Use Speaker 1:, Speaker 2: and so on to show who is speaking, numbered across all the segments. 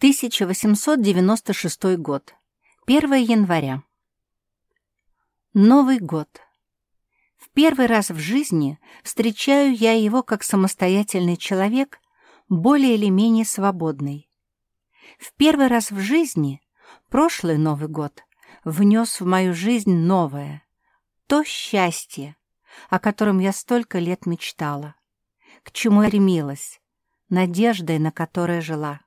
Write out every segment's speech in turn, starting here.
Speaker 1: 1896 год. 1 января. Новый год. В первый раз в жизни встречаю я его как самостоятельный человек, более или менее свободный. В первый раз в жизни прошлый Новый год внес в мою жизнь новое, то счастье, о котором я столько лет мечтала, к чему стремилась, надеждой, на которой жила.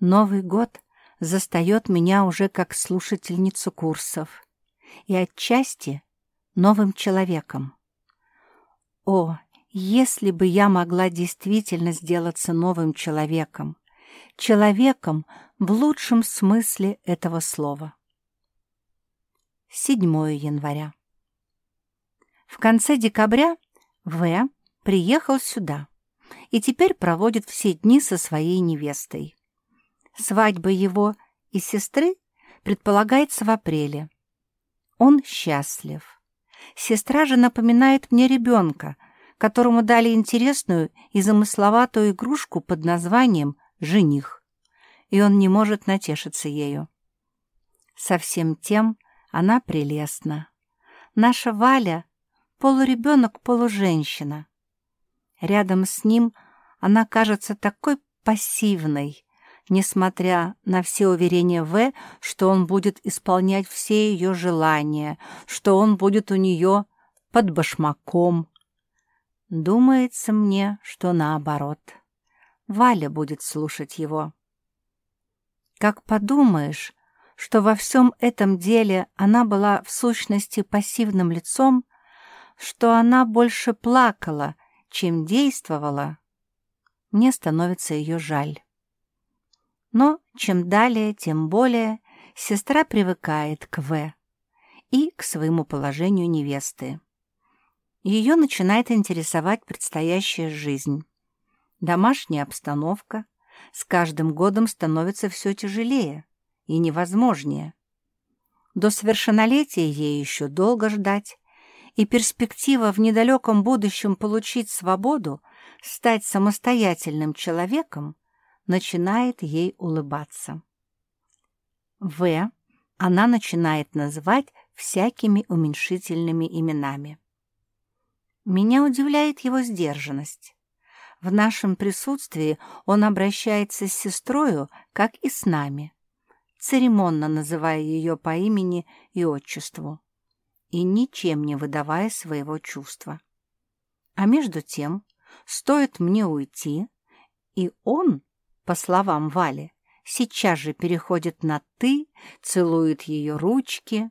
Speaker 1: Новый год застает меня уже как слушательницу курсов и отчасти новым человеком. О, если бы я могла действительно сделаться новым человеком, человеком в лучшем смысле этого слова. 7 января. В конце декабря В. приехал сюда и теперь проводит все дни со своей невестой. Свадьба его и сестры предполагается в апреле. Он счастлив. Сестра же напоминает мне ребенка, которому дали интересную и замысловатую игрушку под названием «жених», и он не может натешиться ею. Со всем тем она прелестна. Наша Валя — полуребенок-полуженщина. Рядом с ним она кажется такой пассивной, несмотря на все уверения В, что он будет исполнять все ее желания, что он будет у нее под башмаком. Думается мне, что наоборот. Валя будет слушать его. Как подумаешь, что во всем этом деле она была в сущности пассивным лицом, что она больше плакала, чем действовала, мне становится ее жаль. Но чем далее, тем более сестра привыкает к В и к своему положению невесты. Ее начинает интересовать предстоящая жизнь. Домашняя обстановка с каждым годом становится все тяжелее и невозможнее. До совершеннолетия ей еще долго ждать, и перспектива в недалеком будущем получить свободу, стать самостоятельным человеком начинает ей улыбаться. В. Она начинает называть всякими уменьшительными именами. Меня удивляет его сдержанность. В нашем присутствии он обращается с сестрою, как и с нами, церемонно называя ее по имени и отчеству, и ничем не выдавая своего чувства. А между тем, стоит мне уйти, и он по словам Вали, сейчас же переходит на «ты», целует ее ручки.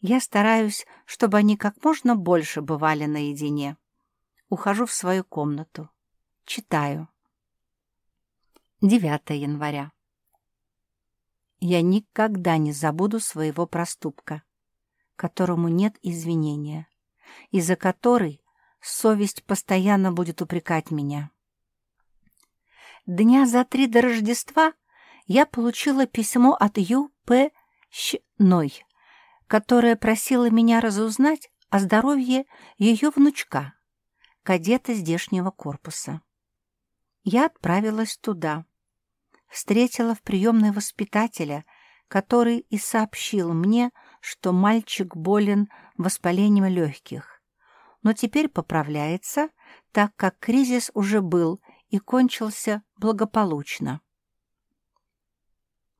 Speaker 1: Я стараюсь, чтобы они как можно больше бывали наедине. Ухожу в свою комнату. Читаю. 9 января. Я никогда не забуду своего проступка, которому нет извинения, и за который совесть постоянно будет упрекать меня. Дня за три до Рождества я получила письмо от Ю. П. Щной, которая просила меня разузнать о здоровье ее внучка, кадета здешнего корпуса. Я отправилась туда. Встретила в приемной воспитателя, который и сообщил мне, что мальчик болен воспалением легких, но теперь поправляется, так как кризис уже был и кончился благополучно.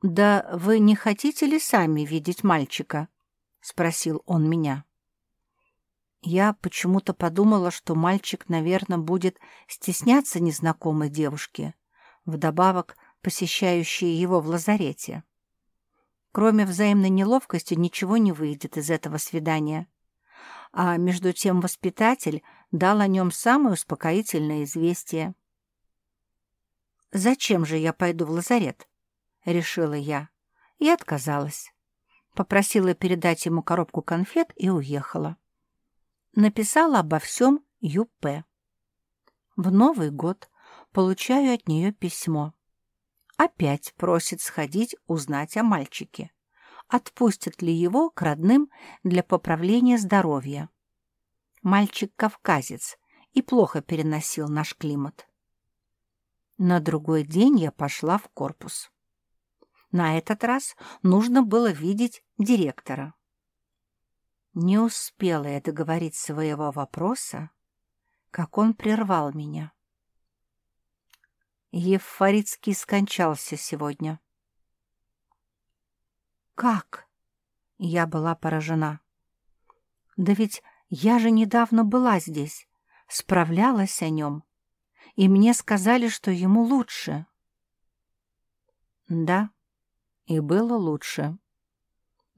Speaker 1: «Да вы не хотите ли сами видеть мальчика?» — спросил он меня. Я почему-то подумала, что мальчик, наверное, будет стесняться незнакомой девушки, вдобавок посещающей его в лазарете. Кроме взаимной неловкости ничего не выйдет из этого свидания. А между тем воспитатель дал о нем самое успокоительное известие. «Зачем же я пойду в лазарет?» — решила я. И отказалась. Попросила передать ему коробку конфет и уехала. Написала обо всем Ю.П. В Новый год получаю от нее письмо. Опять просит сходить узнать о мальчике. Отпустят ли его к родным для поправления здоровья. Мальчик кавказец и плохо переносил наш климат. На другой день я пошла в корпус. На этот раз нужно было видеть директора. Не успела я договорить своего вопроса, как он прервал меня. Ефорицкий скончался сегодня. «Как?» — я была поражена. «Да ведь я же недавно была здесь, справлялась о нем, и мне сказали, что ему лучше». «Да, и было лучше»,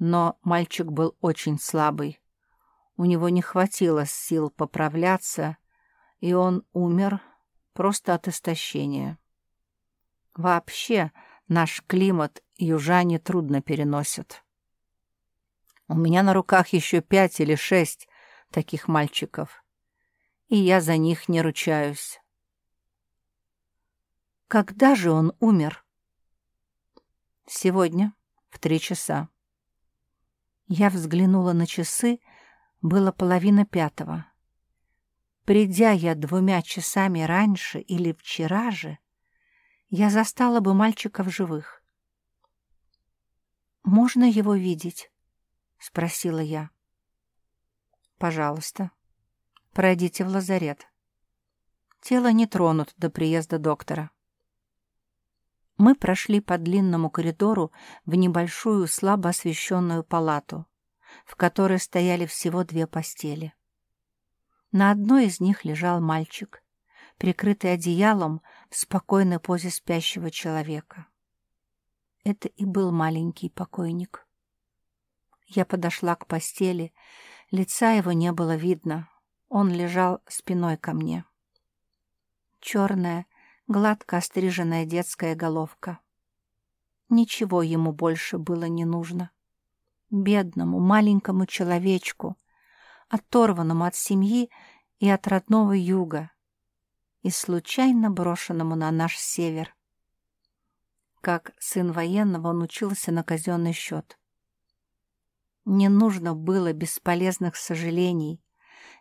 Speaker 1: но мальчик был очень слабый. У него не хватило сил поправляться, и он умер просто от истощения. Вообще, наш климат южане трудно переносят. У меня на руках еще пять или шесть таких мальчиков, и я за них не ручаюсь. Когда же он умер? Сегодня, в три часа. Я взглянула на часы, было половина пятого. Придя я двумя часами раньше или вчера же, я застала бы мальчика в живых. «Можно его видеть?» — спросила я. «Пожалуйста, пройдите в лазарет. Тело не тронут до приезда доктора». Мы прошли по длинному коридору в небольшую слабо освещенную палату, в которой стояли всего две постели. На одной из них лежал мальчик, прикрытый одеялом в спокойной позе спящего человека. Это и был маленький покойник. Я подошла к постели, лица его не было видно, он лежал спиной ко мне. Черная, гладко остриженная детская головка. Ничего ему больше было не нужно. Бедному, маленькому человечку, оторванному от семьи и от родного юга, и случайно брошенному на наш север. Как сын военного он учился на казенный счет. Не нужно было бесполезных сожалений,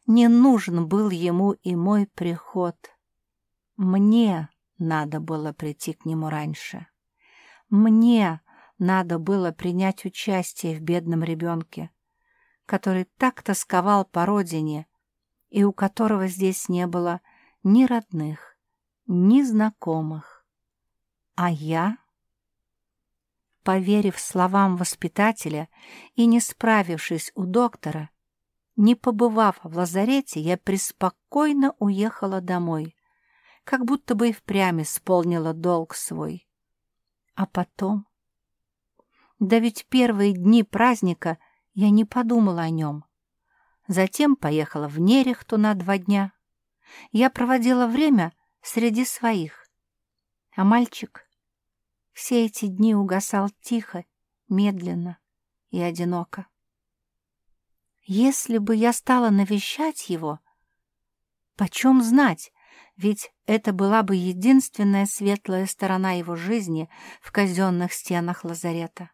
Speaker 1: не нужен был ему и мой приход. Мне надо было прийти к нему раньше. Мне надо было принять участие в бедном ребенке, который так тосковал по родине и у которого здесь не было ни родных, ни знакомых. А я, поверив словам воспитателя и не справившись у доктора, не побывав в лазарете, я преспокойно уехала домой, как будто бы и впрямь исполнила долг свой. А потом... Да ведь первые дни праздника я не подумала о нем. Затем поехала в Нерехту на два дня. Я проводила время среди своих. А мальчик все эти дни угасал тихо, медленно и одиноко. Если бы я стала навещать его, почем знать, ведь это была бы единственная светлая сторона его жизни в казенных стенах лазарета.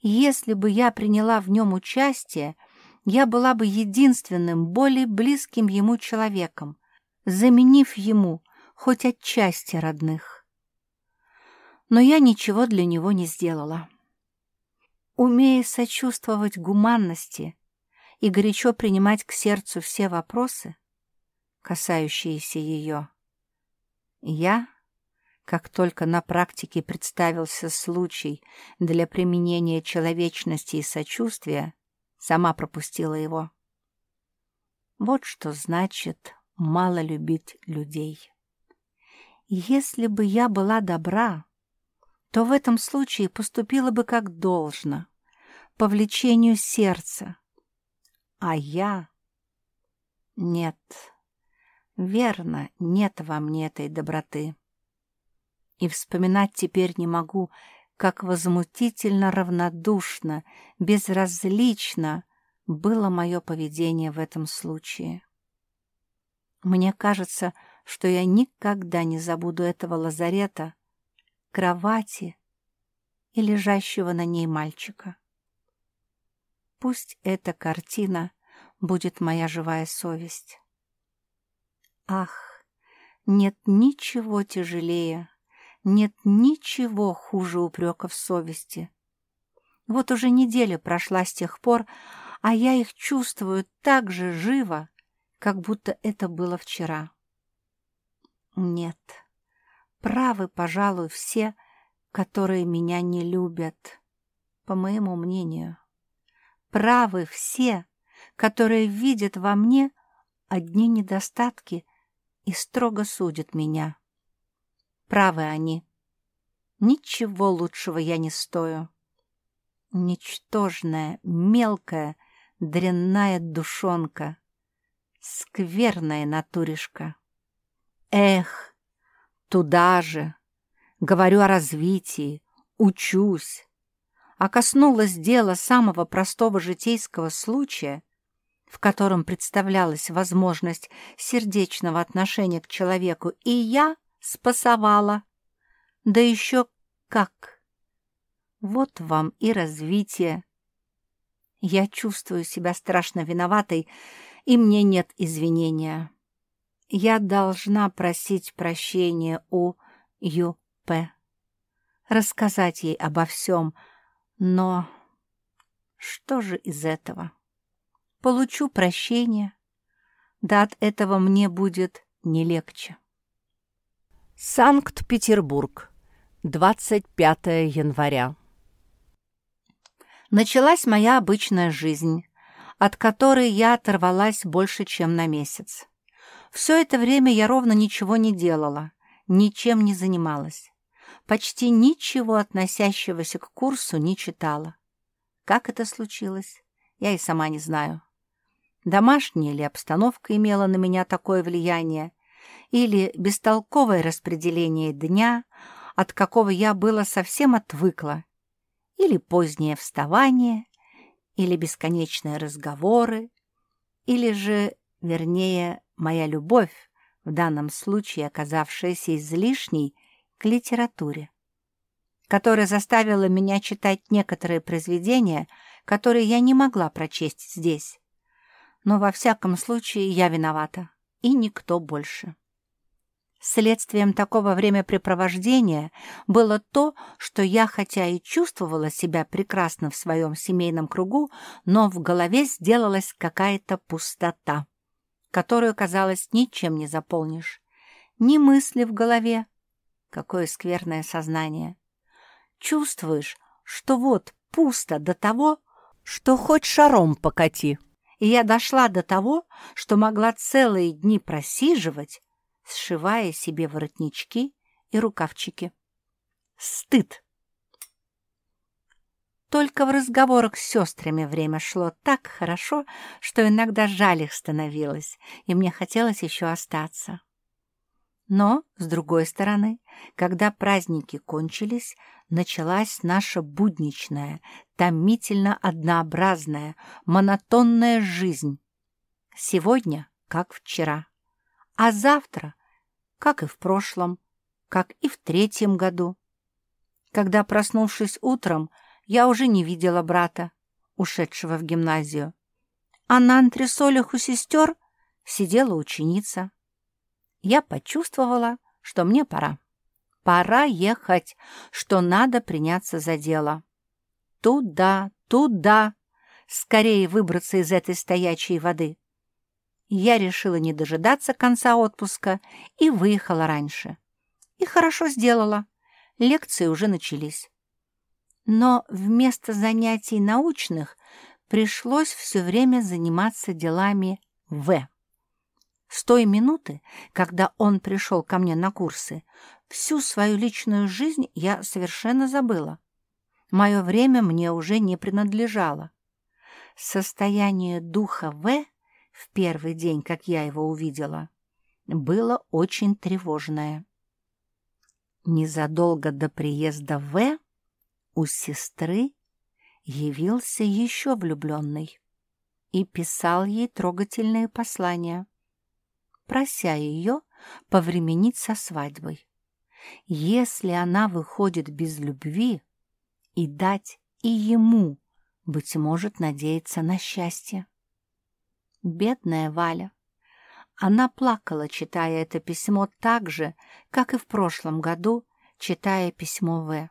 Speaker 1: Если бы я приняла в нем участие, я была бы единственным, более близким ему человеком, заменив ему хоть отчасти родных. Но я ничего для него не сделала. Умея сочувствовать гуманности и горячо принимать к сердцу все вопросы, касающиеся ее. Я, как только на практике представился случай для применения человечности и сочувствия, сама пропустила его. Вот что значит мало любить людей. Если бы я была добра, то в этом случае поступила бы как должно, по влечению сердца. А я... Нет, Верно, нет во мне этой доброты. И вспоминать теперь не могу, как возмутительно равнодушно, безразлично было мое поведение в этом случае. Мне кажется, что я никогда не забуду этого лазарета, кровати и лежащего на ней мальчика. Пусть эта картина будет моя живая совесть. Ах, Нет ничего тяжелее, нет ничего хуже упреков совести. Вот уже неделя прошла с тех пор, а я их чувствую так же живо, как будто это было вчера. Нет, правы, пожалуй, все, которые меня не любят, по моему мнению. Правы все, которые видят во мне одни недостатки и строго судят меня. Правы они. Ничего лучшего я не стою. Ничтожная, мелкая, дрянная душонка. Скверная натуришка. Эх, туда же. Говорю о развитии, учусь. А коснулось дела самого простого житейского случая — в котором представлялась возможность сердечного отношения к человеку, и я спасовала. Да еще как! Вот вам и развитие. Я чувствую себя страшно виноватой, и мне нет извинения. Я должна просить прощения у Ю.П. Рассказать ей обо всем, но что же из этого? Получу прощение, да от этого мне будет не легче.
Speaker 2: Санкт-Петербург, 25 января.
Speaker 1: Началась моя обычная жизнь, от которой я оторвалась больше, чем на месяц. Все это время я ровно ничего не делала, ничем не занималась. Почти ничего относящегося к курсу не читала. Как это случилось, я и сама не знаю. Домашняя ли обстановка имела на меня такое влияние, или бестолковое распределение дня, от какого я было совсем отвыкла, или позднее вставание, или бесконечные разговоры, или же, вернее, моя любовь, в данном случае оказавшаяся излишней, к литературе, которая заставила меня читать некоторые произведения, которые я не могла прочесть здесь, но во всяком случае я виновата, и никто больше. Следствием такого времяпрепровождения было то, что я, хотя и чувствовала себя прекрасно в своем семейном кругу, но в голове сделалась какая-то пустота, которую, казалось, ничем не заполнишь. Ни мысли в голове, какое скверное сознание. Чувствуешь, что вот пусто до того, что хоть шаром покати и я дошла до того, что могла целые дни просиживать, сшивая себе воротнички и рукавчики. Стыд! Только в разговорах с сестрами время шло так хорошо, что иногда жаль их становилось, и мне хотелось еще остаться. Но, с другой стороны, когда праздники кончились, началась наша будничная, томительно однообразная, монотонная жизнь. Сегодня, как вчера, а завтра, как и в прошлом, как и в третьем году. Когда, проснувшись утром, я уже не видела брата, ушедшего в гимназию, а на антресолях у сестер сидела ученица я почувствовала, что мне пора. Пора ехать, что надо приняться за дело. Туда, туда, скорее выбраться из этой стоячей воды. Я решила не дожидаться конца отпуска и выехала раньше. И хорошо сделала. Лекции уже начались. Но вместо занятий научных пришлось все время заниматься делами В. С той минуты, когда он пришел ко мне на курсы, всю свою личную жизнь я совершенно забыла. Мое время мне уже не принадлежало. Состояние духа В в первый день, как я его увидела, было очень тревожное. Незадолго до приезда В у сестры явился еще влюбленный и писал ей трогательные послания прося ее повременить со свадьбой. Если она выходит без любви, и дать и ему, быть может, надеяться на счастье. Бедная Валя. Она плакала, читая это письмо так же, как и в прошлом году, читая письмо В.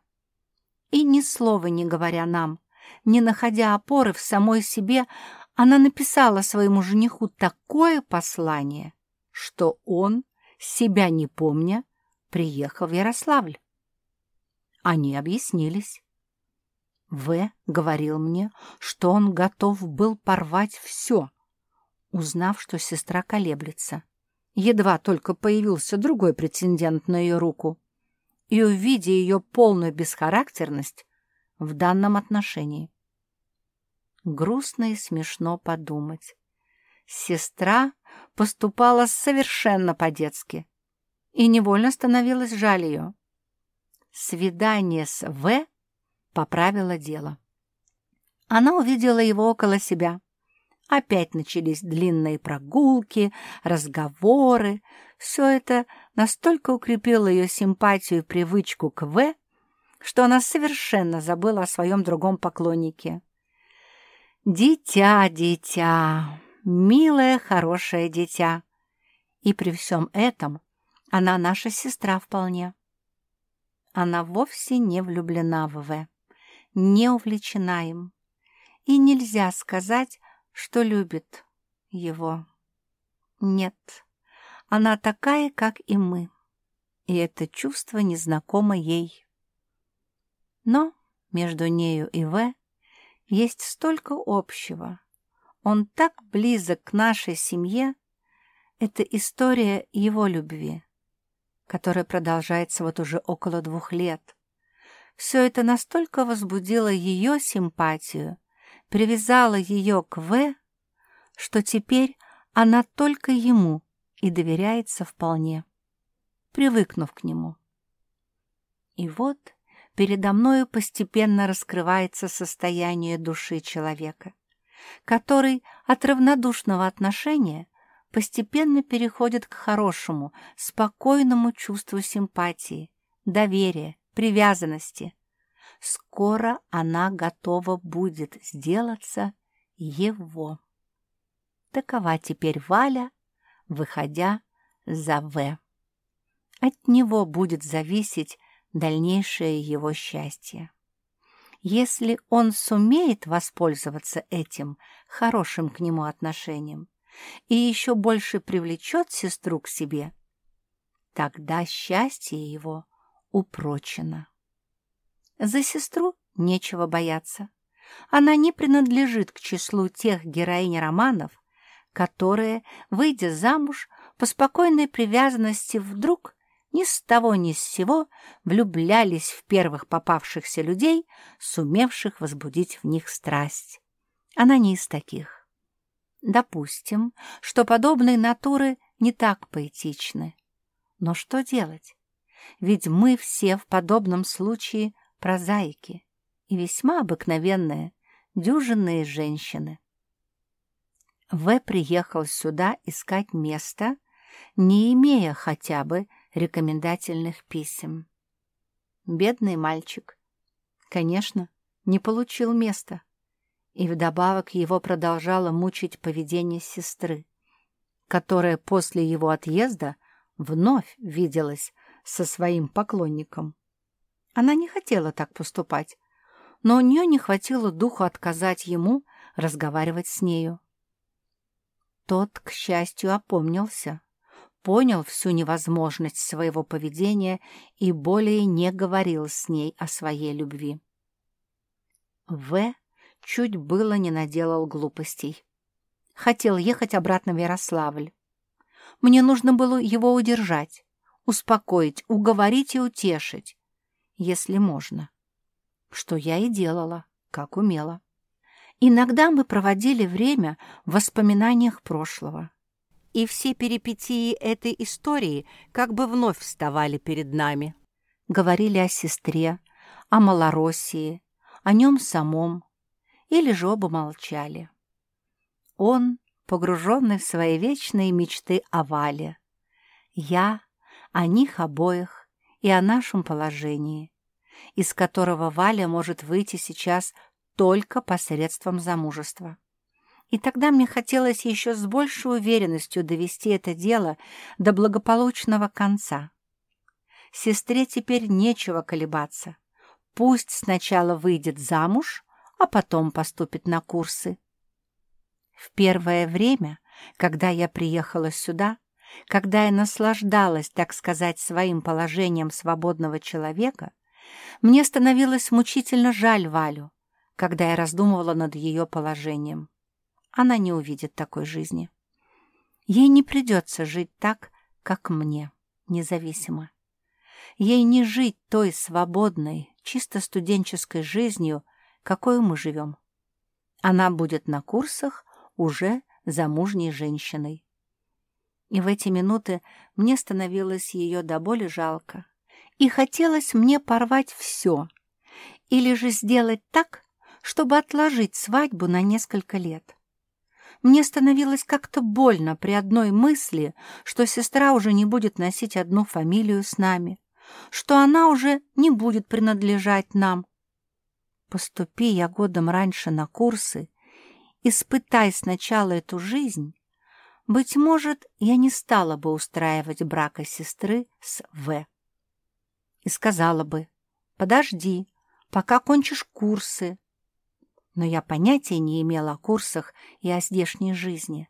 Speaker 1: И ни слова не говоря нам, не находя опоры в самой себе, она написала своему жениху такое послание, что он, себя не помня, приехал в Ярославль. Они объяснились. В. говорил мне, что он готов был порвать все, узнав, что сестра колеблется. Едва только появился другой претендент на ее руку. И увидя ее полную бесхарактерность в данном отношении. Грустно и смешно подумать. Сестра поступала совершенно по-детски, и невольно становилось жаль ее. Свидание с В поправило дело. Она увидела его около себя. Опять начались длинные прогулки, разговоры. Все это настолько укрепило ее симпатию и привычку к В, что она совершенно забыла о своем другом поклоннике. Дитя, дитя, милое, хорошее дитя. И при всем этом она наша сестра вполне. Она вовсе не влюблена в В, не увлечена им. И нельзя сказать, что любит его. Нет, она такая, как и мы, и это чувство незнакомо ей. Но между нею и В есть столько общего. Он так близок к нашей семье. Это история его любви, которая продолжается вот уже около двух лет. Все это настолько возбудило ее симпатию, привязало ее к В, что теперь она только ему и доверяется вполне, привыкнув к нему. И вот передо мною постепенно раскрывается состояние души человека, который от равнодушного отношения постепенно переходит к хорошему, спокойному чувству симпатии, доверия, привязанности. Скоро она готова будет сделаться его. Такова теперь Валя, выходя за В. От него будет зависеть дальнейшее его счастье. Если он сумеет воспользоваться этим хорошим к нему отношением и еще больше привлечет сестру к себе, тогда счастье его упрочено. За сестру нечего бояться. Она не принадлежит к числу тех героинь романов, которые, выйдя замуж, по спокойной привязанности вдруг ни с того ни с сего влюблялись в первых попавшихся людей, сумевших возбудить в них страсть. Она не из таких. Допустим, что подобные натуры не так поэтичны. Но что делать? Ведь мы все в подобном случае прозаики и весьма обыкновенные, дюжинные женщины. В приехал сюда искать место, не имея хотя бы рекомендательных писем. Бедный мальчик. Конечно, не получил места. И вдобавок его продолжало мучить поведение сестры, которая после его отъезда вновь виделась со своим поклонником. Она не хотела так поступать, но у нее не хватило духу отказать ему разговаривать с нею. Тот, к счастью, опомнился понял всю невозможность своего поведения и более не говорил с ней о своей любви. В. чуть было не наделал глупостей. Хотел ехать обратно в Ярославль. Мне нужно было его удержать, успокоить, уговорить и утешить, если можно. Что я и делала, как умела. Иногда мы проводили время в воспоминаниях прошлого и все перипетии этой истории как бы вновь вставали перед нами. Говорили о сестре, о Малороссии, о нем самом, или же оба молчали. Он, погруженный в свои вечные мечты о Вале, я о них обоих и о нашем положении, из которого Валя может выйти сейчас только посредством замужества И тогда мне хотелось еще с большей уверенностью довести это дело до благополучного конца. Сестре теперь нечего колебаться. Пусть сначала выйдет замуж, а потом поступит на курсы. В первое время, когда я приехала сюда, когда я наслаждалась, так сказать, своим положением свободного человека, мне становилось мучительно жаль Валю, когда я раздумывала над ее положением. Она не увидит такой жизни. Ей не придется жить так, как мне, независимо. Ей не жить той свободной, чисто студенческой жизнью, какой мы живем. Она будет на курсах уже замужней женщиной. И в эти минуты мне становилось ее до боли жалко. И хотелось мне порвать все. Или же сделать так, чтобы отложить свадьбу на несколько лет. Мне становилось как-то больно при одной мысли, что сестра уже не будет носить одну фамилию с нами, что она уже не будет принадлежать нам. Поступи я годом раньше на курсы, испытай сначала эту жизнь, быть может, я не стала бы устраивать брака сестры с В. И сказала бы, подожди, пока кончишь курсы. Но я понятия не имела о курсах и о здешней жизни.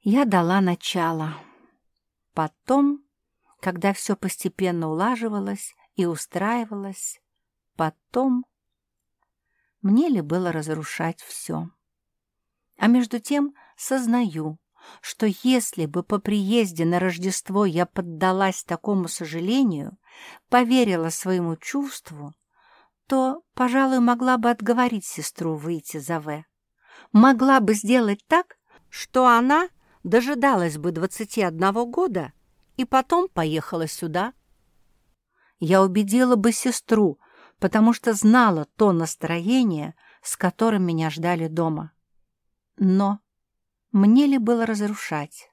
Speaker 1: Я дала начало. Потом, когда все постепенно улаживалось и устраивалось, потом мне ли было разрушать все? А между тем сознаю, что если бы по приезде на Рождество я поддалась такому сожалению, поверила своему чувству, то, пожалуй, могла бы отговорить сестру выйти за В. Могла бы сделать так, что она дожидалась бы 21 года и потом поехала сюда. Я убедила бы сестру, потому что знала то настроение, с которым меня ждали дома. Но мне ли было разрушать?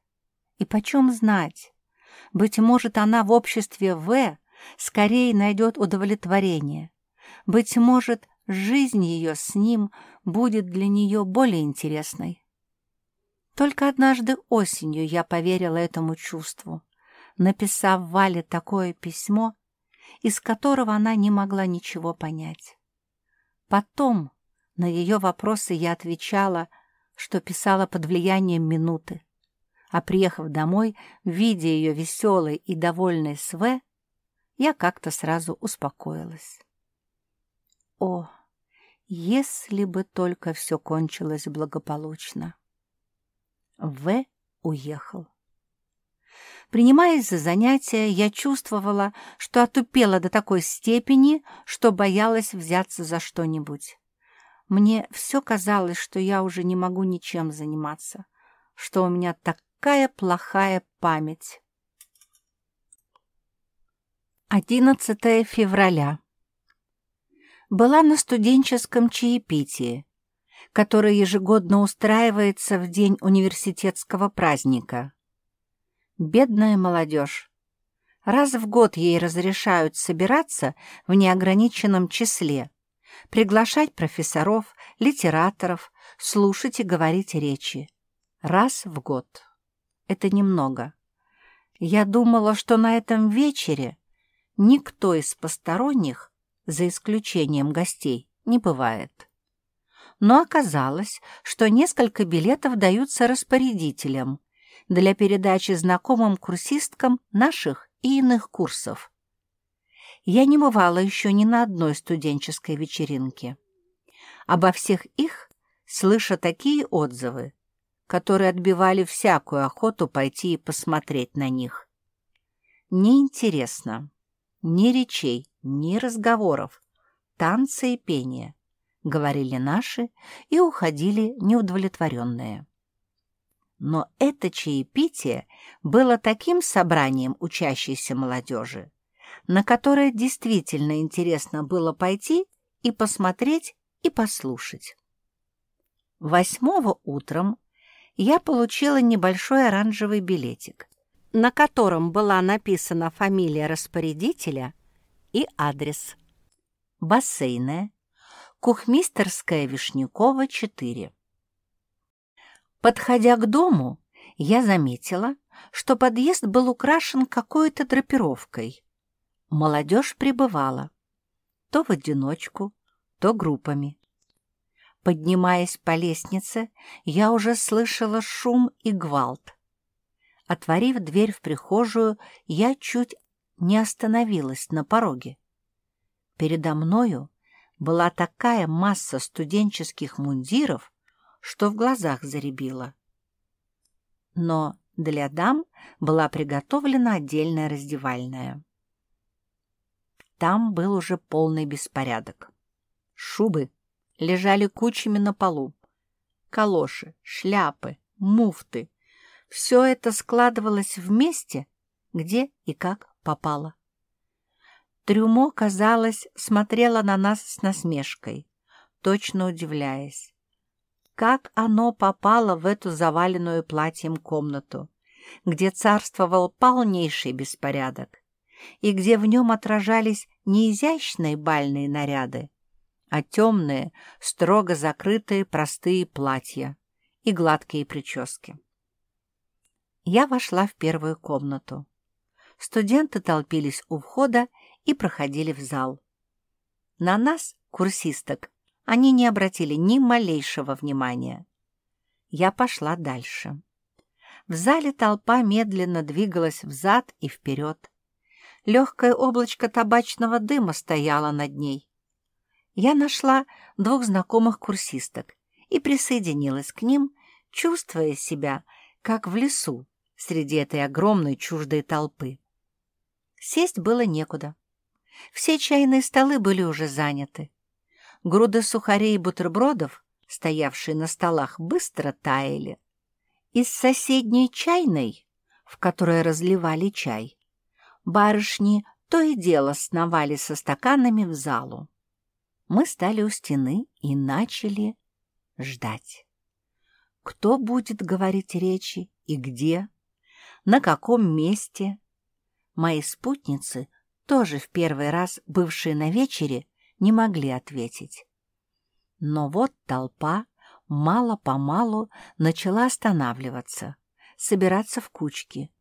Speaker 1: И почем знать? Быть может, она в обществе В скорее найдет удовлетворение. Быть может, жизнь ее с ним будет для нее более интересной. Только однажды осенью я поверила этому чувству, написав Вале такое письмо, из которого она не могла ничего понять. Потом на ее вопросы я отвечала – что писала под влиянием минуты. А приехав домой, видя ее веселой и довольной Све, я как-то сразу успокоилась. О, если бы только все кончилось благополучно! В уехал. Принимаясь за занятия, я чувствовала, что отупела до такой степени, что боялась взяться за что-нибудь. Мне все казалось, что я уже не могу ничем заниматься, что у меня такая плохая память. 11 февраля. Была на студенческом чаепитии, которое ежегодно устраивается в день университетского праздника. Бедная молодежь. Раз в год ей разрешают собираться в неограниченном числе – приглашать профессоров, литераторов, слушать и говорить речи. Раз в год. Это немного. Я думала, что на этом вечере никто из посторонних, за исключением гостей, не бывает. Но оказалось, что несколько билетов даются распорядителям для передачи знакомым курсисткам наших и иных курсов я не бывала еще ни на одной студенческой вечеринке. Обо всех их слыша такие отзывы, которые отбивали всякую охоту пойти и посмотреть на них. Неинтересно. Ни речей, ни разговоров, танцы и пение, говорили наши и уходили неудовлетворенные. Но это чаепитие было таким собранием учащейся молодежи, на которое действительно интересно было пойти и посмотреть, и послушать. Восьмого утром я получила небольшой оранжевый билетик, на котором была написана фамилия распорядителя и адрес. Бассейная, Кухмистерская, Вишнякова, 4. Подходя к дому, я заметила, что подъезд был украшен какой-то драпировкой. Молодежь пребывала. То в одиночку, то группами. Поднимаясь по лестнице, я уже слышала шум и гвалт. Отворив дверь в прихожую, я чуть не остановилась на пороге. Передо мною была такая масса студенческих мундиров, что в глазах заребило. Но для дам была приготовлена отдельная раздевальная. Там был уже полный беспорядок. Шубы лежали кучами на полу. Калоши, шляпы, муфты. Все это складывалось вместе, где и как попало. Трюмо, казалось, смотрела на нас с насмешкой, точно удивляясь. Как оно попало в эту заваленную платьем комнату, где царствовал полнейший беспорядок, и где в нем отражались не изящные бальные наряды, а темные, строго закрытые простые платья и гладкие прически. Я вошла в первую комнату. Студенты толпились у входа и проходили в зал. На нас, курсисток, они не обратили ни малейшего внимания. Я пошла дальше. В зале толпа медленно двигалась взад и вперед. Легкое облачко табачного дыма стояло над ней. Я нашла двух знакомых курсисток и присоединилась к ним, чувствуя себя, как в лесу, среди этой огромной чуждой толпы. Сесть было некуда. Все чайные столы были уже заняты. Груды сухарей и бутербродов, стоявшие на столах, быстро таяли. Из соседней чайной, в которой разливали чай, барышни то и дело сновали со стаканами в залу. Мы стали у стены и начали ждать. Кто будет говорить речи и где, на каком месте. Мои спутницы, тоже в первый раз бывшие на вечере, не могли ответить. Но вот толпа мало-помалу начала останавливаться, собираться в кучки,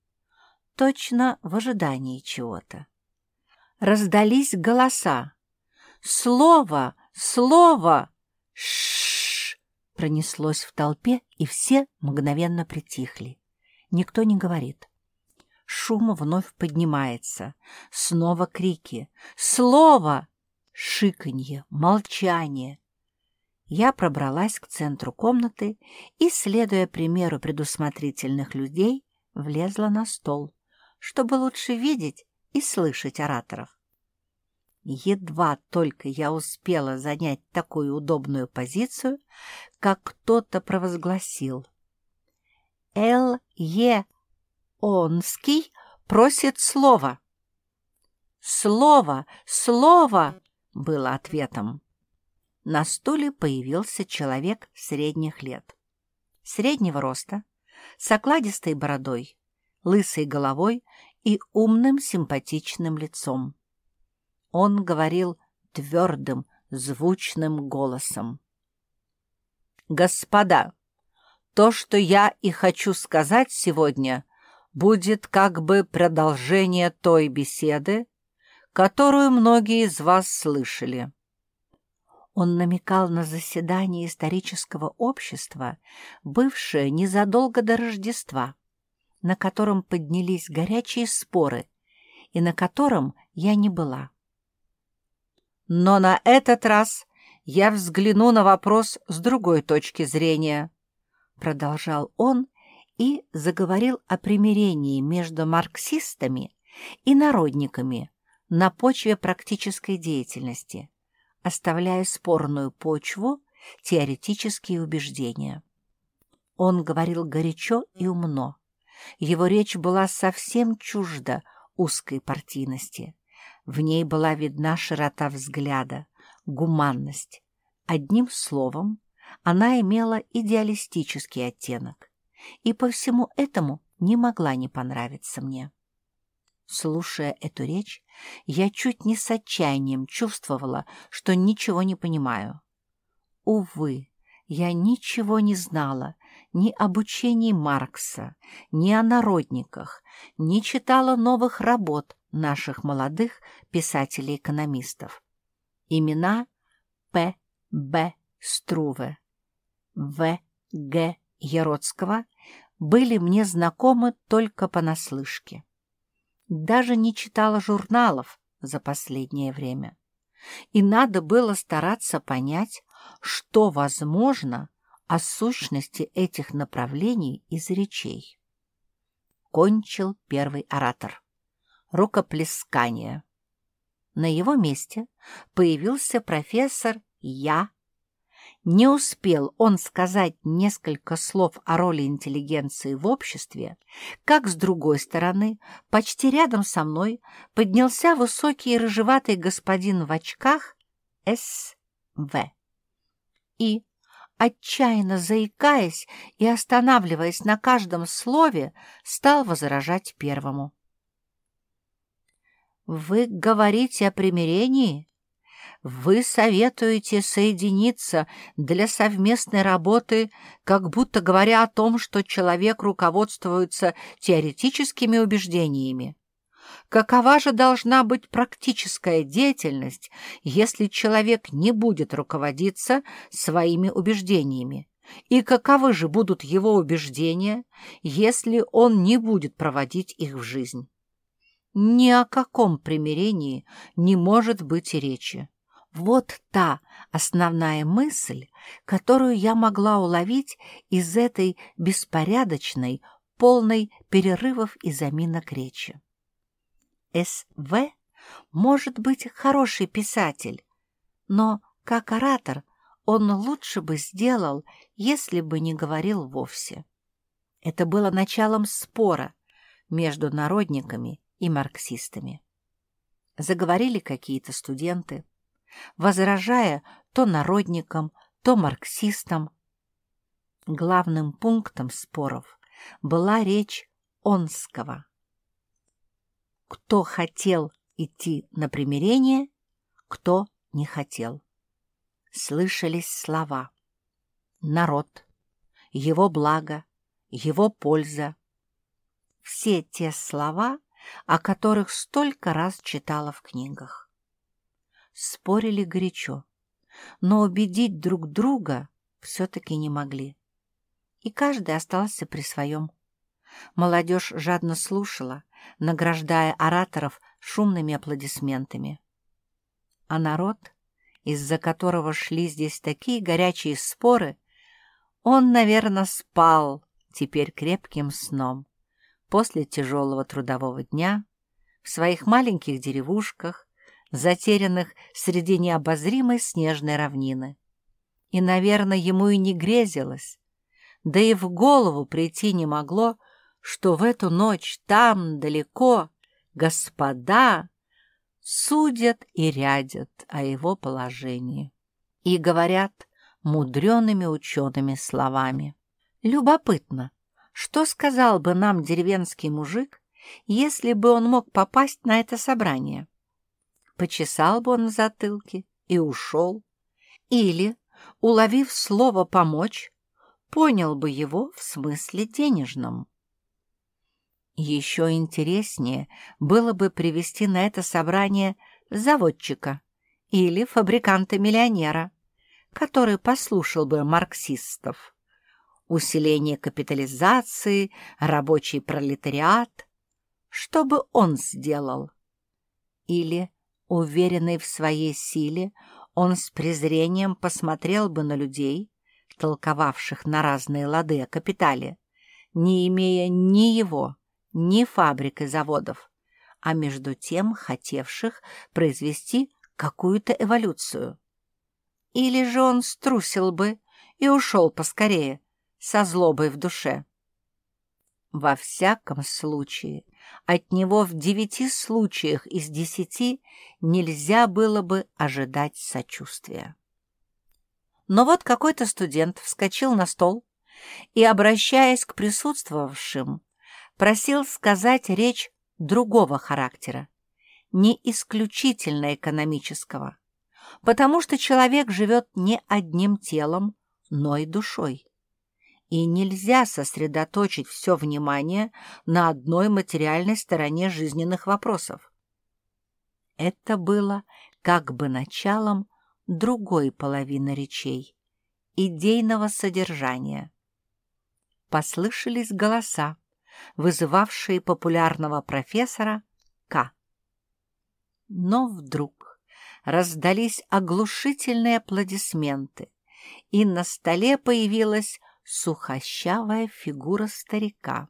Speaker 1: точно в ожидании чего-то. Раздались голоса. «Слово! Слово! Шш!» пронеслось в толпе, и все мгновенно притихли. Никто не говорит. Шум вновь поднимается. Снова крики. «Слово!» шиканье, молчание. Я пробралась к центру комнаты и, следуя примеру предусмотрительных людей, влезла на стол, чтобы лучше видеть и слышать ораторов. Едва только я успела занять такую удобную позицию, как кто-то провозгласил. «Л. Онский просит слова». «Слово! Слово!» было ответом. На стуле появился человек средних лет. Среднего роста, с окладистой бородой, лысой головой и умным симпатичным лицом. Он говорил твердым, звучным голосом. «Господа, то, что я и хочу сказать сегодня, будет как бы продолжение той беседы, которую многие из вас слышали. Он намекал на заседание исторического общества, бывшее незадолго до Рождества, на котором поднялись горячие споры и на котором я не была. Но на этот раз я взгляну на вопрос с другой точки зрения, продолжал он и заговорил о примирении между марксистами и народниками, на почве практической деятельности, оставляя спорную почву теоретические убеждения. Он говорил горячо и умно. Его речь была совсем чужда узкой партийности. В ней была видна широта взгляда, гуманность. Одним словом, она имела идеалистический оттенок, и по всему этому не могла не понравиться мне. Слушая эту речь, я чуть не с отчаянием чувствовала, что ничего не понимаю. Увы, Я ничего не знала ни об учении Маркса, ни о народниках, не читала новых работ наших молодых писателей-экономистов. Имена П. Б. Струве, В. Г. Яроцкого были мне знакомы только понаслышке. Даже не читала журналов за последнее время. И надо было стараться понять, что возможно о сущности этих направлений из речей. Кончил первый оратор. Рукоплескание. На его месте появился профессор Я не успел он сказать несколько слов о роли интеллигенции в обществе, как с другой стороны, почти рядом со мной, поднялся высокий и рыжеватый господин в очках С.В. И, отчаянно заикаясь и останавливаясь на каждом слове, стал возражать первому. «Вы говорите о примирении?» Вы советуете соединиться для совместной работы, как будто говоря о том, что человек руководствуется теоретическими убеждениями. Какова же должна быть практическая деятельность, если человек не будет руководиться своими убеждениями? И каковы же будут его убеждения, если он не будет проводить их в жизнь? Ни о каком примирении не может быть и речи. Вот та основная мысль, которую я могла уловить из этой беспорядочной, полной перерывов и заминок речи. С.В. может быть хороший писатель, но как оратор он лучше бы сделал, если бы не говорил вовсе. Это было началом спора между народниками и марксистами. Заговорили какие-то студенты, возражая то народникам, то марксистам. Главным пунктом споров была речь Онского. Кто хотел идти на примирение, кто не хотел. Слышались слова «народ», «его благо», «его польза». Все те слова, о которых столько раз читала в книгах спорили горячо, но убедить друг друга все-таки не могли. И каждый остался при своем. Молодежь жадно слушала, награждая ораторов шумными аплодисментами. А народ, из-за которого шли здесь такие горячие споры, он, наверное, спал теперь крепким сном после тяжелого трудового дня в своих маленьких деревушках, затерянных среди необозримой снежной равнины. И, наверное, ему и не грезилось, да и в голову прийти не могло, что в эту ночь там, далеко, господа судят и рядят о его положении и говорят мудреными учеными словами. Любопытно, что сказал бы нам деревенский мужик, если бы он мог попасть на это собрание? Почесал бы он в затылке и ушел. Или, уловив слово «помочь», понял бы его в смысле денежном. Еще интереснее было бы привести на это собрание заводчика или фабриканта-миллионера, который послушал бы марксистов. Усиление капитализации, рабочий пролетариат. Что бы он сделал? Или Уверенный в своей силе, он с презрением посмотрел бы на людей, толковавших на разные лады о капитале, не имея ни его, ни фабрик и заводов, а между тем хотевших произвести какую-то эволюцию. Или же он струсил бы и ушел поскорее, со злобой в душе. Во всяком случае, от него в девяти случаях из десяти нельзя было бы ожидать сочувствия. Но вот какой-то студент вскочил на стол и, обращаясь к присутствовавшим, просил сказать речь другого характера, не исключительно экономического, потому что человек живет не одним телом, но и душой. И нельзя сосредоточить все внимание на одной материальной стороне жизненных вопросов. Это было как бы началом другой половины речей, идейного содержания. Послышались голоса, вызывавшие популярного профессора К. Но вдруг раздались оглушительные аплодисменты, и на столе появилась сухощавая фигура старика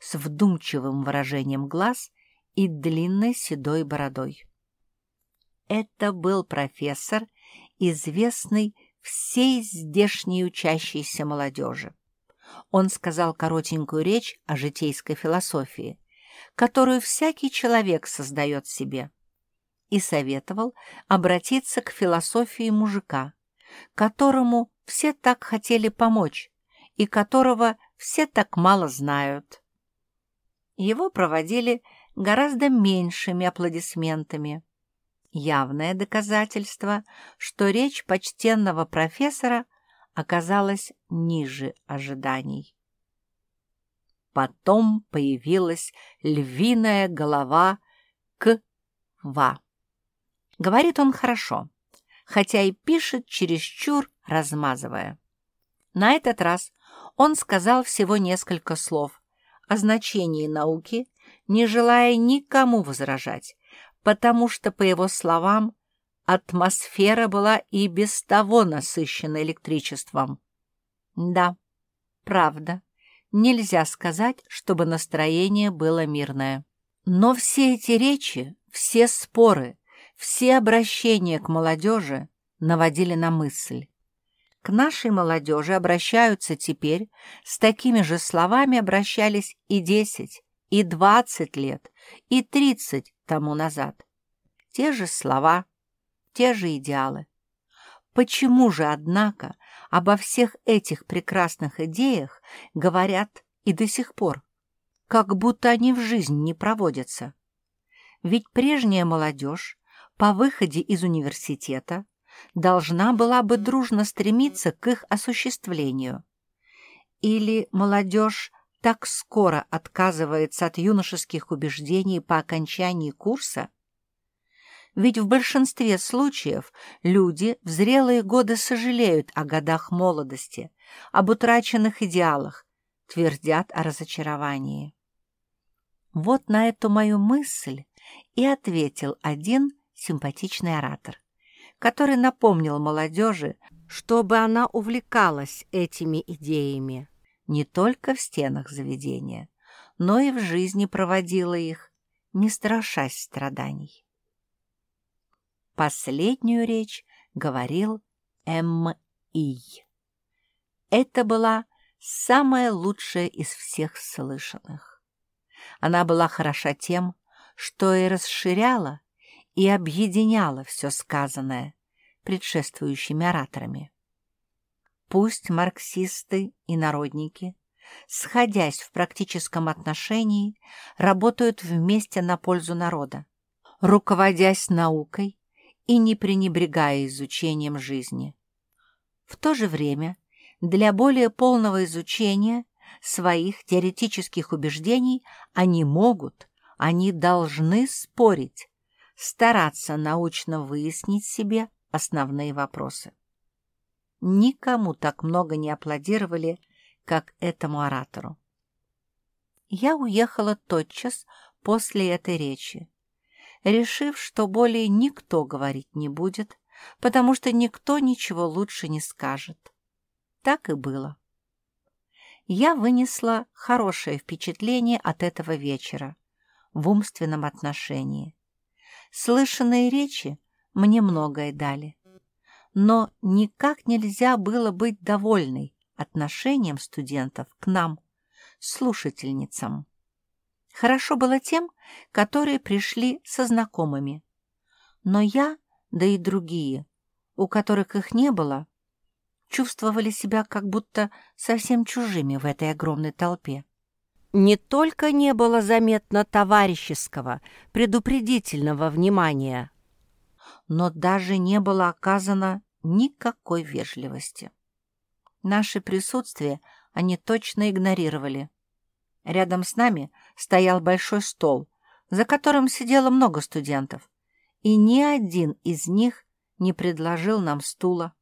Speaker 1: с вдумчивым выражением глаз и длинной седой бородой. Это был профессор, известный всей здешней учащейся молодежи. Он сказал коротенькую речь о житейской философии, которую всякий человек создает себе, и советовал обратиться к философии мужика, которому все так хотели помочь и которого все так мало знают. Его проводили гораздо меньшими аплодисментами. Явное доказательство, что речь почтенного профессора оказалась ниже ожиданий. Потом появилась львиная голова К-ва. Говорит он хорошо, хотя и пишет чересчур, размазывая. На этот раз он сказал всего несколько слов о значении науки, не желая никому возражать, потому что, по его словам, атмосфера была и без того насыщена электричеством. Да, правда, нельзя сказать, чтобы настроение было мирное. Но все эти речи, все споры, все обращения к молодежи наводили на мысль. К нашей молодежи обращаются теперь, с такими же словами обращались и десять, и двадцать лет, и тридцать тому назад. Те же слова, те же идеалы. Почему же, однако, обо всех этих прекрасных идеях говорят и до сих пор, как будто они в жизнь не проводятся? Ведь прежняя молодежь по выходе из университета должна была бы дружно стремиться к их осуществлению. Или молодежь так скоро отказывается от юношеских убеждений по окончании курса? Ведь в большинстве случаев люди в зрелые годы сожалеют о годах молодости, об утраченных идеалах, твердят о разочаровании. Вот на эту мою мысль и ответил один симпатичный оратор который напомнил молодежи, чтобы она увлекалась этими идеями не только в стенах заведения, но и в жизни проводила их, не страшась страданий. Последнюю речь говорил М.И. Это была самая лучшая из всех слышанных. Она была хороша тем, что и расширяла и объединяла все сказанное предшествующими ораторами. Пусть марксисты и народники, сходясь в практическом отношении, работают вместе на пользу народа, руководясь наукой и не пренебрегая изучением жизни. В то же время для более полного изучения своих теоретических убеждений они могут, они должны спорить стараться научно выяснить себе основные вопросы. Никому так много не аплодировали, как этому оратору. Я уехала тотчас после этой речи, решив, что более никто говорить не будет, потому что никто ничего лучше не скажет. Так и было. Я вынесла хорошее впечатление от этого вечера в умственном отношении. Слышанные речи мне многое дали. Но никак нельзя было быть довольной отношением студентов к нам, слушательницам. Хорошо было тем, которые пришли со знакомыми. Но я, да и другие, у которых их не было, чувствовали себя как будто совсем чужими в этой огромной толпе не только не было заметно товарищеского, предупредительного внимания, но даже не было оказано никакой вежливости. Наше присутствие они точно игнорировали. Рядом с нами стоял большой стол, за которым сидело много студентов, и ни один из них не предложил нам стула,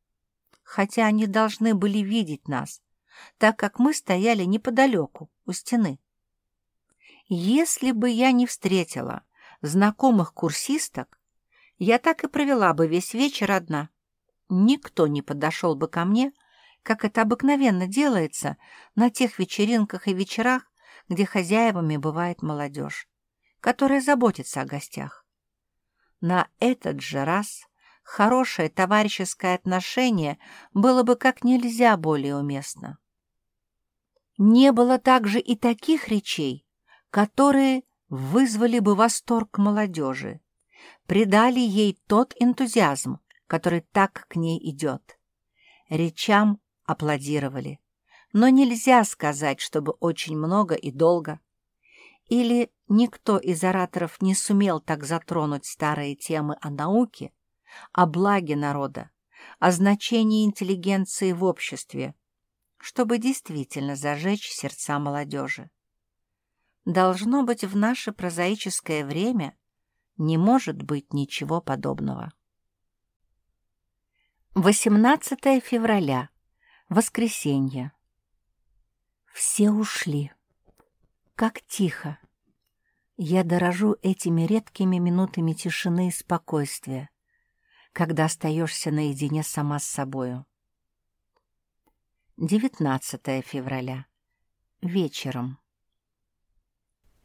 Speaker 1: хотя они должны были видеть нас, так как мы стояли неподалеку, у стены. Если бы я не встретила знакомых курсисток, я так и провела бы весь вечер одна. Никто не подошел бы ко мне, как это обыкновенно делается на тех вечеринках и вечерах, где хозяевами бывает молодежь, которая заботится о гостях. На этот же раз хорошее товарищеское отношение было бы как нельзя более уместно. Не было также и таких речей, которые вызвали бы восторг молодежи, придали ей тот энтузиазм, который так к ней идет. Речам аплодировали, но нельзя сказать, чтобы очень много и долго. Или никто из ораторов не сумел так затронуть старые темы о науке, о благе народа, о значении интеллигенции в обществе, чтобы действительно зажечь сердца молодежи. Должно быть, в наше прозаическое время не может быть ничего подобного. 18 февраля. Воскресенье. Все ушли. Как тихо. Я дорожу этими редкими минутами тишины и спокойствия, когда остаешься наедине сама с собою. 19 февраля. Вечером.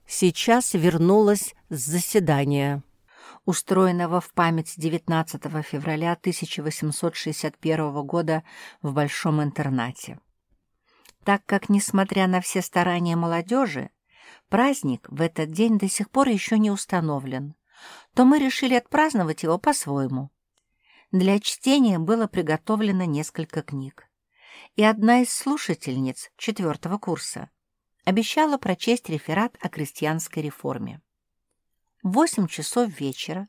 Speaker 2: Сейчас вернулась с заседания,
Speaker 1: устроенного в память 19 февраля 1861 года в Большом интернате. Так как, несмотря на все старания молодежи, праздник в этот день до сих пор еще не установлен, то мы решили отпраздновать его по-своему. Для чтения было приготовлено несколько книг и одна из слушательниц четвертого курса обещала прочесть реферат о крестьянской реформе. Восемь часов вечера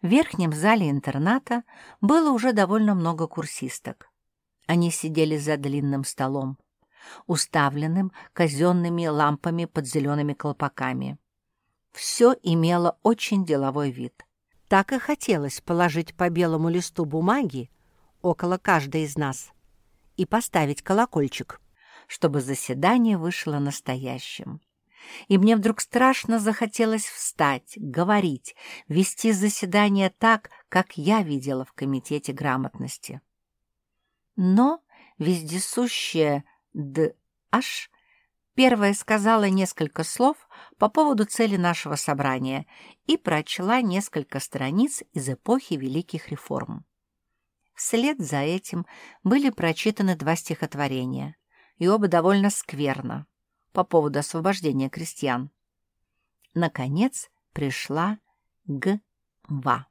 Speaker 1: в верхнем зале интерната было уже довольно много курсисток. Они сидели за длинным столом, уставленным казенными лампами под зелеными колпаками. Все имело очень деловой вид. Так и хотелось положить по белому листу бумаги около каждой из нас — и поставить колокольчик, чтобы заседание вышло настоящим. И мне вдруг страшно захотелось встать, говорить, вести заседание так, как я видела в Комитете грамотности. Но вездесущая Д.H. первая сказала несколько слов по поводу цели нашего собрания и прочла несколько страниц из эпохи Великих реформ. Вслед за этим были прочитаны два стихотворения, и оба довольно скверно, по поводу освобождения крестьян. Наконец пришла Г.В.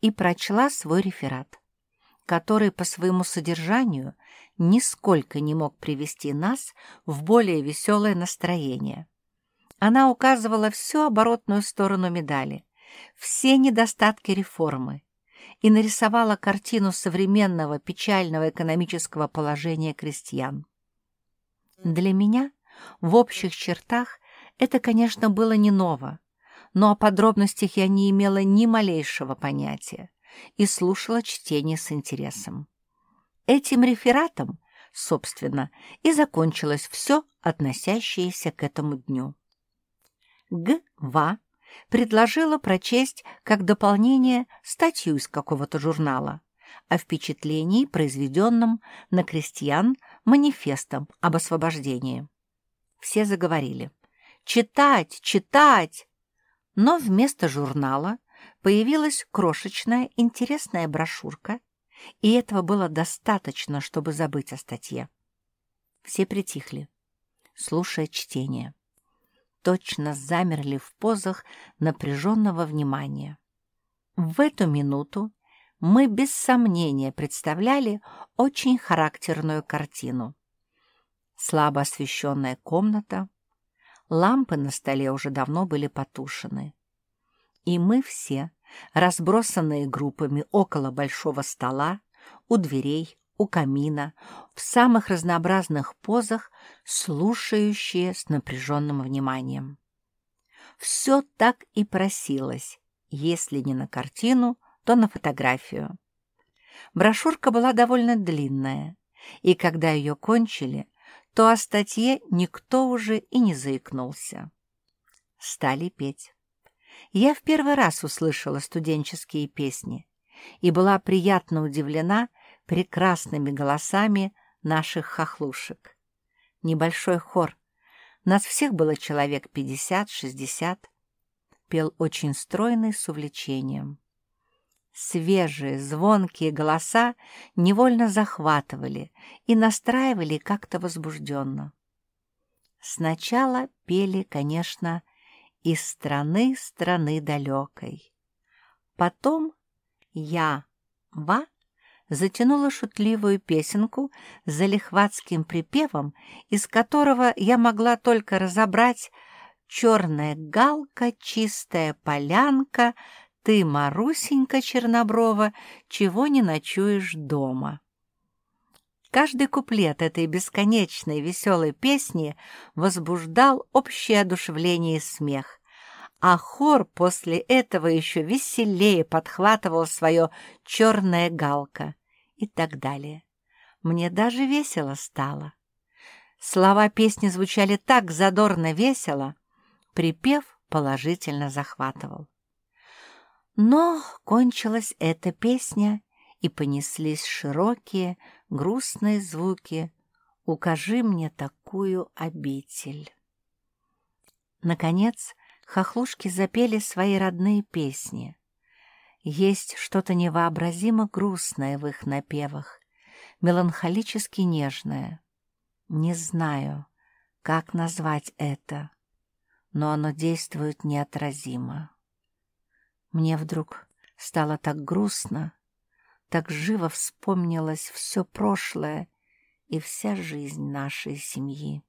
Speaker 1: и прочла свой реферат, который по своему содержанию нисколько не мог привести нас в более веселое настроение. Она указывала всю оборотную сторону медали, все недостатки реформы, и нарисовала картину современного печального экономического положения крестьян. Для меня в общих чертах это, конечно, было не ново, но о подробностях я не имела ни малейшего понятия и слушала чтение с интересом. Этим рефератом, собственно, и закончилось все, относящееся к этому дню. Г.В предложила прочесть как дополнение статью из какого-то журнала о впечатлении, произведенном на крестьян манифестом об освобождении. Все заговорили. «Читать! Читать!» Но вместо журнала появилась крошечная интересная брошюрка, и этого было достаточно, чтобы забыть о статье. Все притихли, слушая чтение точно замерли в позах напряженного внимания. В эту минуту мы без сомнения представляли очень характерную картину. Слабо освещенная комната, лампы на столе уже давно были потушены. И мы все, разбросанные группами около большого стола, у дверей, у камина, в самых разнообразных позах, слушающие с напряженным вниманием. Все так и просилось, если не на картину, то на фотографию. Брошюрка была довольно длинная, и когда ее кончили, то о статье никто уже и не заикнулся. Стали петь. Я в первый раз услышала студенческие песни и была приятно удивлена прекрасными голосами наших хохлушек. Небольшой хор. Нас всех было человек пятьдесят-шестьдесят. Пел очень стройный с увлечением. Свежие, звонкие голоса невольно захватывали и настраивали как-то возбужденно. Сначала пели, конечно, «Из страны страны далекой». Потом я, Ва, затянула шутливую песенку с залихватским припевом, из которого я могла только разобрать «Черная галка, чистая полянка, ты, Марусенька Черноброва, чего не ночуешь дома?» Каждый куплет этой бесконечной веселой песни возбуждал общее одушевление и смех, а хор после этого еще веселее подхватывал свое «черная галка» и так далее. Мне даже весело стало. Слова песни звучали так задорно весело, припев положительно захватывал. Но кончилась эта песня, и понеслись широкие, грустные звуки «Укажи мне такую обитель». Наконец, хохлушки запели свои родные песни. Есть что-то невообразимо грустное в их напевах, меланхолически нежное. Не знаю, как назвать это, но оно действует неотразимо. Мне вдруг стало так грустно, так живо вспомнилось все прошлое и вся жизнь нашей семьи.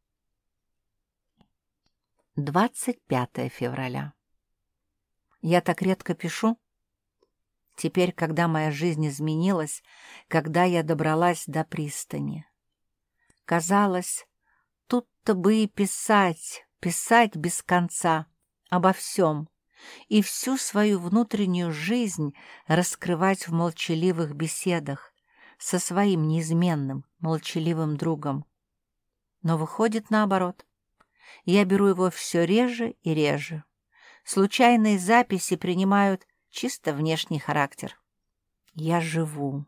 Speaker 1: 25 февраля. Я так редко пишу, Теперь, когда моя жизнь изменилась, когда я добралась до пристани. Казалось, тут-то бы и писать, писать без конца, обо всем, и всю свою внутреннюю жизнь раскрывать в молчаливых беседах со своим неизменным, молчаливым другом. Но выходит наоборот. Я беру его все реже и реже. Случайные записи принимают чисто внешний характер. Я живу.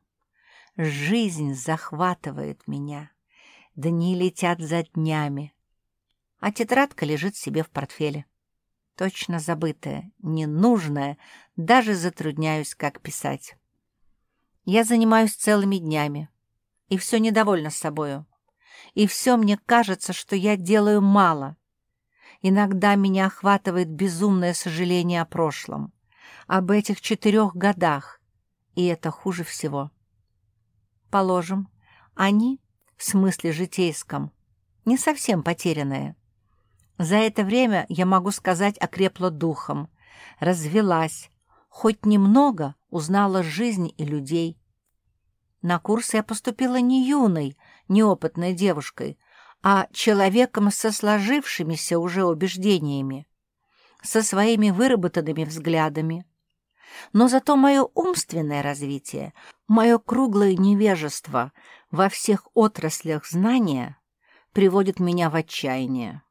Speaker 1: Жизнь захватывает меня. Дни летят за днями. А тетрадка лежит себе в портфеле. Точно забытая, ненужная, даже затрудняюсь, как писать. Я занимаюсь целыми днями, и все недовольна собою. И все мне кажется, что я делаю мало. Иногда меня охватывает безумное сожаление о прошлом об этих четырех годах, и это хуже всего. Положим, они, в смысле житейском, не совсем потерянные. За это время, я могу сказать, окрепла духом, развелась, хоть немного узнала жизнь и людей. На курс я поступила не юной, неопытной девушкой, а человеком со сложившимися уже убеждениями, со своими выработанными взглядами, но зато мое умственное развитие, мое круглое невежество во всех отраслях знания приводит меня в отчаяние.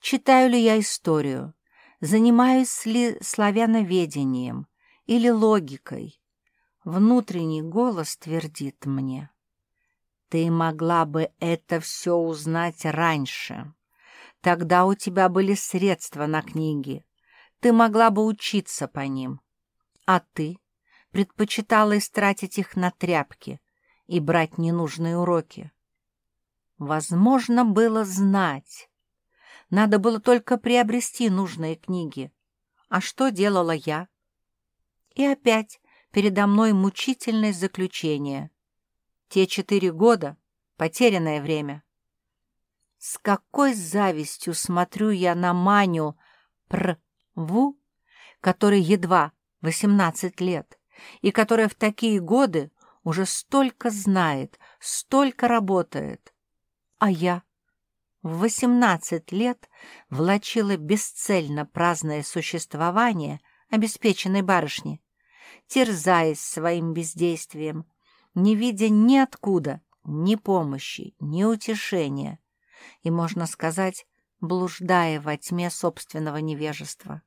Speaker 1: Читаю ли я историю, занимаюсь ли славяноведением или логикой, внутренний голос твердит мне. Ты могла бы это все узнать раньше. Тогда у тебя были средства на книги. Ты могла бы учиться по ним. А ты предпочитала истратить их на тряпки и брать ненужные уроки. Возможно было знать. Надо было только приобрести нужные книги. А что делала я? И опять передо мной мучительное заключение. Те четыре года — потерянное время. С какой завистью смотрю я на Маню Пр-Ву, который едва 18 лет, и которая в такие годы уже столько знает, столько работает. А я в восемнадцать лет влачила бесцельно праздное существование обеспеченной барышни, терзаясь своим бездействием, не видя ниоткуда ни помощи, ни утешения, и, можно сказать, блуждая во тьме собственного невежества.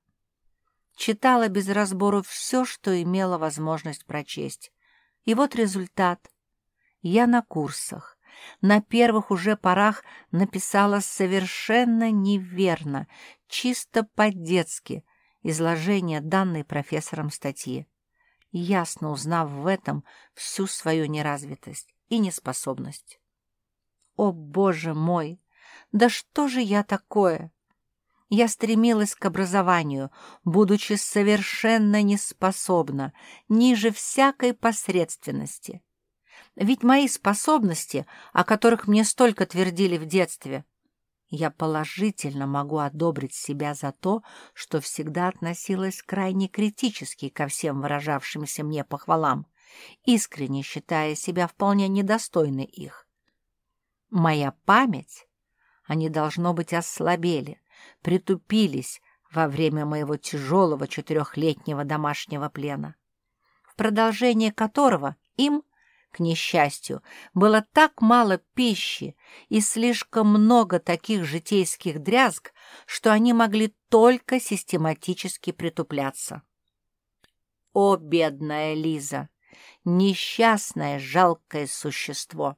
Speaker 1: Читала без разбору все, что имела возможность прочесть. И вот результат. Я на курсах, на первых уже порах написала совершенно неверно, чисто по-детски, изложение данной профессором статьи, ясно узнав в этом всю свою неразвитость и неспособность. О, Боже мой! Да что же я такое? Я стремилась к образованию, будучи совершенно неспособна, ниже всякой посредственности. Ведь мои способности, о которых мне столько твердили в детстве, я положительно могу одобрить себя за то, что всегда относилась крайне критически ко всем выражавшимся мне похвалам, искренне считая себя вполне недостойной их. Моя память, они, должно быть, ослабели, притупились во время моего тяжелого четырехлетнего домашнего плена, в продолжение которого им к несчастью, было так мало пищи и слишком много таких житейских дрязг, что они могли только систематически притупляться. О, бедная Лиза! Несчастное, жалкое существо!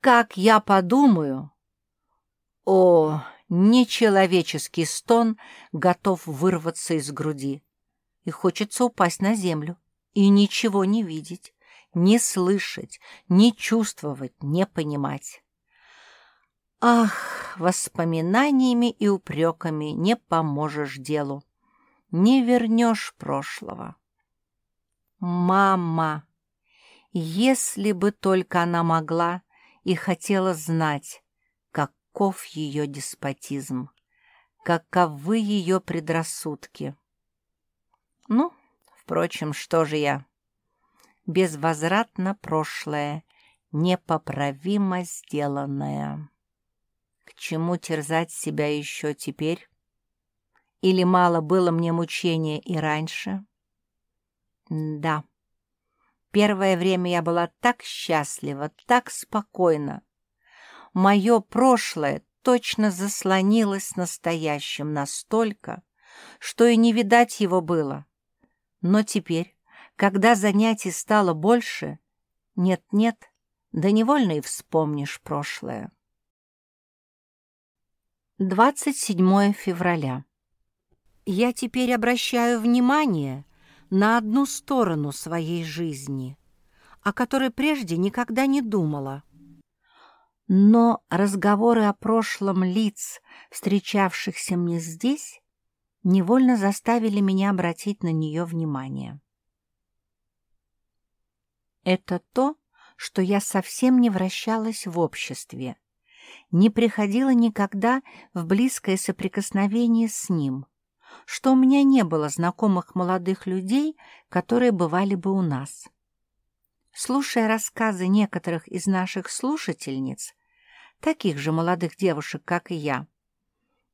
Speaker 1: Как я подумаю! О, нечеловеческий стон готов вырваться из груди, и хочется упасть на землю и ничего не видеть, не слышать, не чувствовать, не понимать. Ах, воспоминаниями и упреками не поможешь делу, не вернешь прошлого. Мама! Если бы только она могла и хотела знать, каков ее деспотизм, каковы ее предрассудки. Ну, впрочем, что же я? Безвозвратно прошлое, непоправимо сделанное. К чему терзать себя еще теперь? Или мало было мне мучения и раньше? Да. Первое время я была так счастлива, так спокойна. Мое прошлое точно заслонилось настоящим настолько, что и не видать его было. Но теперь, когда занятий стало больше, нет-нет, да невольно и вспомнишь прошлое. 27 февраля. Я теперь обращаю внимание на одну сторону своей жизни, о которой прежде никогда не думала. Но разговоры о прошлом лиц, встречавшихся мне здесь, невольно заставили меня обратить на нее внимание. Это то, что я совсем не вращалась в обществе, не приходила никогда в близкое соприкосновение с ним, что у меня не было знакомых молодых людей, которые бывали бы у нас. Слушая рассказы некоторых из наших слушательниц, таких же молодых девушек, как и я,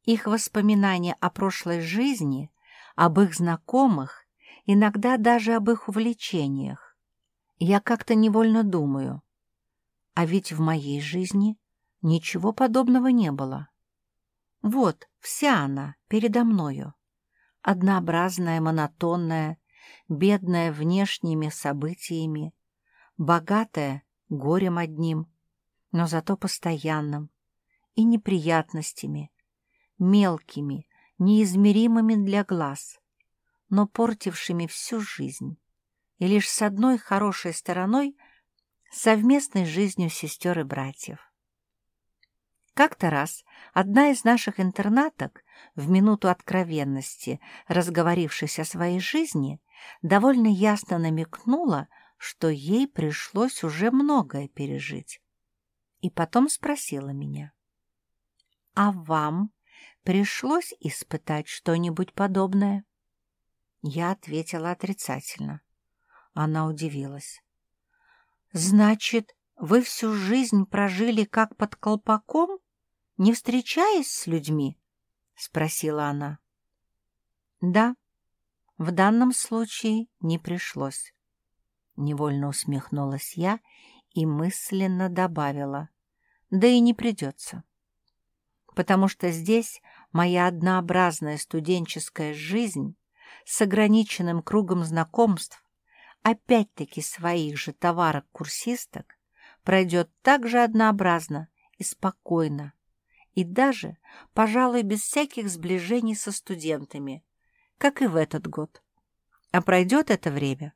Speaker 1: их воспоминания о прошлой жизни, об их знакомых, иногда даже об их увлечениях, я как-то невольно думаю, а ведь в моей жизни ничего подобного не было. Вот вся она передо мною, однообразная, монотонная, бедная внешними событиями, богатая горем одним, но зато постоянным, и неприятностями, мелкими, неизмеримыми для глаз, но портившими всю жизнь и лишь с одной хорошей стороной — совместной жизнью сестер и братьев. Как-то раз одна из наших интернаток, в минуту откровенности, разговорившись о своей жизни, довольно ясно намекнула, что ей пришлось уже многое пережить. И потом спросила меня, «А вам пришлось испытать что-нибудь подобное?» Я ответила отрицательно. Она удивилась. «Значит, вы всю жизнь прожили как под колпаком, не встречаясь с людьми?» — спросила она. «Да, в данном случае не пришлось». Невольно усмехнулась я и мысленно добавила. «Да и не придется. Потому что здесь моя однообразная студенческая жизнь с ограниченным кругом знакомств, опять-таки своих же товарок-курсисток, пройдет так же однообразно и спокойно, и даже, пожалуй, без всяких сближений со студентами, как и в этот год. А пройдет это время,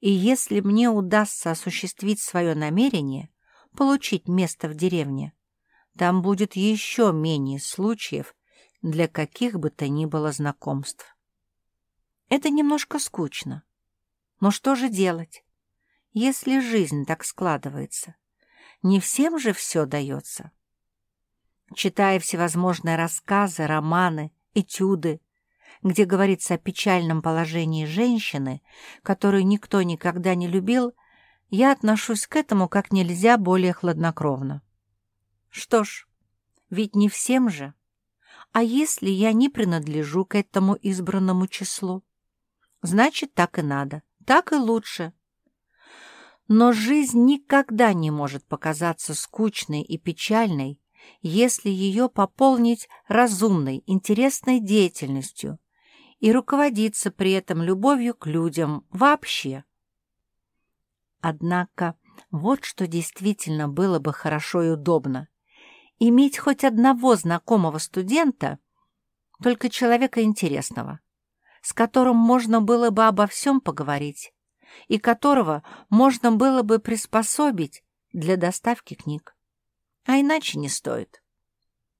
Speaker 1: и если мне удастся осуществить свое намерение, получить место в деревне, там будет еще менее случаев для каких бы то ни было знакомств. Это немножко скучно. Но что же делать, если жизнь так складывается? Не всем же все дается. Читая всевозможные рассказы, романы, этюды, где говорится о печальном положении женщины, которую никто никогда не любил, я отношусь к этому как нельзя более хладнокровно. Что ж, ведь не всем же. А если я не принадлежу к этому избранному числу? Значит, так и надо, так и лучше. Но жизнь никогда не может показаться скучной и печальной, если ее пополнить разумной, интересной деятельностью, и руководиться при этом любовью к людям вообще. Однако вот что действительно было бы хорошо и удобно. Иметь хоть одного знакомого студента, только человека интересного, с которым можно было бы обо всем поговорить и которого можно было бы приспособить для доставки книг. А иначе не стоит.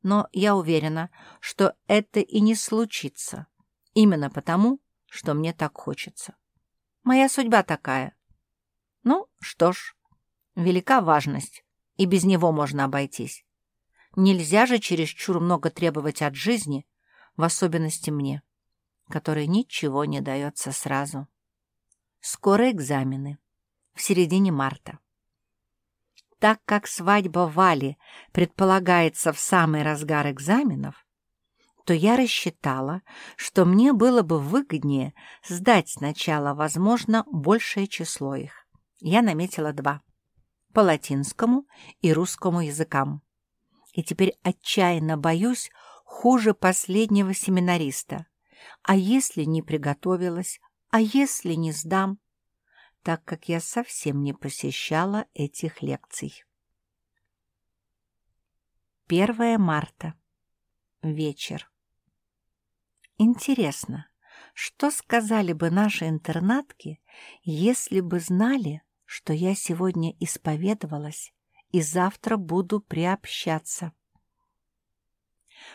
Speaker 1: Но я уверена, что это и не случится. Именно потому, что мне так хочется. Моя судьба такая. Ну, что ж, велика важность, и без него можно обойтись. Нельзя же чересчур много требовать от жизни, в особенности мне, которой ничего не дается сразу. Скоро экзамены, в середине марта. Так как свадьба Вали предполагается в самый разгар экзаменов, то я рассчитала, что мне было бы выгоднее сдать сначала, возможно, большее число их. Я наметила два — по латинскому и русскому языкам. И теперь отчаянно боюсь хуже последнего семинариста. А если не приготовилась, а если не сдам, так как я совсем не посещала этих лекций. 1 марта. Вечер. Интересно, что сказали бы наши интернатки, если бы знали, что я сегодня исповедовалась и завтра буду приобщаться?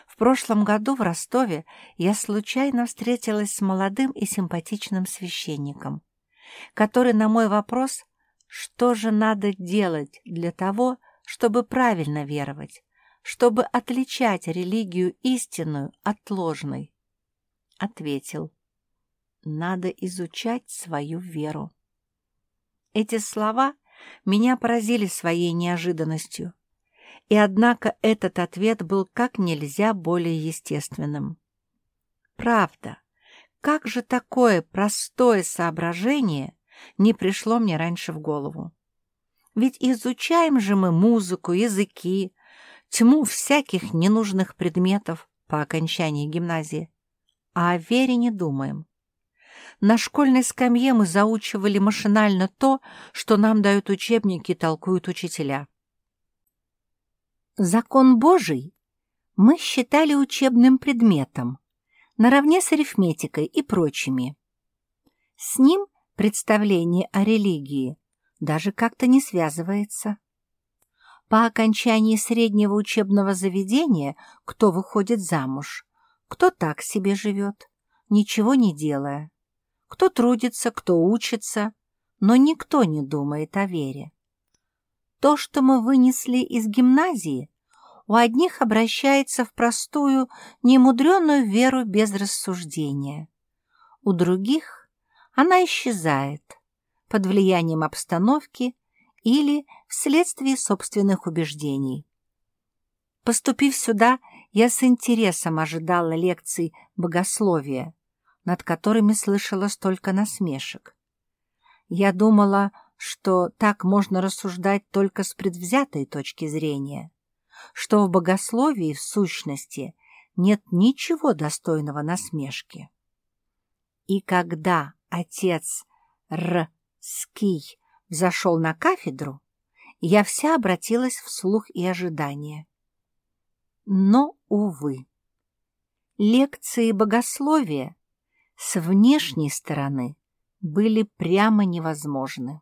Speaker 1: В прошлом году в Ростове я случайно встретилась с молодым и симпатичным священником, который на мой вопрос «Что же надо делать для того, чтобы правильно веровать, чтобы отличать религию истинную от ложной?» ответил «Надо изучать свою веру». Эти слова меня поразили своей неожиданностью, и однако этот ответ был как нельзя более естественным. Правда, как же такое простое соображение не пришло мне раньше в голову? Ведь изучаем же мы музыку, языки, тьму всяких ненужных предметов по окончании гимназии а о вере не думаем. На школьной скамье мы заучивали машинально то, что нам дают учебники и толкуют учителя. Закон Божий мы считали учебным предметом, наравне с арифметикой и прочими. С ним представление о религии даже как-то не связывается. По окончании среднего учебного заведения кто выходит замуж, кто так себе живет, ничего не делая. Кто трудится, кто учится, но никто не думает о вере. То, что мы вынесли из гимназии, у одних обращается в простую, немудреную веру без рассуждения. У других она исчезает под влиянием обстановки или вследствие собственных убеждений. Поступив сюда, я с интересом ожидала лекций богословия, над которыми слышала столько насмешек. Я думала, что так можно рассуждать только с предвзятой точки зрения, что в богословии, в сущности, нет ничего достойного насмешки. И когда отец Р.Ский зашел на кафедру, я вся обратилась вслух и ожидание. Но, увы, лекции богословия с внешней стороны были прямо невозможны.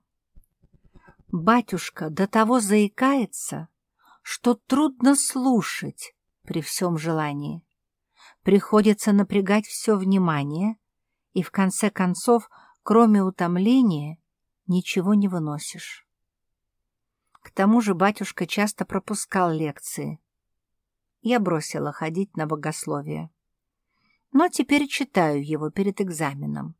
Speaker 1: Батюшка до того заикается, что трудно слушать при всем желании. Приходится напрягать все внимание, и в конце концов, кроме утомления, ничего не выносишь. К тому же батюшка часто пропускал лекции. Я бросила ходить на богословие. Но теперь читаю его перед экзаменом.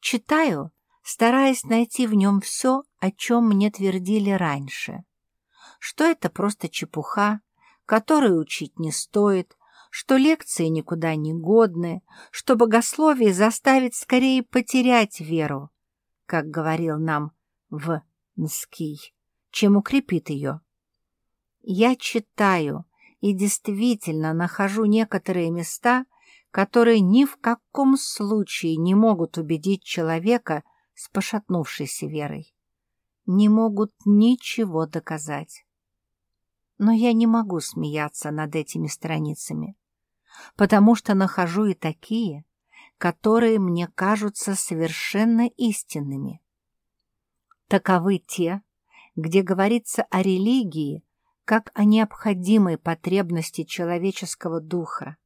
Speaker 1: Читаю, стараясь найти в нем все, о чем мне твердили раньше. Что это просто чепуха, которую учить не стоит, что лекции никуда не годны, что богословие заставит скорее потерять веру, как говорил нам в Нский, чем укрепит ее. Я читаю и действительно нахожу некоторые места, которые ни в каком случае не могут убедить человека с пошатнувшейся верой. Не могут ничего доказать. Но я не могу смеяться над этими страницами, потому что нахожу и такие, которые мне кажутся совершенно истинными. Таковы те, где говорится о религии как о необходимой потребности человеческого духа.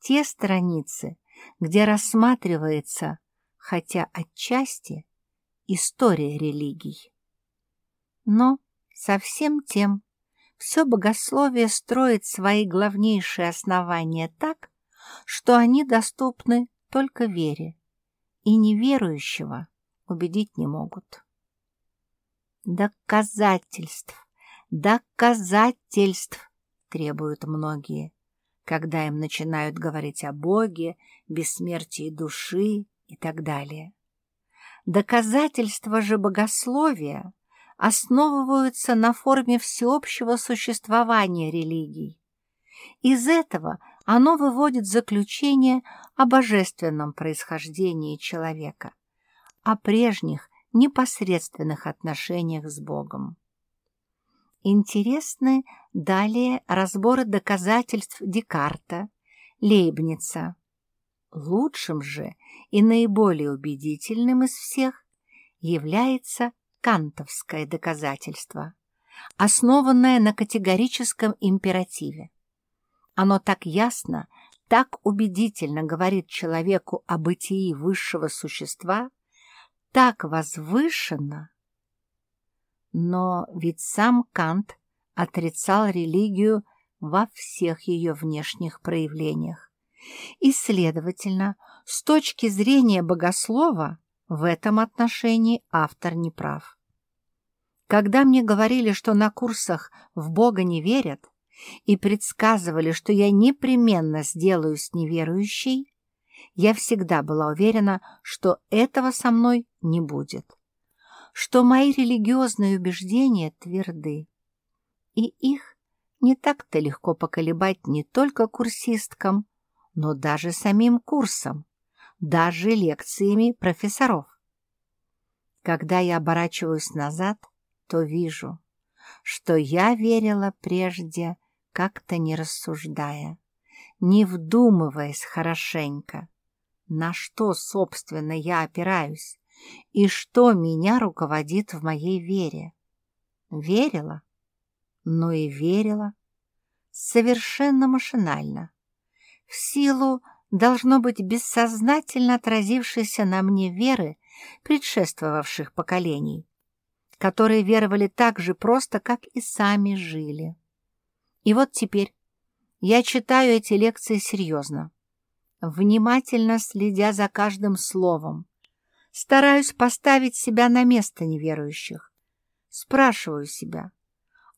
Speaker 1: Те страницы, где рассматривается, хотя отчасти, история религий. Но совсем тем все богословие строит свои главнейшие основания так, что они доступны только вере, и неверующего убедить не могут. Доказательств, доказательств требуют многие, когда им начинают говорить о Боге, бессмертии души и так далее. Доказательства же богословия основываются на форме всеобщего существования религий. Из этого оно выводит заключение о божественном происхождении человека, о прежних непосредственных отношениях с Богом. Интересны далее разборы доказательств Декарта, Лейбница. Лучшим же и наиболее убедительным из всех является кантовское доказательство, основанное на категорическом императиве. Оно так ясно, так убедительно говорит человеку о бытии высшего существа, так возвышенно. Но ведь сам Кант отрицал религию во всех ее внешних проявлениях. И, следовательно, с точки зрения богослова, в этом отношении автор не прав. Когда мне говорили, что на курсах в Бога не верят, и предсказывали, что я непременно сделаюсь неверующей, я всегда была уверена, что этого со мной не будет, что мои религиозные убеждения тверды, и их не так-то легко поколебать не только курсисткам, но даже самим курсом, даже лекциями профессоров. Когда я оборачиваюсь назад, то вижу, что я верила прежде как-то не рассуждая, не вдумываясь хорошенько, на что, собственно, я опираюсь и что меня руководит в моей вере. Верила? Ну и верила. Совершенно машинально. В силу, должно быть, бессознательно отразившейся на мне веры предшествовавших поколений, которые веровали так же просто, как и сами жили. И вот теперь я читаю эти лекции серьезно, внимательно следя за каждым словом, стараюсь поставить себя на место неверующих, спрашиваю себя,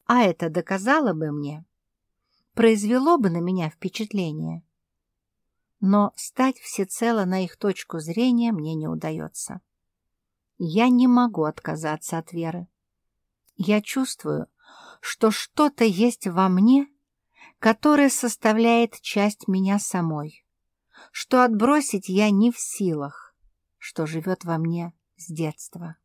Speaker 1: а это доказало бы мне? Произвело бы на меня впечатление? Но стать всецело на их точку зрения мне не удается. Я не могу отказаться от веры. Я чувствую, что что-то есть во мне, которое составляет часть меня самой, что отбросить я не в силах, что живет во мне с детства.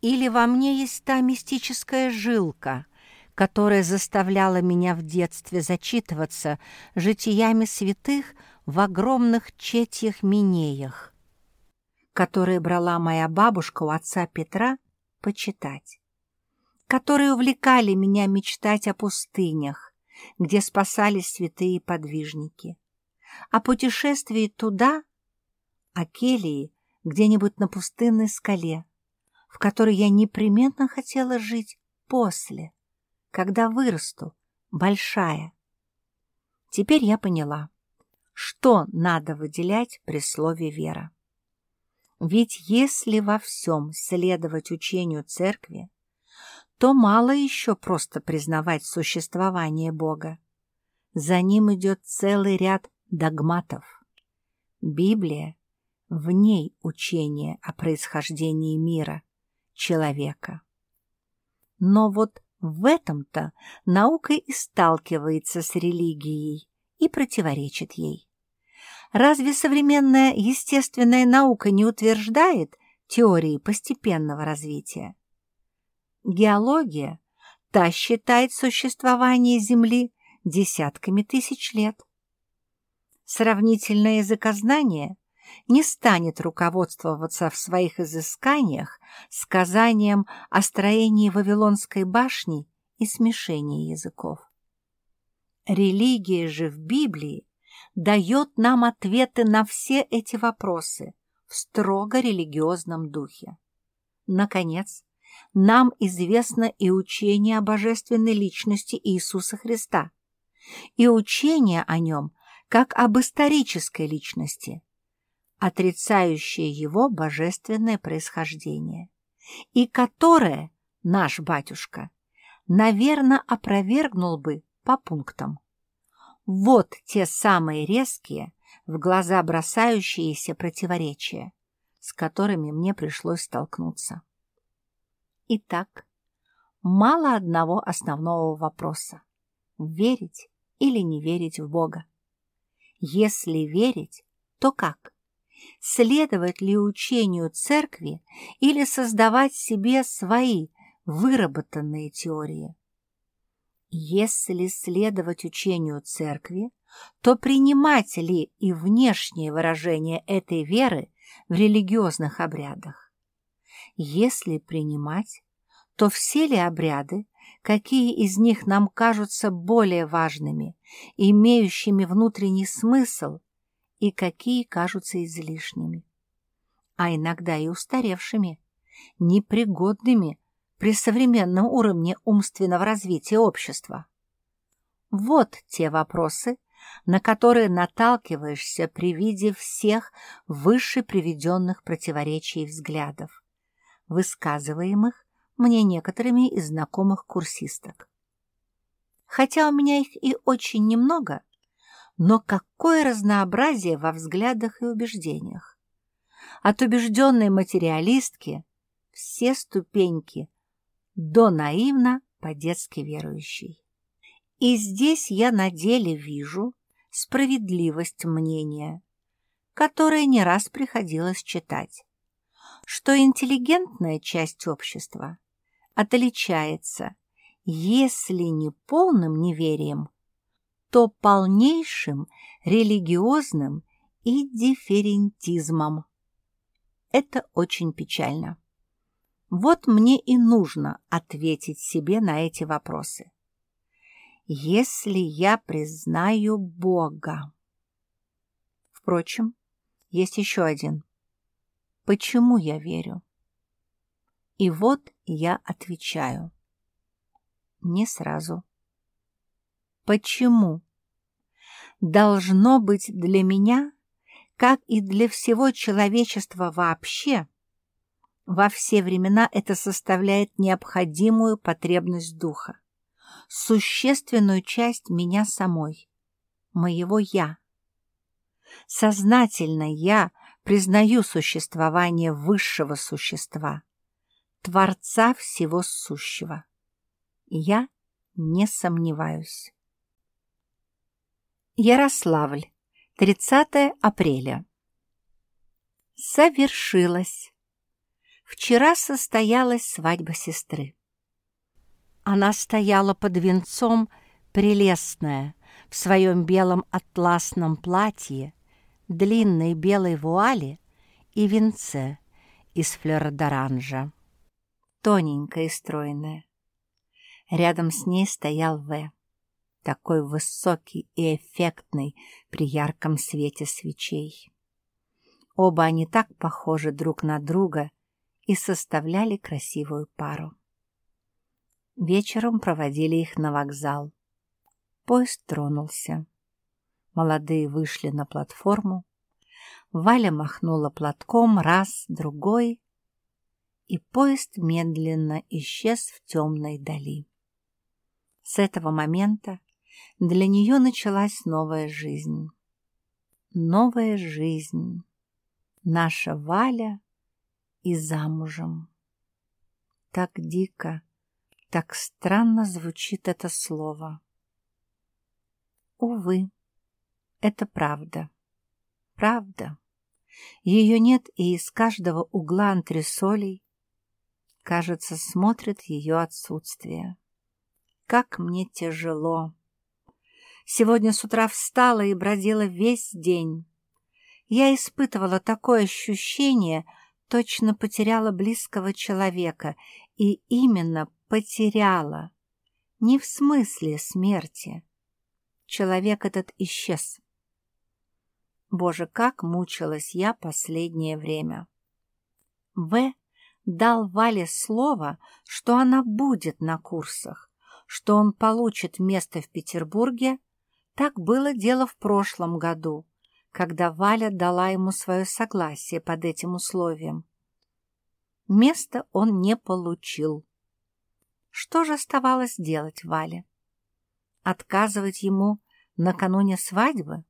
Speaker 2: Или во мне есть та мистическая жилка, которая заставляла меня в детстве зачитываться житиями святых в огромных четьях-минеях,
Speaker 1: которые брала моя бабушка у отца Петра почитать, которые увлекали меня мечтать о пустынях, где спасались святые подвижники, о путешествии туда, о келии где-нибудь на пустынной скале, в которой я непременно хотела жить после, когда вырасту, большая. Теперь я поняла, что надо выделять при слове «вера». Ведь если во всем следовать учению церкви, то мало еще просто признавать существование Бога. За ним идет целый ряд догматов. Библия — в ней учение о происхождении мира, человека. Но вот в этом-то наука и сталкивается с религией и противоречит ей. Разве современная естественная наука не утверждает теории постепенного развития? Геология та считает существование Земли десятками тысяч лет. Сравнительное языкознание не станет руководствоваться в своих изысканиях сказанием о строении Вавилонской башни и смешении языков. Религия же в Библии дает нам ответы на все эти вопросы в строго религиозном духе. Наконец, нам известно и учение о божественной личности Иисуса Христа, и учение о нем как об исторической личности, отрицающее его божественное происхождение, и которое наш батюшка, наверное, опровергнул бы по пунктам. Вот те самые резкие, в глаза бросающиеся противоречия, с которыми мне пришлось столкнуться. Итак, мало одного основного вопроса – верить или не верить в Бога. Если верить, то как? Следовать ли учению церкви или создавать себе свои выработанные теории? Если следовать учению церкви, то принимать ли и внешнее выражение этой веры в религиозных обрядах? Если принимать, то все ли обряды, какие из них нам кажутся более важными, имеющими внутренний смысл, и какие кажутся излишними, а иногда и устаревшими, непригодными при современном уровне умственного развития общества? Вот те вопросы, на которые наталкиваешься при виде всех выше приведенных противоречий взглядов, высказываемых мне некоторыми из знакомых курсисток. Хотя у меня их и очень немного, но какое разнообразие во взглядах и убеждениях. От убежденной материалистки все ступеньки до наивно по-детски верующий. И здесь я на деле вижу справедливость мнения, которое не раз приходилось читать, что интеллигентная часть общества отличается, если не полным неверием, то полнейшим религиозным и дифферентизмом. Это очень печально. Вот мне и нужно ответить себе на эти вопросы. Если я признаю Бога... Впрочем, есть еще один. Почему я верю? И вот я отвечаю. Не сразу. Почему? Должно быть для меня, как и для всего человечества вообще, Во все времена это составляет необходимую потребность духа, существенную часть меня самой, моего «я». Сознательно я признаю существование высшего существа, Творца всего сущего. Я не сомневаюсь. Ярославль, 30 апреля. Совершилось. Вчера состоялась свадьба сестры. Она стояла под венцом, прелестная, в своем белом атласном платье, длинной белой вуале и венце из флёродоранжа. Тоненькая и стройная. Рядом с ней стоял В, такой высокий и эффектный при ярком свете свечей. Оба они так похожи друг на друга и составляли красивую пару. Вечером проводили их на вокзал. Поезд тронулся. Молодые вышли на платформу. Валя махнула платком раз, другой, и поезд медленно исчез в темной дали. С этого момента для нее началась новая жизнь. Новая жизнь. Наша Валя и замужем. Так дико, так странно звучит это слово. Увы, это правда. Правда. Ее нет и из каждого угла антресолей, кажется, смотрит ее отсутствие. Как мне тяжело. Сегодня с утра встала и бродила весь день. Я испытывала такое ощущение, точно потеряла близкого человека, и именно потеряла. Не в смысле смерти. Человек этот исчез. Боже, как мучилась я последнее время. В дал Вале слово, что она будет на курсах, что он получит место в Петербурге. Так было дело в прошлом году, когда Валя дала ему свое согласие под этим условием. Место он не получил. Что же оставалось делать Вале? Отказывать ему накануне свадьбы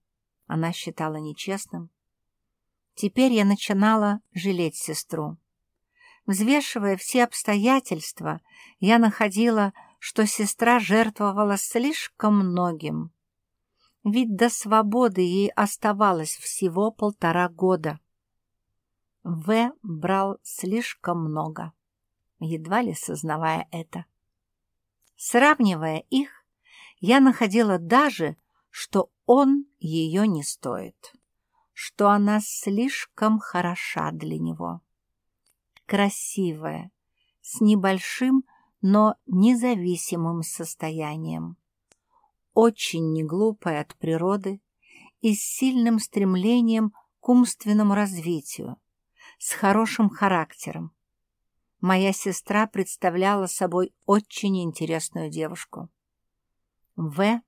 Speaker 1: она считала нечестным. Теперь я начинала жалеть сестру. Взвешивая все обстоятельства, я находила, что сестра жертвовала слишком многим. Ведь до свободы ей оставалось всего полтора года. В брал слишком много, едва ли сознавая это. Сравнивая их, я находила даже, что он ее не стоит, что она слишком хороша для него красивая, с небольшим, но независимым состоянием, очень неглупая от природы и с сильным стремлением к умственному развитию, с хорошим характером. Моя сестра представляла собой очень интересную девушку. В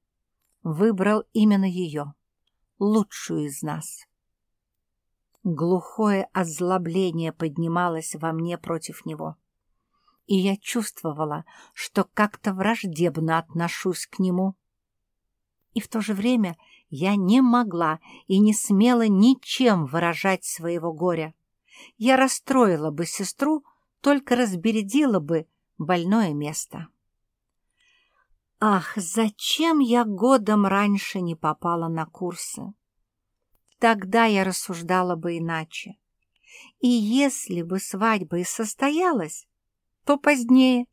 Speaker 1: выбрал именно ее, лучшую из нас. Глухое озлобление поднималось во мне против него. И я чувствовала, что как-то враждебно отношусь к нему. И в то же время я не могла и не смела ничем выражать своего горя. Я расстроила бы сестру, только разбередила бы больное место. Ах, зачем я годом раньше не попала на курсы? Тогда я рассуждала бы иначе. И если бы свадьба и состоялась, то позднее.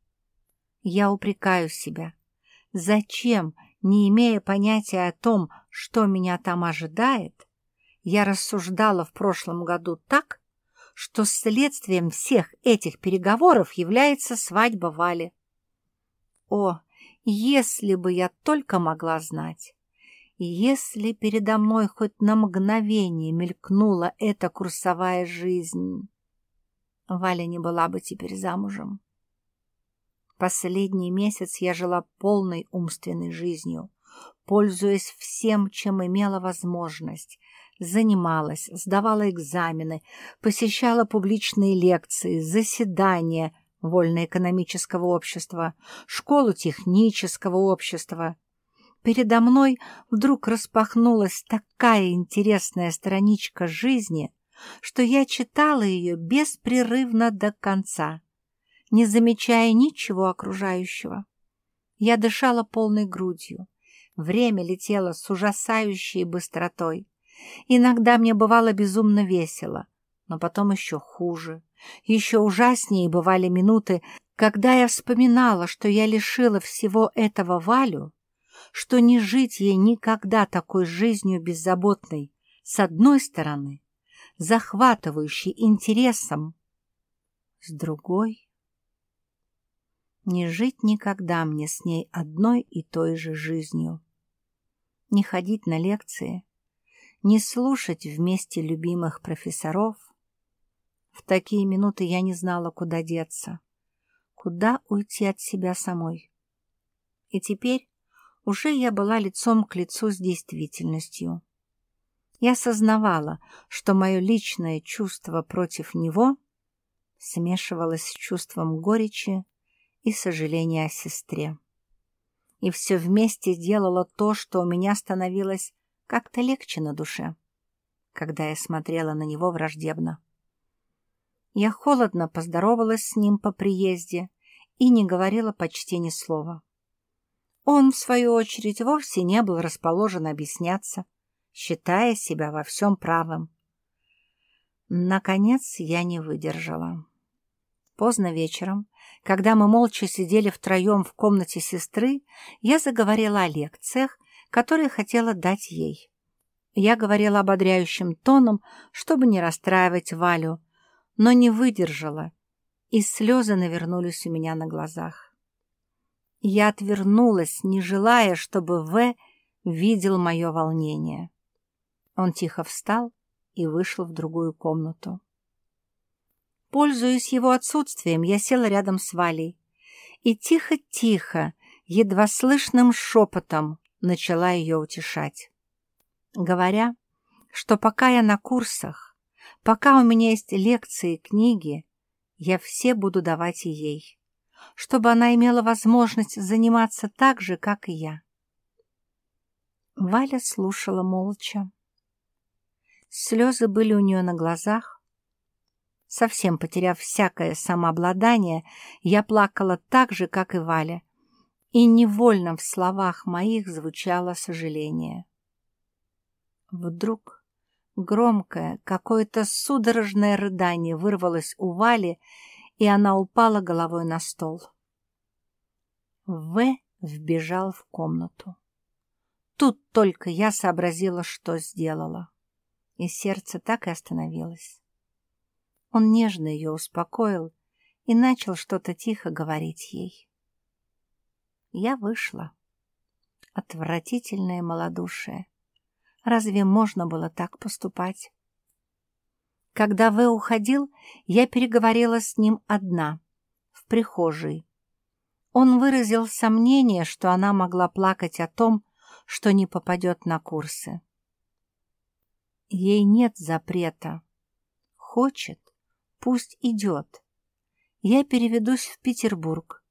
Speaker 1: Я упрекаю себя. Зачем, не имея понятия о том, что меня там ожидает, я рассуждала в прошлом году так, что следствием всех этих переговоров является свадьба Вали. О, если бы я только могла знать! если передо мной хоть на мгновение мелькнула эта курсовая жизнь, Валя не была бы теперь замужем. Последний месяц я жила полной умственной жизнью, пользуясь всем, чем имела возможность, занималась, сдавала экзамены, посещала публичные лекции, заседания Вольно-экономического общества, школу технического общества. Передо мной вдруг распахнулась такая интересная страничка жизни, что я читала ее беспрерывно до конца, не замечая ничего окружающего. Я дышала полной грудью. Время летело с ужасающей быстротой. Иногда мне бывало безумно весело, но потом еще хуже. Еще ужаснее бывали минуты, когда я вспоминала, что я лишила всего этого Валю, что не жить ей никогда такой жизнью беззаботной, с одной стороны, захватывающей интересом, с другой — не жить никогда мне с ней одной и той же жизнью, не ходить на лекции, не слушать вместе любимых профессоров. В такие минуты я не знала, куда деться, куда уйти от себя самой. И теперь уже я была лицом к лицу с действительностью. Я осознавала, что мое личное чувство против него смешивалось с чувством горечи и сожаления о сестре. И все вместе делало то, что у меня становилось как-то легче на душе, когда я смотрела на него враждебно. Я холодно поздоровалась с ним по приезде и не говорила почти ни слова. Он, в свою очередь, вовсе не был расположен объясняться, считая себя во всем правым. Наконец я не выдержала. Поздно вечером, когда мы молча сидели втроем в комнате сестры, я заговорила о лекциях, которые хотела дать ей. Я говорила ободряющим тоном, чтобы не расстраивать Валю, но не выдержала, и слезы навернулись у меня на глазах. Я отвернулась, не желая, чтобы В видел мое волнение. Он тихо встал и вышел в другую комнату. Пользуясь его отсутствием, я села рядом с Валей и тихо-тихо, едва слышным шепотом начала ее утешать, говоря, что пока я на курсах, пока у меня есть лекции и книги, я все буду давать ей, чтобы она имела возможность заниматься так же, как и я. Валя слушала молча. Слезы были у нее на глазах. Совсем потеряв всякое самообладание, я плакала так же, как и Валя, и невольно в словах моих звучало сожаление. Вдруг громкое, какое-то судорожное рыдание вырвалось у Вали, и она упала головой на стол. В вбежал в комнату. Тут только я сообразила, что сделала, и сердце так и остановилось. Он нежно ее успокоил и начал что-то тихо говорить ей. Я вышла. Отвратительное малодушие. Разве можно было так поступать? Когда В уходил, я переговорила с ним одна, в прихожей. Он выразил сомнение, что она могла плакать о том, что не попадет на курсы. Ей нет запрета. Хочет, пусть идет. Я переведусь в Петербург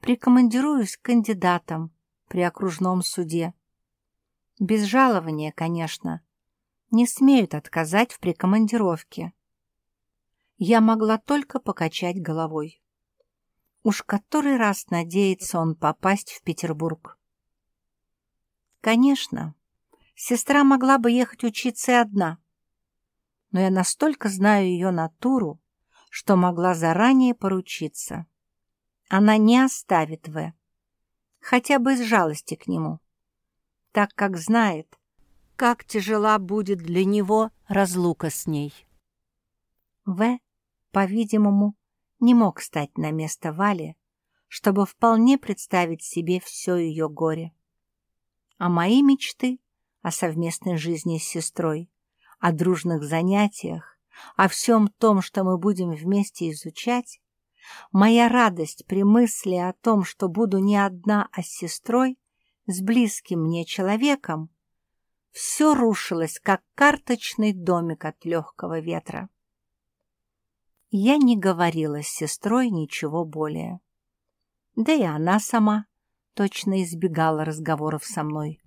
Speaker 1: прикомандируюсь к кандидатам при окружном суде. Без жалования, конечно. Не смеют отказать в прикомандировке. Я могла только покачать головой. Уж который раз надеется он попасть в Петербург. Конечно, сестра могла бы ехать учиться одна, но я настолько знаю ее натуру, что могла заранее поручиться. Она не оставит В, хотя бы из жалости к нему, так как знает, как тяжела будет для него разлука с ней. В, по-видимому, не мог стать на место Вали, чтобы вполне представить себе все ее горе. А мои мечты о совместной жизни с сестрой, о дружных занятиях, о всем том, что мы будем вместе изучать, Моя радость при мысли о том, что буду не одна, а с сестрой, с близким мне человеком, все рушилось, как карточный домик от легкого ветра. Я не говорила с сестрой ничего более. Да и она сама точно избегала разговоров со мной.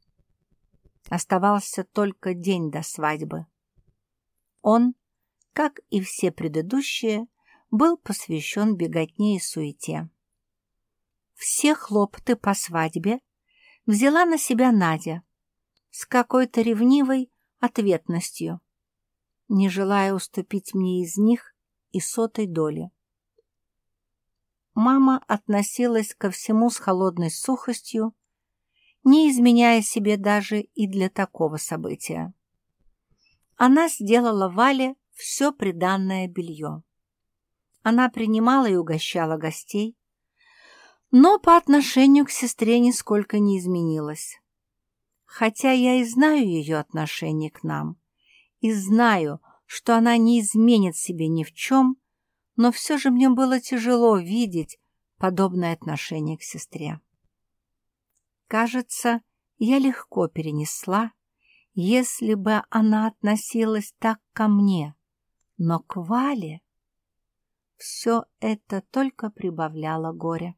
Speaker 1: Оставался только день до свадьбы. Он, как и все предыдущие, был посвящен беготне и суете. Все хлопоты по свадьбе взяла на себя Надя с какой-то ревнивой ответностью, не желая уступить мне из них и сотой доли. Мама относилась ко всему с холодной сухостью, не изменяя себе даже и для такого события. Она сделала Вале все приданное белье. Она принимала и угощала гостей, но по отношению к сестре нисколько не изменилась. Хотя я и знаю ее отношение к нам, и знаю, что она не изменит себе ни в чем, но все же мне было тяжело видеть подобное отношение к сестре. Кажется, я легко перенесла, если бы она относилась так ко мне, но к Вале все это только прибавляло горя.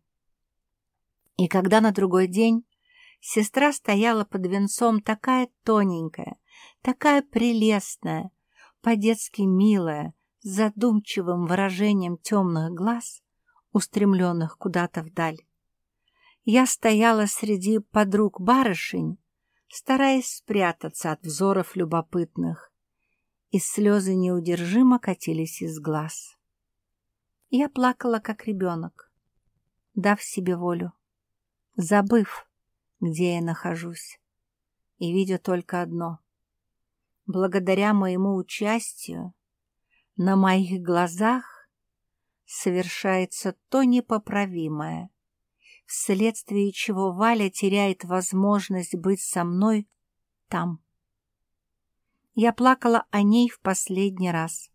Speaker 1: И когда на другой день сестра стояла под венцом такая тоненькая, такая прелестная, по-детски милая, с задумчивым выражением темных глаз, устремленных куда-то вдаль. Я стояла среди подруг барышень, стараясь спрятаться от взоров любопытных, и слезы неудержимо катились из глаз. Я плакала, как ребенок, дав себе волю, забыв, где я нахожусь, и видя только одно — благодаря моему участию, на моих глазах совершается то непоправимое, вследствие чего Валя теряет возможность быть со мной там. Я плакала о ней в последний раз,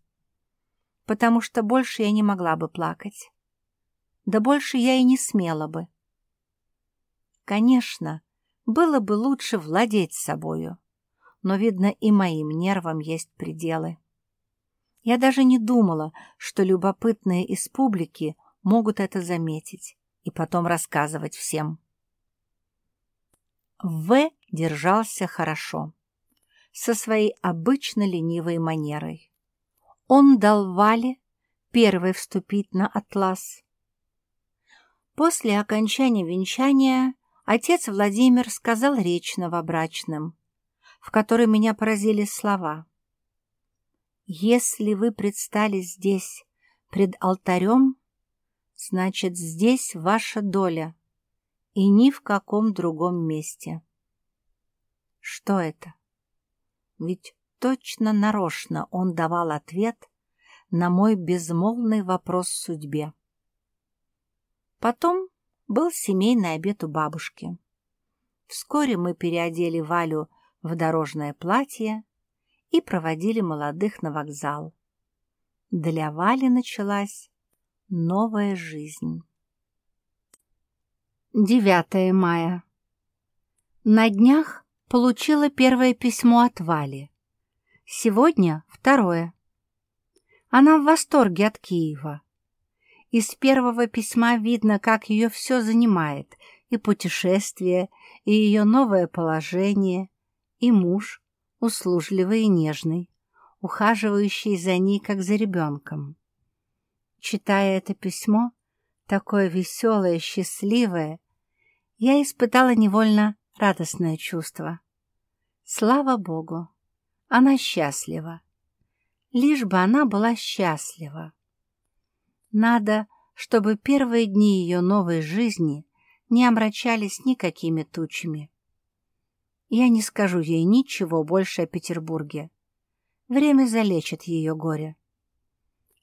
Speaker 1: потому что больше я не могла бы плакать. Да больше я и не смела бы. Конечно, было бы лучше владеть собою но, видно, и моим нервам есть пределы. Я даже не думала, что любопытные из публики могут это заметить и потом рассказывать всем. В держался хорошо, со своей обычно ленивой манерой. Он дал Вале первой вступить на атлас. После окончания венчания отец Владимир сказал речь новобрачным, в которой меня поразили слова. «Если вы предстали здесь, пред алтарем, значит, здесь ваша доля, и ни в каком другом месте». Что это? Ведь точно нарочно он давал ответ на мой безмолвный вопрос судьбе. Потом был семейный обед у бабушки. Вскоре мы переодели Валю в дорожное платье и проводили молодых на вокзал. Для Вали началась новая жизнь. 9 мая. На днях получила первое письмо от Вали. Сегодня второе. Она в восторге от Киева. Из первого письма видно, как ее все занимает, и путешествие, и ее новое положение, и муж, услужливый и нежный, ухаживающий за ней, как за ребенком. Читая это письмо, такое веселое, счастливое, я испытала невольно радостное чувство. Слава Богу, она счастлива. Лишь бы она была счастлива. Надо, чтобы первые дни ее новой жизни не омрачались никакими тучами. Я не скажу ей ничего больше о Петербурге. Время залечит ее горе.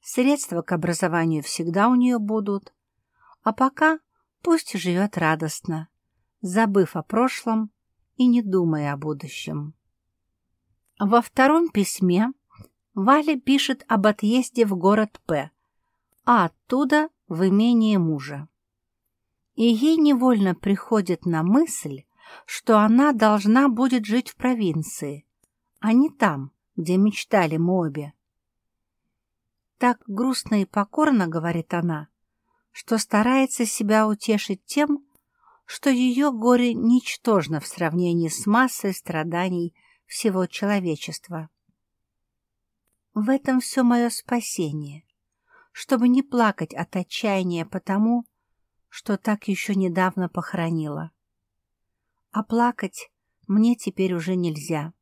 Speaker 1: Средства к образованию всегда у нее будут, а пока пусть живет радостно, забыв о прошлом и не думая о будущем. Во втором письме Валя пишет об отъезде в город П, а оттуда в имение мужа. И ей невольно приходит на мысль, что она должна будет жить в провинции, а не там, где мечтали мы обе. Так грустно и покорно, говорит она, что старается себя утешить тем, что ее горе ничтожно в сравнении с массой страданий всего человечества. В этом все мое спасение, чтобы не плакать от отчаяния потому, что так еще недавно похоронила. А плакать мне теперь уже нельзя,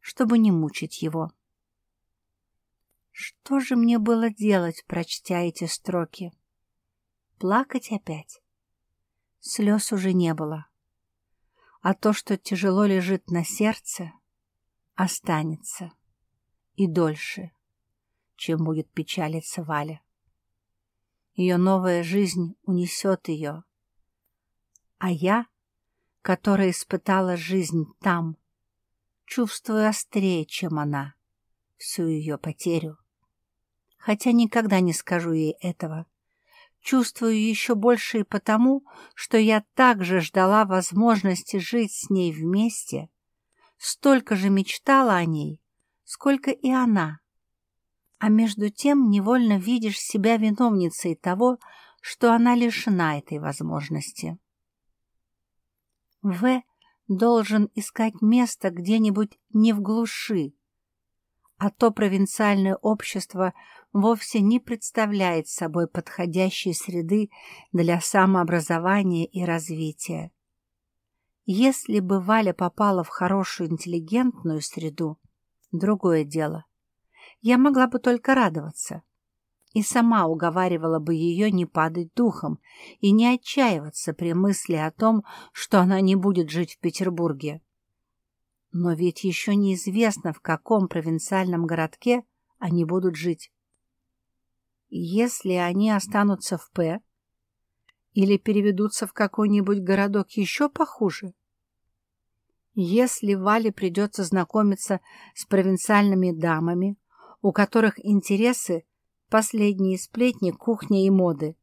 Speaker 1: чтобы не мучить его. Что же мне было делать, прочтя эти строки? Плакать опять? Слез уже не было. А то, что тяжело лежит на сердце, останется и дольше, чем будет печалиться Валя. Ее новая жизнь унесет ее, а я, которая испытала жизнь там, чувствую острее, чем она, всю ее потерю хотя никогда не скажу ей этого. Чувствую еще больше и потому, что я также ждала возможности жить с ней вместе, столько же мечтала о ней, сколько и она. А между тем невольно видишь себя виновницей того, что она лишена этой возможности. В должен искать место где-нибудь не в глуши, а то провинциальное общество вовсе не представляет собой подходящей среды для самообразования и развития. Если бы Валя попала в хорошую интеллигентную среду, другое дело. Я могла бы только радоваться. И сама уговаривала бы ее не падать духом и не отчаиваться при мысли о том, что она не будет жить в Петербурге. Но ведь еще неизвестно, в каком провинциальном городке они будут жить. Если они останутся в П или переведутся в какой-нибудь городок еще похуже, если Вале придется знакомиться с провинциальными дамами, у которых интересы – последние сплетни, кухни и моды.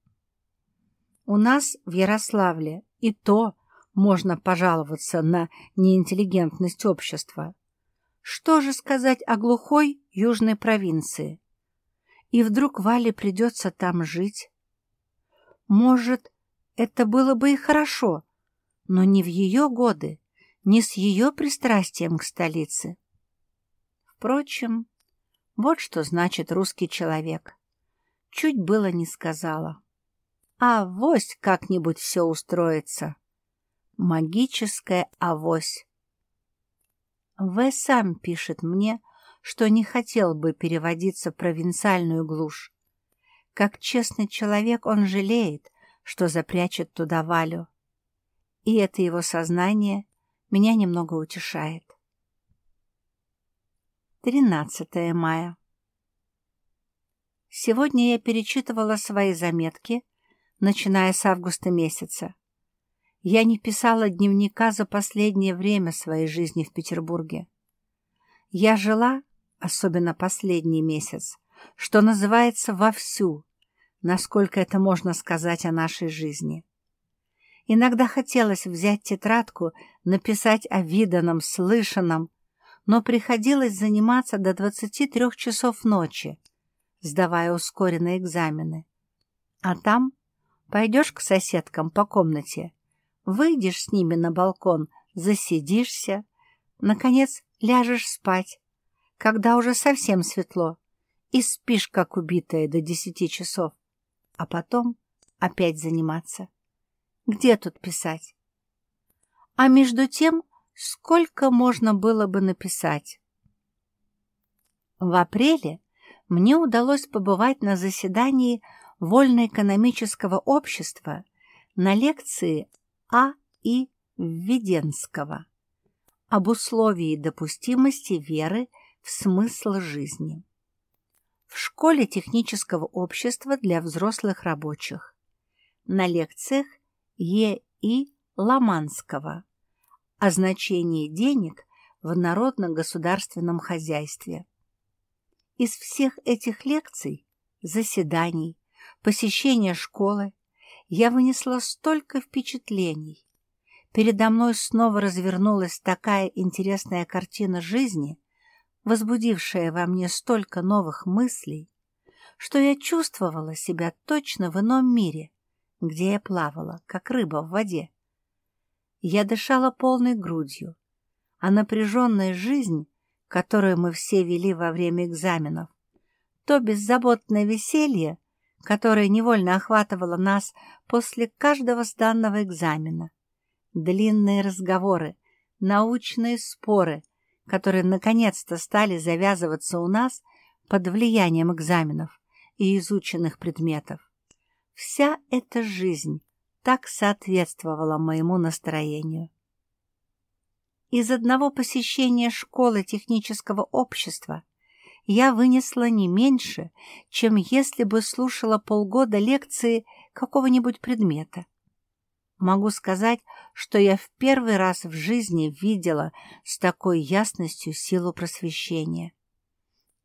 Speaker 1: У нас в Ярославле и то можно пожаловаться на неинтеллигентность общества. Что же сказать о глухой южной провинции? И вдруг Вале придется там жить? Может, это было бы и хорошо, но не в ее годы, не с ее пристрастием к столице. Впрочем, вот что значит русский человек. Чуть было не сказала. А вось как-нибудь все устроится. Магическая авось. В сам пишет мне, что не хотел бы переводиться в провинциальную глушь. Как честный человек он жалеет, что запрячет туда Валю. И это его сознание меня немного утешает. 13 мая. Сегодня я перечитывала свои заметки, начиная с августа месяца. Я не писала дневника за последнее время своей жизни в Петербурге. Я жила, особенно последний месяц, что называется вовсю, насколько это можно сказать о нашей жизни. Иногда хотелось взять тетрадку, написать о виданном, слышанном, но приходилось заниматься до 23 часов ночи, сдавая ускоренные экзамены. А там пойдешь к соседкам по комнате Выйдешь с ними на балкон, засидишься, наконец ляжешь спать, когда уже совсем светло, и спишь, как убитая, до десяти часов, а потом опять заниматься. Где тут писать? А между тем, сколько можно было бы написать? В апреле мне удалось побывать на заседании Вольноэкономического общества на лекции а. И. Введенского об условии допустимости веры в смысл жизни. В школе технического общества для взрослых рабочих. На лекциях Е. И. Ломанского о значении денег в народно-государственном хозяйстве. Из всех этих лекций, заседаний, посещения школы я вынесла столько впечатлений, передо мной снова развернулась такая интересная картина жизни, возбудившая во мне столько новых мыслей, что я чувствовала себя точно в ином мире, где я плавала, как рыба в воде. Я дышала полной грудью, а напряженная жизнь, которую мы все вели во время экзаменов, то беззаботное веселье, которое невольно охватывало нас после каждого сданного экзамена, длинные разговоры, научные споры, которые наконец-то стали завязываться у нас под влиянием экзаменов и изученных предметов. Вся эта жизнь так соответствовала моему настроению. Из одного посещения школы технического общества я вынесла не меньше, чем если бы слушала полгода лекции какого-нибудь предмета. Могу сказать, что я в первый раз в жизни видела с такой ясностью силу просвещения.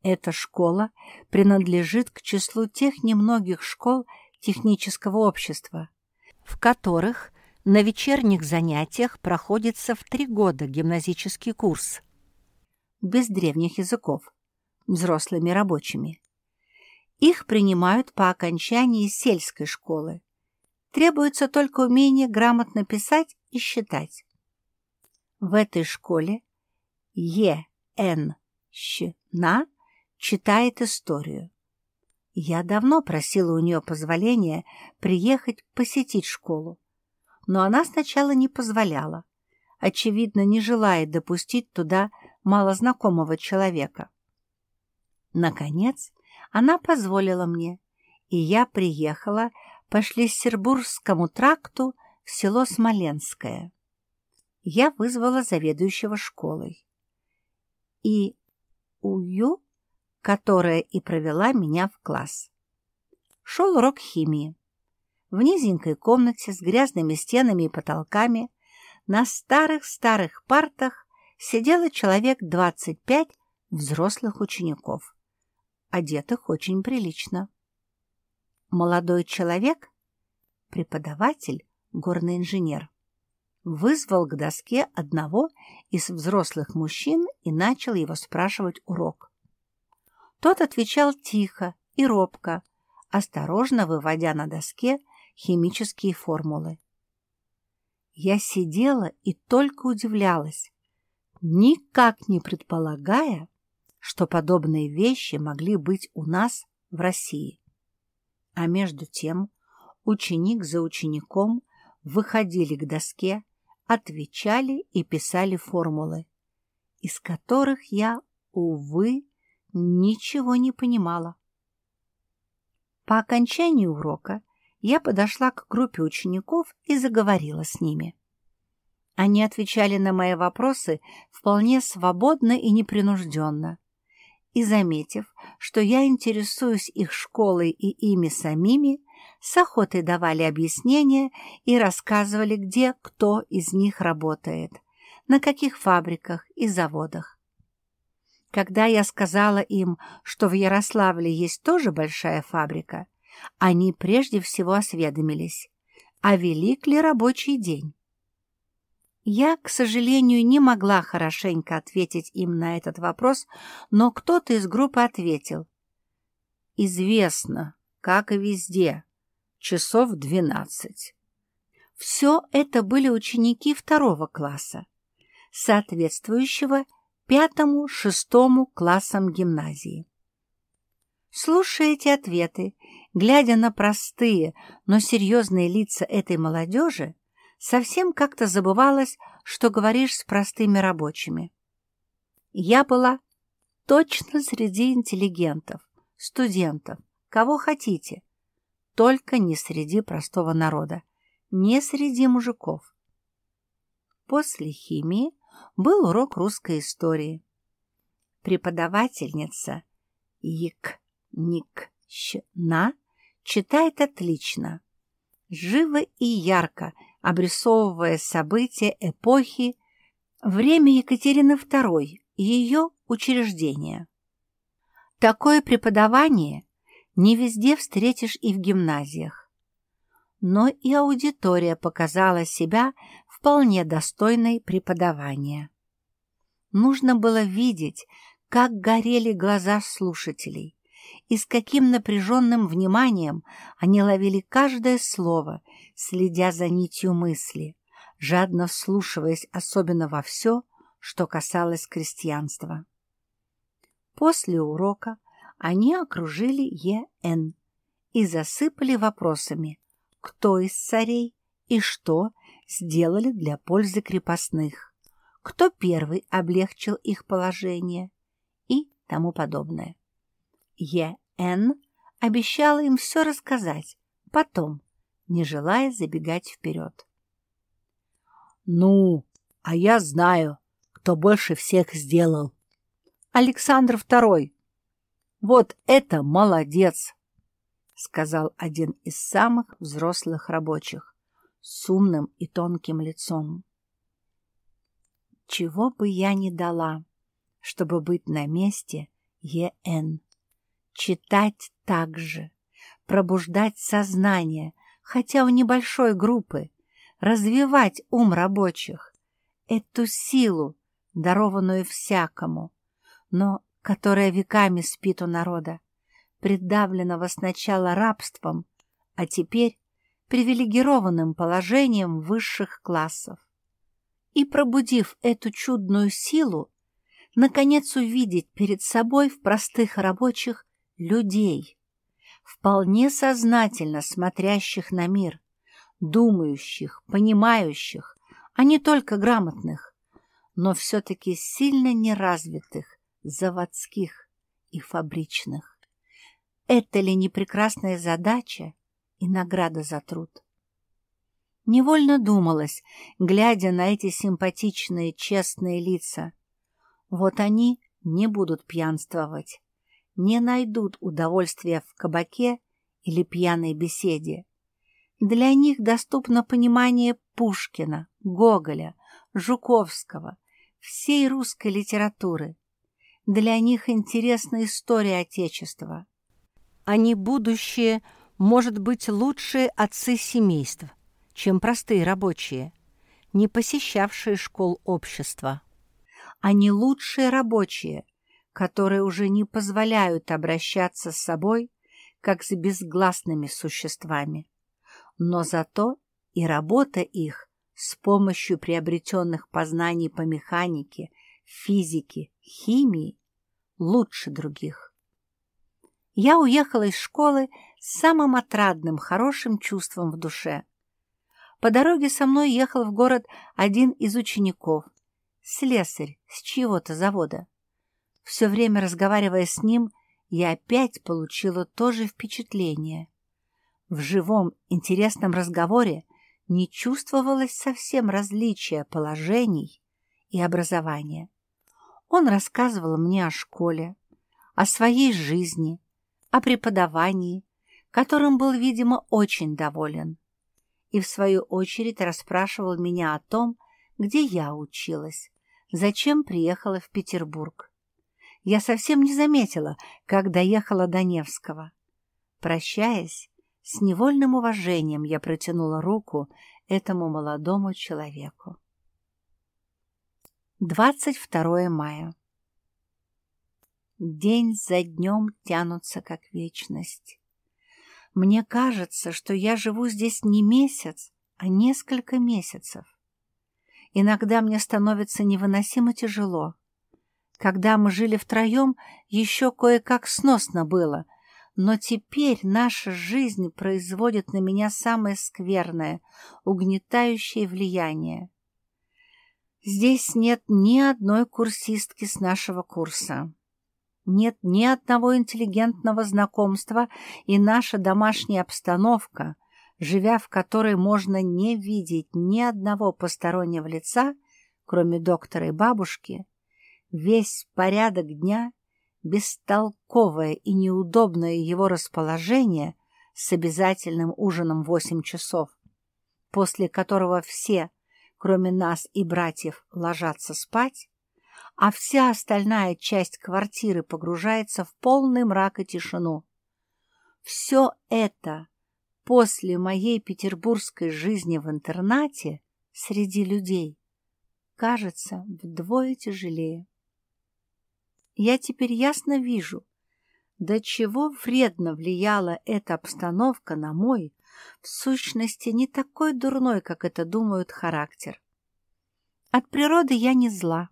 Speaker 1: Эта школа принадлежит к числу тех немногих школ технического общества, в которых на вечерних занятиях проходится в три года гимназический курс без древних языков, взрослыми рабочими. Их принимают по окончании сельской школы, Требуется только умение грамотно писать и считать. В этой школе Е. Н. Щна читает историю. Я давно просила у нее позволения приехать посетить школу, но она сначала не позволяла, очевидно, не желая допустить туда малознакомого человека. Наконец, она позволила мне, и я приехала по Шлиссербургскому тракту в село Смоленское. Я вызвала заведующего школой. И Ую, которая и провела меня в класс. Шел урок химии. В низенькой комнате с грязными стенами и потолками на старых-старых партах сидело человек 25 взрослых учеников, одетых очень прилично. Молодой человек, преподаватель, горный инженер, вызвал к доске одного из взрослых мужчин и начал его спрашивать урок. Тот отвечал тихо и робко, осторожно выводя на доске химические формулы. Я сидела и только удивлялась, никак не предполагая, что подобные вещи могли быть у нас в России. А между тем ученик за учеником выходили к доске, отвечали и писали формулы, из которых я, увы, ничего не понимала. По окончании урока я подошла к группе учеников и заговорила с ними. Они отвечали на мои вопросы вполне свободно и непринужденно, и, заметив, что я интересуюсь их школой и ими самими, с охотой давали объяснения и рассказывали, где кто из них работает, на каких фабриках и заводах. Когда я сказала им, что в Ярославле есть тоже большая фабрика, они прежде всего осведомились, а велик ли рабочий день. Я, к сожалению, не могла хорошенько ответить им на этот вопрос, но кто-то из группы ответил. «Известно, как и везде, часов двенадцать». Все это были ученики второго класса, соответствующего пятому-шестому классам гимназии. Слушая эти ответы, глядя на простые, но серьезные лица этой молодежи, совсем как-то забывалось, что говоришь с простыми рабочими. Я была точно среди интеллигентов, студентов, кого хотите, только не среди простого народа, не среди мужиков. После химии был урок русской истории. Преподавательница Ик Ник Щна читает отлично, живо и ярко обрисовывая события эпохи, время Екатерины II и ее учреждения. Такое преподавание не везде встретишь и в гимназиях. Но и аудитория показала себя вполне достойной преподавания. Нужно было видеть, как горели глаза слушателей и с каким напряженным вниманием они ловили каждое слово, следя за нитью мысли, жадно вслушиваясь особенно во все, что касалось крестьянства. После урока они окружили Е.Н. и засыпали вопросами, кто из царей и что сделали для пользы крепостных, кто первый облегчил их положение и тому подобное. Е.Н. обещала им все рассказать потом, не желая забегать вперед.
Speaker 3: «Ну, а я знаю, кто больше всех сделал. Александр II. Вот это молодец!» — сказал один из самых взрослых рабочих с умным и тонким лицом.
Speaker 1: Чего бы я ни дала, чтобы быть на месте Е.Н. Читать так же, пробуждать сознание, хотя у небольшой группы, развивать ум рабочих, эту силу, дарованную всякому, но которая веками спит у народа, придавленного сначала рабством, а теперь привилегированным положением высших классов. И, пробудив эту чудную силу, наконец увидеть перед собой в простых рабочих людей, вполне сознательно смотрящих на мир, думающих, понимающих, а не только грамотных, но все-таки сильно неразвитых, заводских и фабричных. Это ли не прекрасная задача и награда за труд? Невольно думалось, глядя на эти симпатичные, честные лица. Вот они не будут пьянствовать, не найдут удовольствия в кабаке или пьяной беседе. Для них доступно понимание Пушкина, Гоголя, Жуковского, всей русской литературы. Для них интересна история Отечества. Они будущее, может быть, лучшие отцы семейств, чем простые рабочие, не посещавшие школ общества. Они лучшие рабочие, которые уже не позволяют обращаться с собой, как с безгласными существами но зато и работа их с помощью приобретенных познаний по механике, физике, химии лучше других. Я уехала из школы с самым отрадным, хорошим чувством в душе. По дороге со мной ехал в город один из учеников, слесарь с чьего-то завода. Все время разговаривая с ним, я опять получила то же впечатление. В живом, интересном разговоре не чувствовалось совсем различия положений и образования. Он рассказывал мне о школе, о своей жизни, о преподавании, которым был, видимо, очень доволен, и в свою очередь расспрашивал меня о том, где я училась, зачем приехала в Петербург. Я совсем не заметила, как доехала до Невского. Прощаясь, с невольным уважением я протянула руку этому молодому человеку. 22 мая. День за днем тянутся как вечность. Мне кажется, что я живу здесь не месяц, а несколько месяцев. Иногда мне становится невыносимо тяжело. Когда мы жили втроем, еще кое-как сносно было, но теперь наша жизнь производит на меня самое скверное, угнетающее влияние. Здесь нет ни одной курсистки с нашего курса. Нет ни одного интеллигентного знакомства, и наша домашняя обстановка, живя в которой можно не видеть ни одного постороннего лица, кроме доктора и бабушки, весь порядок дня — бестолковое и неудобное его расположение с обязательным ужином в восемь часов, после которого все, кроме нас и братьев, ложатся спать, а вся остальная часть квартиры погружается в полный мрак и тишину. Все это после моей петербургской жизни в интернате среди людей кажется вдвое тяжелее. Я теперь ясно вижу, до чего вредно влияла эта обстановка на мой, в сущности, не такой дурной, как это думают, характер. От природы я не зла,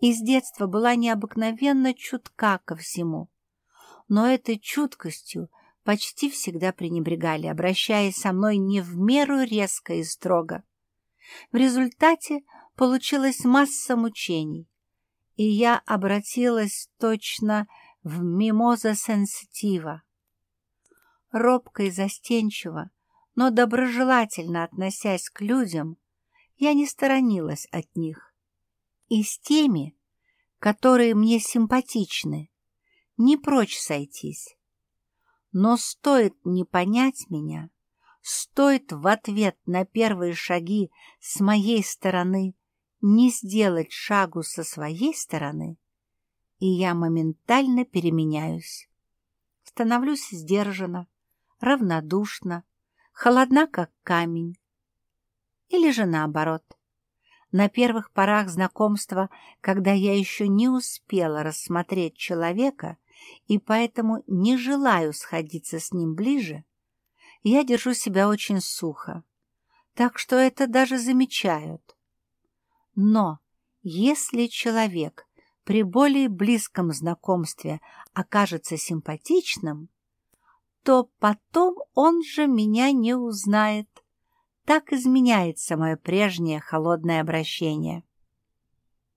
Speaker 1: и с детства была необыкновенно чутка ко всему. Но этой чуткостью почти всегда пренебрегали, обращаясь со мной не в меру резко и строго. В результате получилась масса мучений, и я обратилась точно в мимоза сенситива. Робко и застенчиво, но доброжелательно относясь к людям, я не сторонилась от них и с теми, которые мне симпатичны, не прочь сойтись. Но стоит не понять меня, стоит в ответ на первые шаги с моей стороны не сделать шагу со своей стороны, и я моментально переменяюсь. Становлюсь сдержанно, равнодушна, холодна, как камень. Или же наоборот — на первых порах знакомства, когда я еще не успела рассмотреть человека и поэтому не желаю сходиться с ним ближе, я держу себя очень сухо, так что это даже замечают. Но если человек при более близком знакомстве окажется симпатичным, то потом он же меня не узнает так изменяется мое прежнее холодное обращение.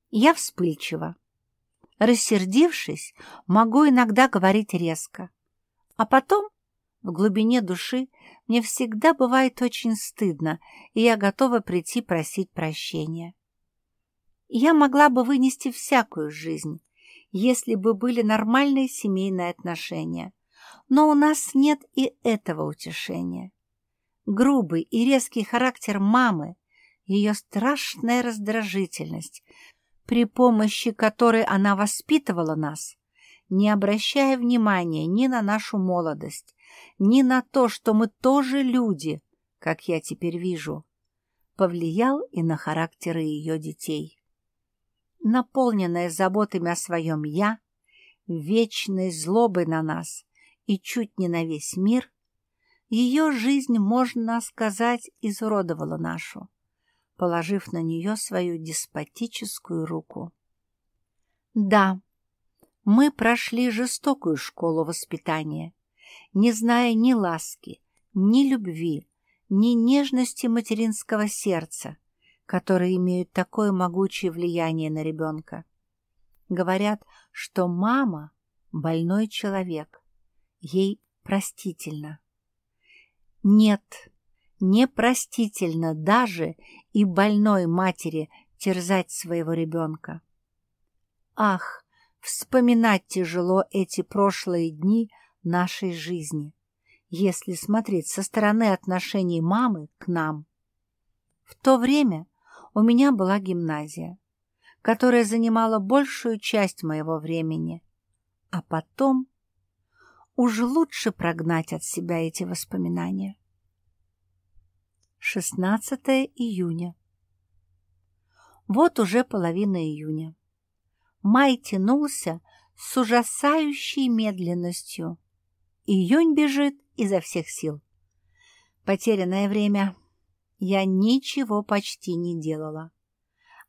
Speaker 1: Я вспыльчива. Рассердившись, могу иногда говорить резко. А потом, в глубине души, мне всегда бывает очень стыдно, и я готова прийти просить прощения. Я могла бы вынести всякую жизнь, если бы были нормальные семейные отношения, но у нас нет и этого утешения грубый и резкий характер мамы, ее страшная раздражительность, при помощи которой она воспитывала нас, не обращая внимания ни на нашу молодость, ни на то, что мы тоже люди, как я теперь вижу, повлиял и на характеры ее детей. Наполненная заботами о своем «я», вечной злобой на нас и чуть не на весь мир, ее жизнь, можно сказать, изуродовала нашу, положив на нее свою деспотическую руку. Да, мы прошли жестокую школу воспитания, не зная ни ласки, ни любви, ни нежности материнского сердца, которые имеют такое могучее влияние на ребенка. Говорят, что мама — больной человек, ей простительно. Нет, непростительно даже и больной матери терзать своего ребенка. Ах, вспоминать тяжело эти прошлые дни нашей жизни, если смотреть со стороны отношений мамы к нам. В то время у меня была гимназия, которая занимала большую часть моего времени, а потом Уж лучше прогнать от себя эти воспоминания. 16 июня. Вот уже половина июня. Май тянулся с ужасающей медленностью. Июнь бежит изо всех сил. Потерянное время. Я ничего почти не делала.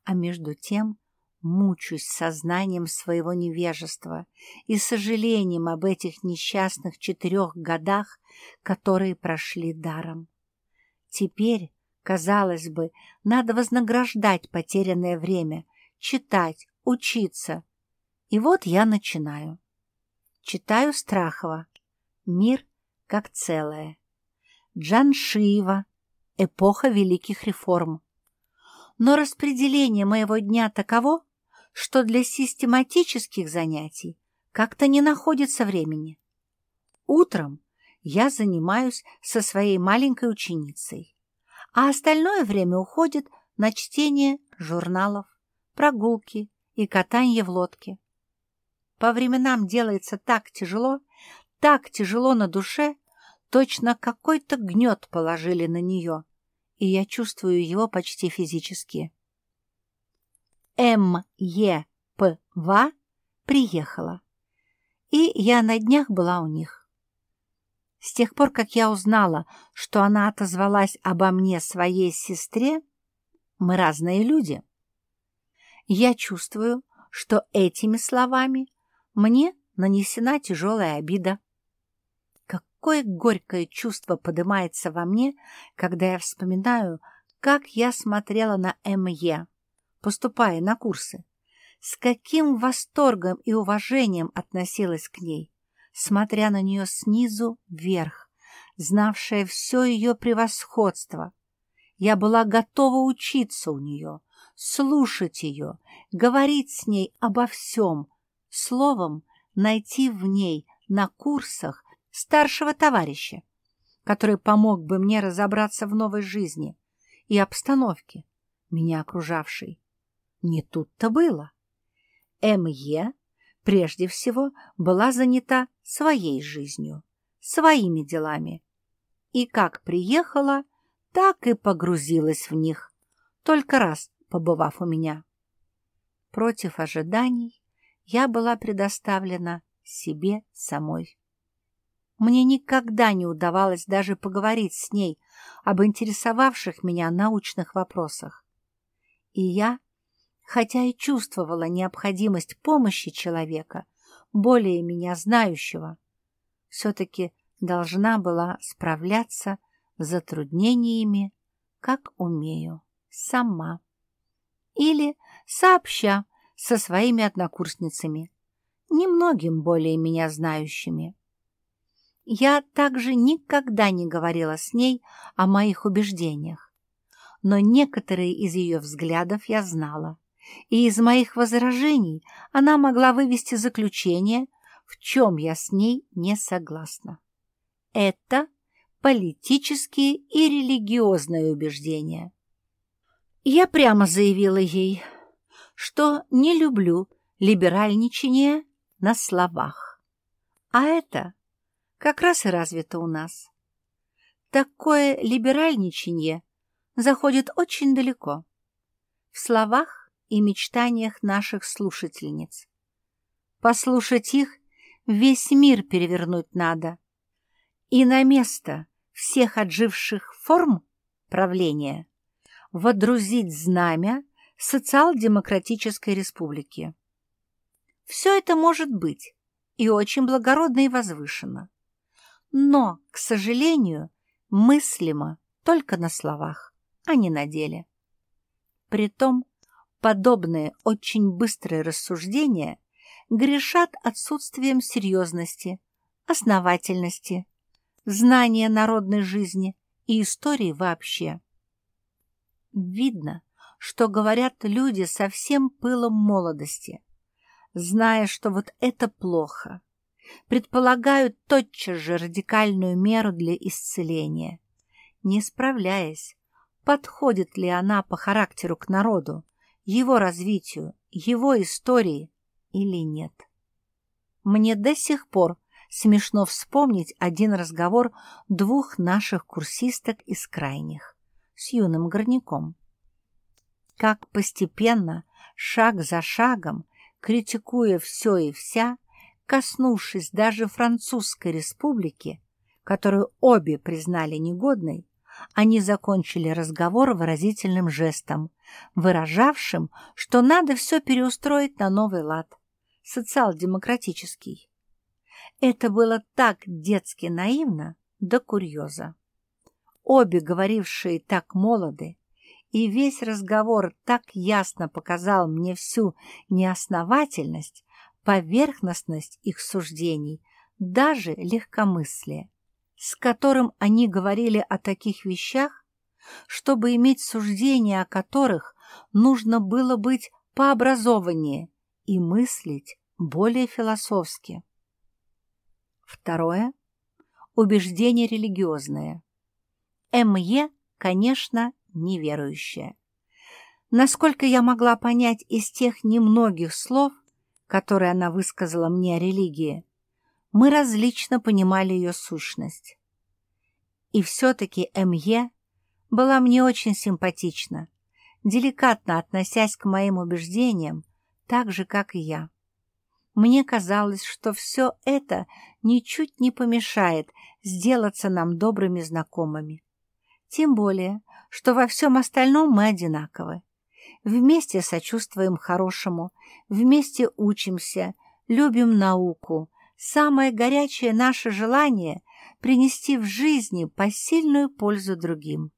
Speaker 1: А между тем мучусь сознанием своего невежества и сожалением об этих несчастных четырех годах, которые прошли даром. Теперь, казалось бы, надо вознаграждать потерянное время, читать, учиться. И вот я начинаю. Читаю Страхова «Мир как целое», Джаншиева «Эпоха великих реформ». Но распределение моего дня таково, что для систематических занятий как-то не находится времени. Утром я занимаюсь со своей маленькой ученицей, а остальное время уходит на чтение журналов, прогулки и катание в лодке. По временам делается так тяжело, так тяжело на душе, точно какой-то гнет положили на нее, и я чувствую его почти физически. М.Е.П.В. приехала, и я на днях была у них. С тех пор, как я узнала, что она отозвалась обо мне своей сестре, мы разные люди. Я чувствую, что этими словами мне нанесена тяжелая обида. Какое горькое чувство поднимается во мне, когда я вспоминаю, как я смотрела на МЕ, поступая на курсы, с каким восторгом и уважением относилась к ней, смотря на нее снизу вверх, знавшая все ее превосходство. Я была готова учиться у нее, слушать ее, говорить с ней обо всем, словом, найти в ней на курсах старшего товарища, который помог бы мне разобраться в новой жизни и обстановке, меня окружавшей. Не тут-то было. М.Е. прежде всего была занята своей жизнью, своими делами. И как приехала, так и погрузилась в них, только раз побывав у меня. Против ожиданий я была предоставлена себе самой. Мне никогда не удавалось даже поговорить с ней об интересовавших меня научных вопросах. И я, хотя и чувствовала необходимость помощи человека, более меня знающего, все-таки должна была справляться с затруднениями, как умею, сама. Или сообща со своими однокурсницами, немногим более меня знающими. Я также никогда не говорила с ней о моих убеждениях, но некоторые из ее взглядов я знала, и из моих возражений она могла вывести заключение, в чем я с ней не согласна. Это политические и религиозные убеждения. Я прямо заявила ей, что не люблю либеральничание на словах, а это как раз и развито у нас. Такое либеральничание заходит очень далеко. В словах и мечтаниях наших слушательниц. Послушать их весь мир перевернуть надо. И на место всех отживших форм правления водрузить знамя социал-демократической республики. Все это может быть и очень благородно и возвышенно но, к сожалению, мыслимо только на словах, а не на деле. Притом, подобные очень быстрые рассуждения грешат отсутствием серьезности, основательности, знания народной жизни и истории вообще. Видно, что говорят люди со всем пылом молодости, зная, что вот это плохо, предполагают тотчас же радикальную меру для исцеления, не справляясь, подходит ли она по характеру к народу, его развитию, его истории или нет. Мне до сих пор смешно вспомнить один разговор двух наших курсисток из крайних с юным горняком. Как постепенно, шаг за шагом, критикуя все и вся, коснувшись даже Французской республики, которую обе признали негодной, они закончили разговор выразительным жестом, выражавшим, что надо все переустроить на новый лад, социал-демократический. Это было так детски наивно до курьеза. Обе говорившие так молоды, и весь разговор так ясно показал мне всю неосновательность поверхностность их суждений, даже легкомыслие, с которым они говорили о таких вещах, чтобы иметь суждения о которых нужно было быть пообразованнее и мыслить более философски. Второе – убеждение религиозное. М.Е., конечно, неверующая. Насколько я могла понять из тех немногих слов, которые она высказала мне о религии, мы различно понимали ее сущность. И все-таки М.Е. была мне очень симпатична, деликатно относясь к моим убеждениям, так же, как и я. Мне казалось, что все это ничуть не помешает сделаться нам добрыми знакомыми. Тем более, что во всем остальном мы одинаковы. Вместе сочувствуем хорошему, вместе учимся, любим науку. Самое горячее наше желание — принести в жизни посильную пользу другим.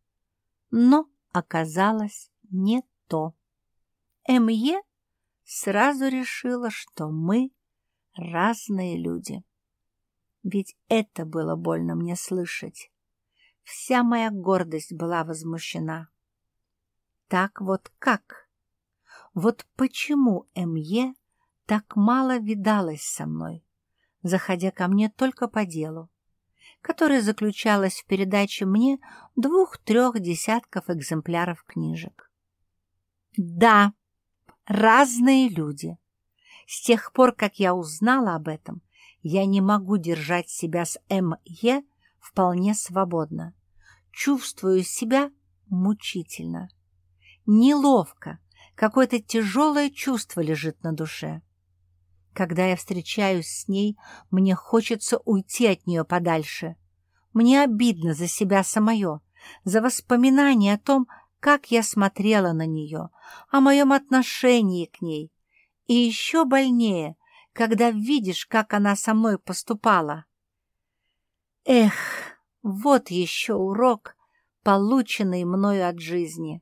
Speaker 1: Но оказалось не то. М.Е. сразу решила, что мы разные люди. Ведь это было больно мне слышать. Вся моя гордость была возмущена. Так вот как? Вот почему М.Е. так мало видалась со мной, заходя ко мне только по делу, которое заключалось в передаче мне двух-трех десятков экземпляров книжек. Да, разные люди. С тех пор, как я узнала об этом, я не могу держать себя с М.Е. вполне свободно. Чувствую себя мучительно. Неловко, какое-то тяжелое чувство лежит на душе. Когда я встречаюсь с ней, мне хочется уйти от нее подальше. Мне обидно за себя самое, за воспоминания о том, как я смотрела на нее, о моем отношении к ней. И еще больнее, когда видишь, как она со мной поступала. Эх, вот еще урок, полученный мною от жизни.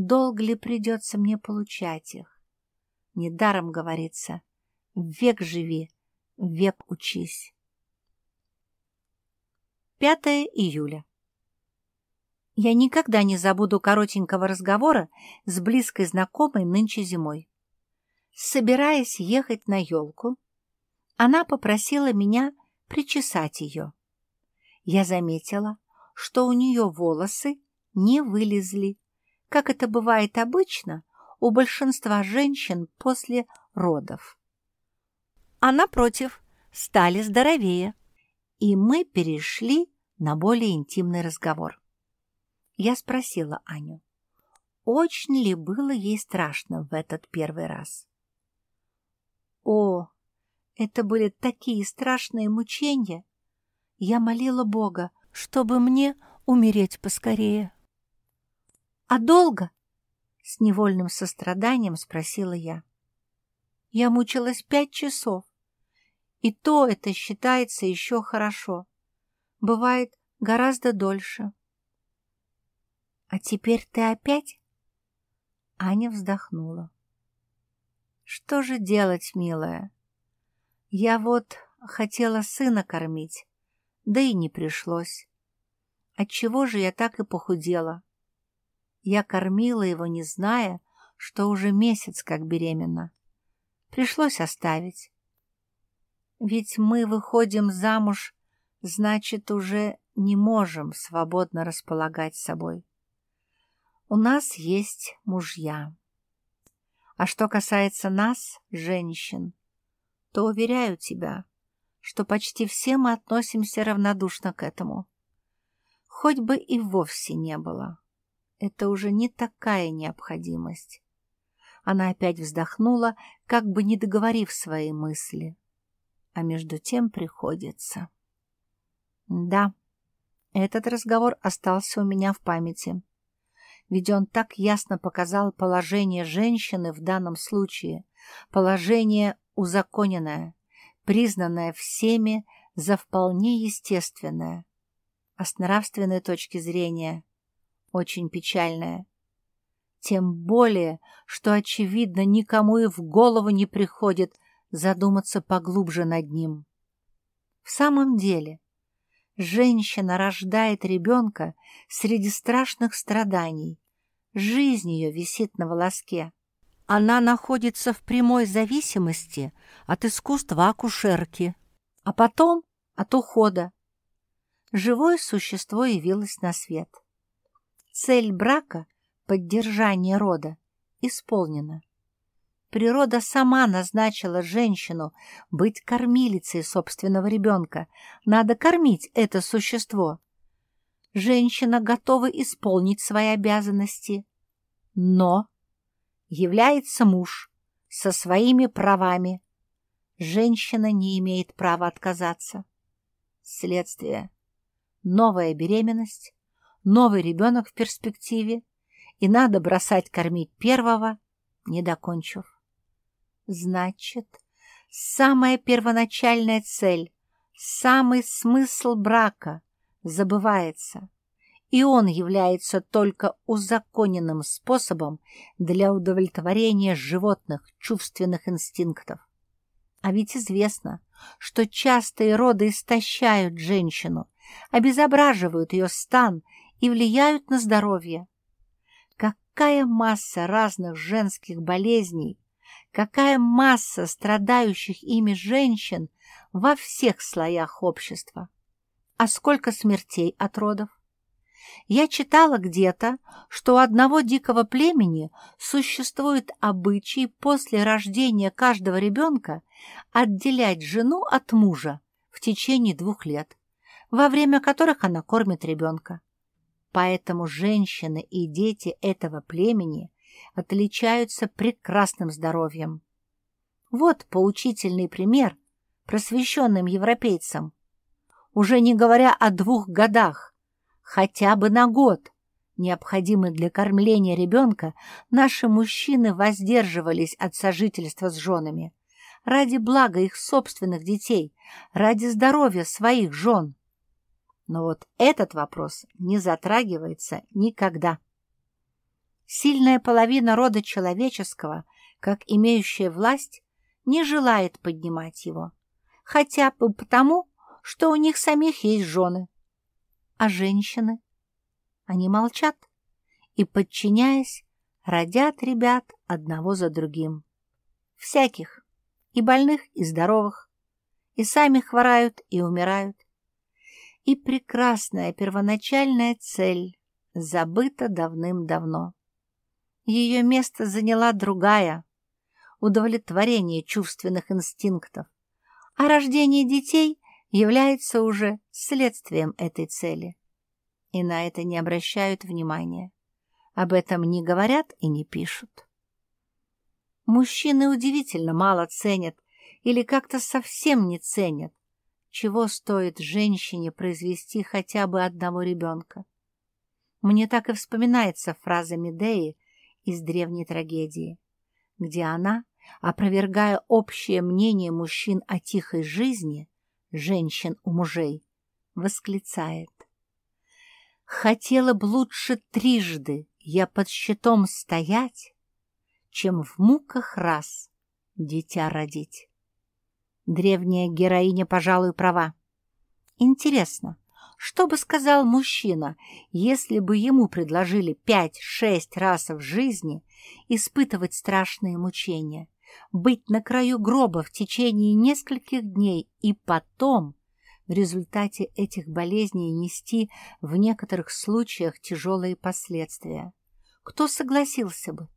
Speaker 1: Долго ли придется мне получать их? Недаром говорится, век живи, век учись. 5 июля. Я никогда не забуду коротенького разговора с близкой знакомой нынче зимой. Собираясь ехать на елку, она попросила меня причесать ее. Я заметила, что у нее волосы не вылезли, как это бывает обычно у большинства женщин после родов. А напротив, стали здоровее, и мы перешли на более интимный разговор. Я спросила Аню, очень ли было ей страшно в этот первый раз. О, это были такие страшные мучения! Я молила Бога, чтобы мне умереть поскорее. — А долго? — с невольным состраданием спросила я. Я мучилась пять часов, и то это считается еще хорошо. Бывает гораздо дольше. — А теперь ты опять? Аня вздохнула. — Что же делать, милая? Я вот хотела сына кормить, да и не пришлось. Отчего же я так и похудела? Я кормила его, не зная, что уже месяц как беременна. Пришлось оставить. Ведь мы выходим замуж, значит, уже не можем свободно располагать собой. У нас есть мужья. А что касается нас, женщин, то, уверяю тебя, что почти все мы относимся равнодушно к этому. Хоть бы и вовсе не было. Это уже не такая необходимость. Она опять вздохнула, как бы не договорив свои мысли. А между тем приходится. Да, этот разговор остался у меня в памяти. Ведь он так ясно показал положение женщины в данном случае, положение узаконенное, признанное всеми за вполне естественное, а с нравственной точки зрения очень печальное. Тем более, что, очевидно, никому и в голову не приходит задуматься поглубже над ним. В самом деле, женщина рождает ребенка среди страшных страданий, жизнь ее висит на волоске. Она находится в прямой зависимости от искусства акушерки, а потом от ухода. Живое существо явилось на свет. Цель брака — поддержание рода — исполнена. Природа сама назначила женщину быть кормилицей собственного ребенка. Надо кормить это существо.
Speaker 2: женщина готова исполнить свои обязанности, но является муж со своими правами. Женщина не имеет права отказаться. Следствие. Новая беременность, новый ребенок в перспективе, и надо бросать кормить первого, не докончив. Значит, самая первоначальная цель, самый смысл брака забывается, и он является только узаконенным способом для удовлетворения животных чувственных инстинктов. А ведь известно, что частые роды истощают женщину, обезображивают ее стан и влияют на здоровье. Какая масса разных женских болезней, какая масса страдающих ими женщин во всех слоях общества. А сколько смертей от родов? Я читала где-то, что у одного дикого племени существует обычай после рождения каждого ребенка отделять жену от мужа в течение двух лет, во время которых она кормит ребенка. Поэтому женщины и дети этого племени отличаются прекрасным здоровьем. Вот поучительный пример просвещенным европейцам. Уже не говоря о двух годах, хотя бы на год, необходимый для кормления ребенка, наши мужчины воздерживались от сожительства с женами ради блага их собственных детей, ради здоровья своих жен. Но вот этот вопрос не затрагивается никогда. Сильная половина рода человеческого, как имеющая власть, не желает поднимать его, хотя бы потому, что у них самих есть жены. А женщины? Они молчат и, подчиняясь, родят ребят одного за другим. Всяких, и больных, и здоровых, и сами хворают и умирают и прекрасная первоначальная цель забыта давным-давно. Ее место заняла другая — удовлетворение чувственных инстинктов, а рождение детей является уже следствием этой цели. И на это не обращают внимания. Об этом не говорят и не пишут. Мужчины удивительно мало ценят или как-то совсем не ценят чего стоит женщине произвести хотя бы одного ребенка. Мне так и вспоминается фраза Медеи из древней трагедии, где она, опровергая общее мнение мужчин о тихой жизни, женщин у мужей, восклицает. «Хотела б лучше трижды я под щитом стоять, чем в муках раз дитя родить». Древняя героиня, пожалуй, права. Интересно, что бы сказал мужчина, если бы ему предложили пять-шесть раз в жизни испытывать страшные мучения, быть на краю гроба в течение нескольких дней и потом в результате этих болезней нести в некоторых случаях тяжелые последствия? Кто согласился бы?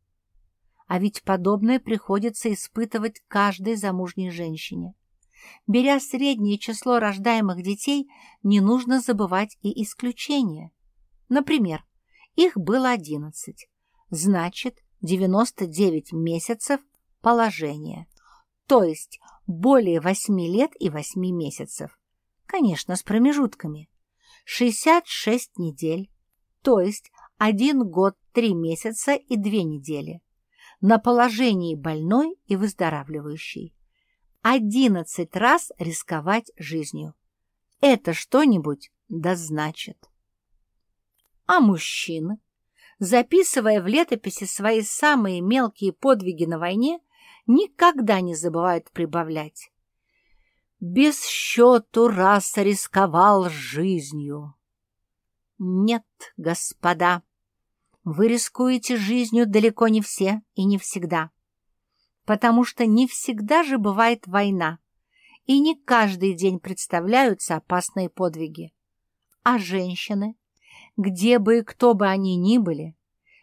Speaker 2: А ведь подобное приходится испытывать каждой замужней женщине. Беря среднее число рождаемых детей, не нужно забывать и исключения. Например, их было 11, значит 99 месяцев положения, то есть более 8 лет и 8 месяцев, конечно, с промежутками, 66 недель, то есть 1 год 3 месяца и 2 недели, на положении больной и выздоравливающей одиннадцать раз рисковать жизнью. Это что-нибудь да значит. А мужчины, записывая в летописи свои самые мелкие подвиги на войне, никогда не забывают прибавлять. Без счету раз рисковал жизнью. Нет, господа, вы рискуете жизнью далеко не все и не всегда потому что не всегда же бывает война, и не каждый день представляются опасные подвиги. А женщины, где бы и кто бы они ни были,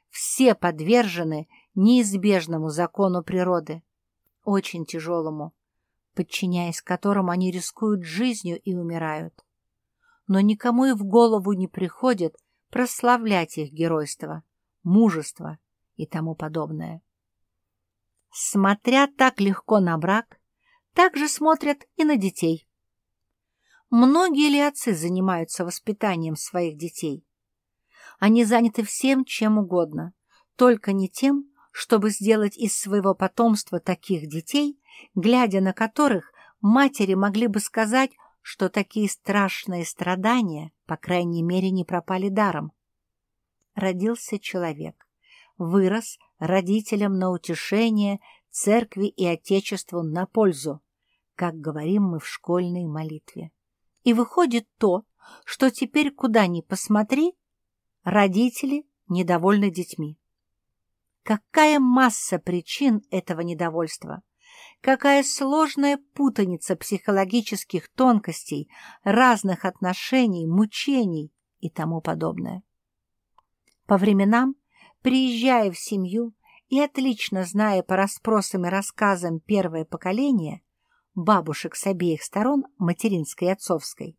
Speaker 2: все подвержены неизбежному закону природы, очень тяжелому, подчиняясь которому они рискуют жизнью и умирают. но никому и в голову не приходит прославлять их геройство, мужество и тому подобное. Смотря так легко на брак, так же смотрят и на детей. Многие ли отцы занимаются воспитанием своих детей? Они заняты всем, чем угодно, только не тем, чтобы сделать из своего потомства таких детей, глядя на которых матери могли бы сказать, что такие страшные страдания, по крайней мере, не пропали даром. Родился человек, вырос родителям на утешение, церкви и Отечеству на пользу, как говорим мы в школьной молитве. И выходит то, что теперь куда ни посмотри, родители недовольны детьми. Какая масса причин этого недовольства! Какая сложная путаница психологических тонкостей, разных отношений, мучений и тому подобное. По временам, приезжая в семью и отлично зная по расспросам и рассказам первое поколение, бабушек с обеих сторон, материнской и отцовской,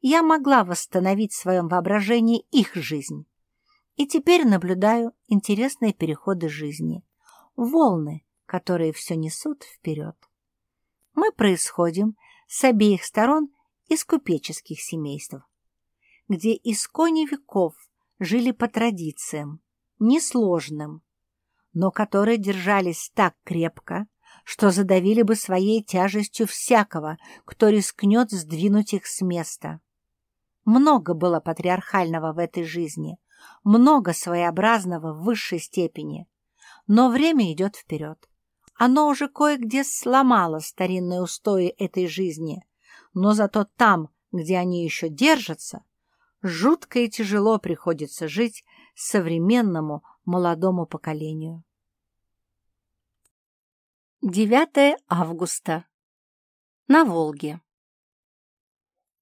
Speaker 2: я могла восстановить в своем воображении их жизнь. И теперь наблюдаю интересные переходы жизни, волны, которые все несут вперед. Мы происходим с обеих сторон из купеческих семейств, где искони веков жили по традициям, несложным, но которые держались так крепко, что задавили бы своей тяжестью всякого, кто рискнет сдвинуть их с места. Много было патриархального в этой жизни, много своеобразного в высшей степени, но время идет вперед. Оно уже кое-где сломало старинные устои этой жизни, но зато там, где они еще держатся, жутко и тяжело приходится жить современному молодому поколению.
Speaker 1: 9 августа. На Волге.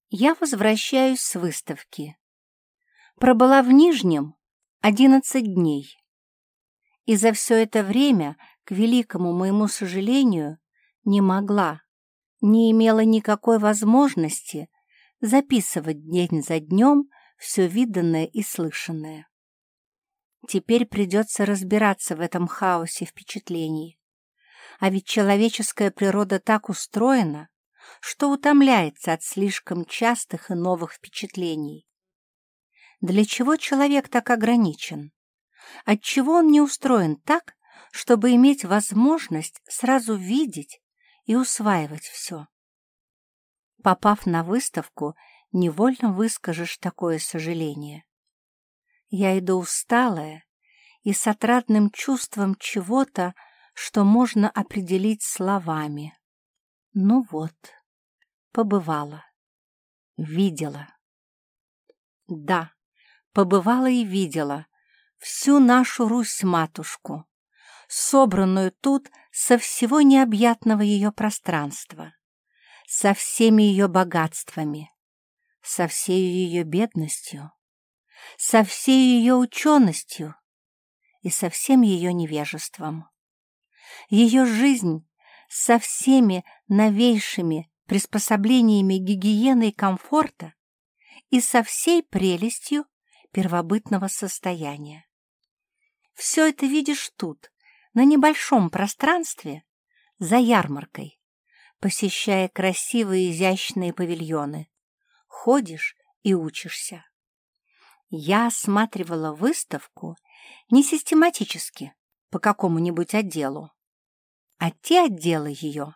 Speaker 1: Я возвращаюсь с выставки. Пробыла в Нижнем 11 дней. И за все это время, к великому моему сожалению, не могла, не имела никакой возможности записывать день за днем все виданное и слышанное. Теперь придется разбираться в этом хаосе впечатлений. А ведь человеческая природа так устроена, что утомляется от слишком частых и новых впечатлений. Для чего человек так ограничен? Отчего он не устроен так, чтобы иметь возможность сразу видеть и усваивать все? Попав на выставку, невольно выскажешь такое сожаление. Я иду усталая и с отрадным чувством чего-то, что можно определить словами. Ну вот, побывала, видела. Да, побывала и видела всю нашу Русь-матушку, собранную тут со всего необъятного ее пространства, со всеми ее богатствами, со всей ее бедностью, со всей ее ученостью и со всем ее невежеством ее жизнь со всеми новейшими приспособлениями гигиены и комфорта и со всей прелестью первобытного состояния. Все это видишь тут, на небольшом пространстве, за ярмаркой, посещая красивые изящные павильоны. Ходишь и учишься. Я осматривала выставку не систематически, по какому-нибудь отделу, а те отделы ее,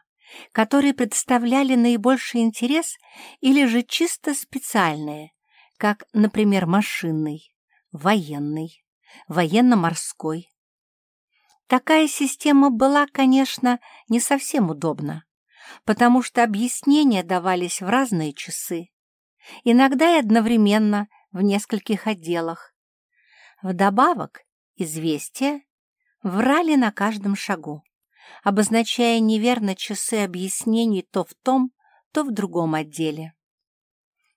Speaker 1: которые представляли наибольший интерес или же чисто специальные, как, например, машинный, военный, военно-морской. Такая система была, конечно, не совсем удобна, потому что объяснения давались в разные часы, иногда и одновременно в нескольких отделах. Вдобавок, известия врали на каждом шагу обозначая неверно часы объяснений то в том, то в другом отделе.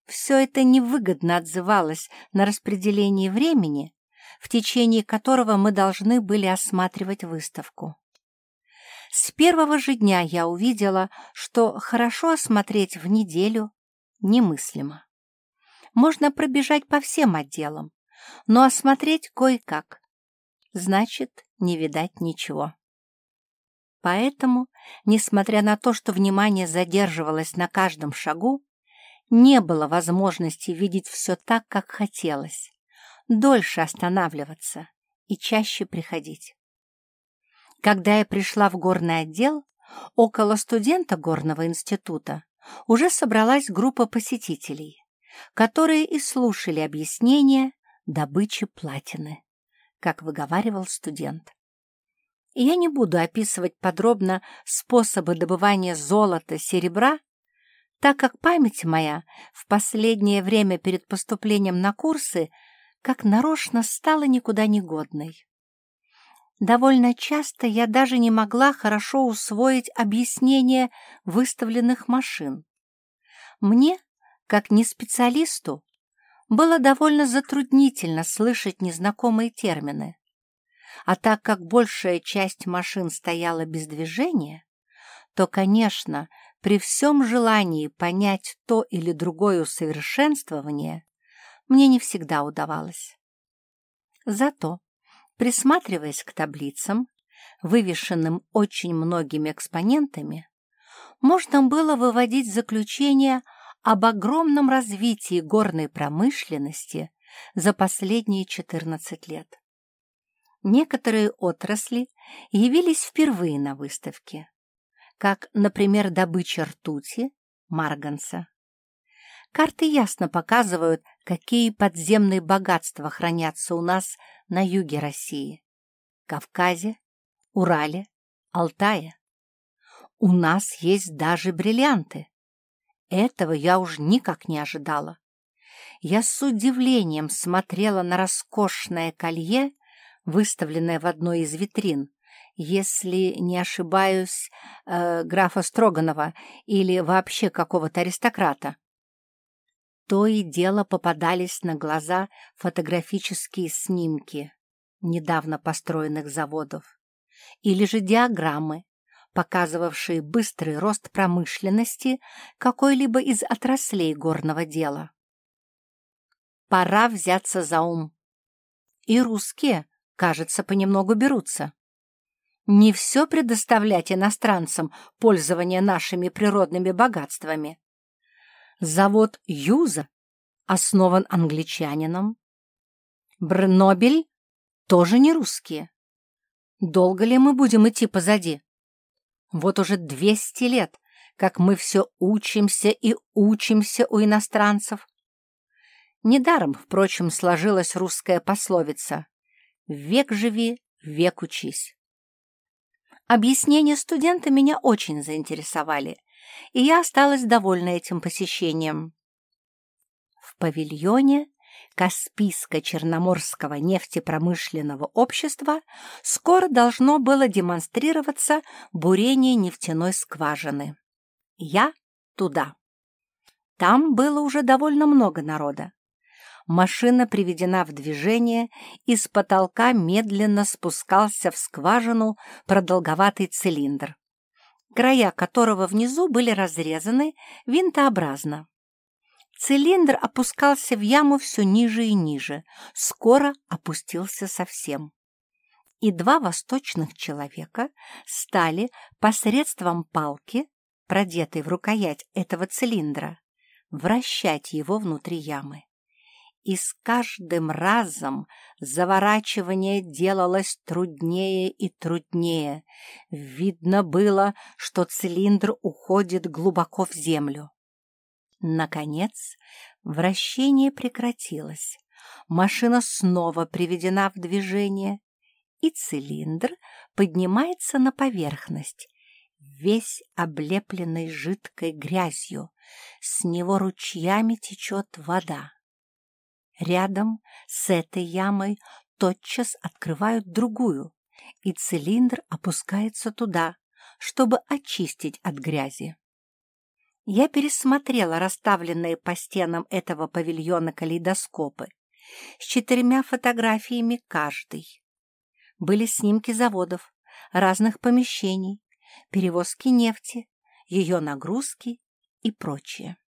Speaker 1: Все это невыгодно отзывалось на распределение времени, в течение которого мы должны были осматривать выставку. С первого же дня я увидела, что хорошо осмотреть в неделю немыслимо. Можно пробежать по всем отделам, но осмотреть кое-как. Значит, не видать ничего. Поэтому, несмотря на то, что внимание задерживалось на каждом шагу, не было возможности видеть все так, как хотелось, дольше останавливаться и чаще приходить. Когда я пришла в горный отдел, около студента горного института уже собралась группа посетителей, которые и слушали объяснения добычи платины, как выговаривал студент. Я не буду описывать подробно способы добывания золота, серебра, так как память моя в последнее время перед поступлением на курсы как нарочно стала никуда не годной. Довольно часто я даже не могла хорошо усвоить объяснение выставленных машин. Мне, как не специалисту, было довольно затруднительно слышать незнакомые термины. А так как большая часть машин стояла без движения, то, конечно, при всем желании понять то или другое усовершенствование мне не всегда удавалось. Зато, присматриваясь к таблицам, вывешенным очень многими экспонентами, можно было выводить заключение об огромном развитии горной промышленности за последние 14 лет. Некоторые отрасли явились впервые на выставке, как, например, добыча ртути, марганца. Карты ясно показывают, какие подземные богатства хранятся у нас на юге России, Кавказе, Урале, Алтае. У нас есть даже бриллианты. Этого я уж никак не ожидала. Я с удивлением смотрела на роскошное колье, выставленное в одной из витрин, если не ошибаюсь, э, графа Строганова или вообще какого-то аристократа. То и дело попадались на глаза фотографические снимки недавно построенных заводов или же диаграммы, показывавшие быстрый рост промышленности какой-либо из отраслей горного дела. Пора взяться за ум. И русские, кажется, понемногу берутся. Не все предоставлять иностранцам пользование нашими природными богатствами. Завод Юза основан англичанином. Брнобель тоже не русские. Долго ли мы будем идти позади? Вот уже двести лет, как мы все учимся и учимся у иностранцев. Недаром, впрочем, сложилась русская пословица «Век живи, век учись». Объяснения студента меня очень заинтересовали, и я осталась довольна этим посещением. В павильоне Каспийско-Черноморского нефтепромышленного общества скоро должно было демонстрироваться бурение нефтяной скважины. Я туда. Там было уже довольно много народа. Машина приведена в движение, и с потолка медленно спускался в скважину продолговатый цилиндр, края которого внизу были разрезаны винтообразно. Цилиндр опускался в яму все ниже и ниже, скоро опустился совсем. И два восточных человека стали посредством палки, продетой в рукоять этого цилиндра, вращать его внутри ямы и с каждым разом заворачивание делалось труднее и труднее. Видно было, что цилиндр уходит глубоко в землю. Наконец, вращение прекратилось, машина снова приведена в движение, и цилиндр поднимается на поверхность, весь облепленный жидкой грязью, с него ручьями течет вода. Рядом с этой ямой тотчас открывают другую, и цилиндр опускается туда, чтобы очистить от грязи. Я пересмотрела расставленные по стенам этого павильона калейдоскопы с четырьмя фотографиями каждый. Были снимки заводов, разных помещений, перевозки нефти, ее нагрузки и прочее.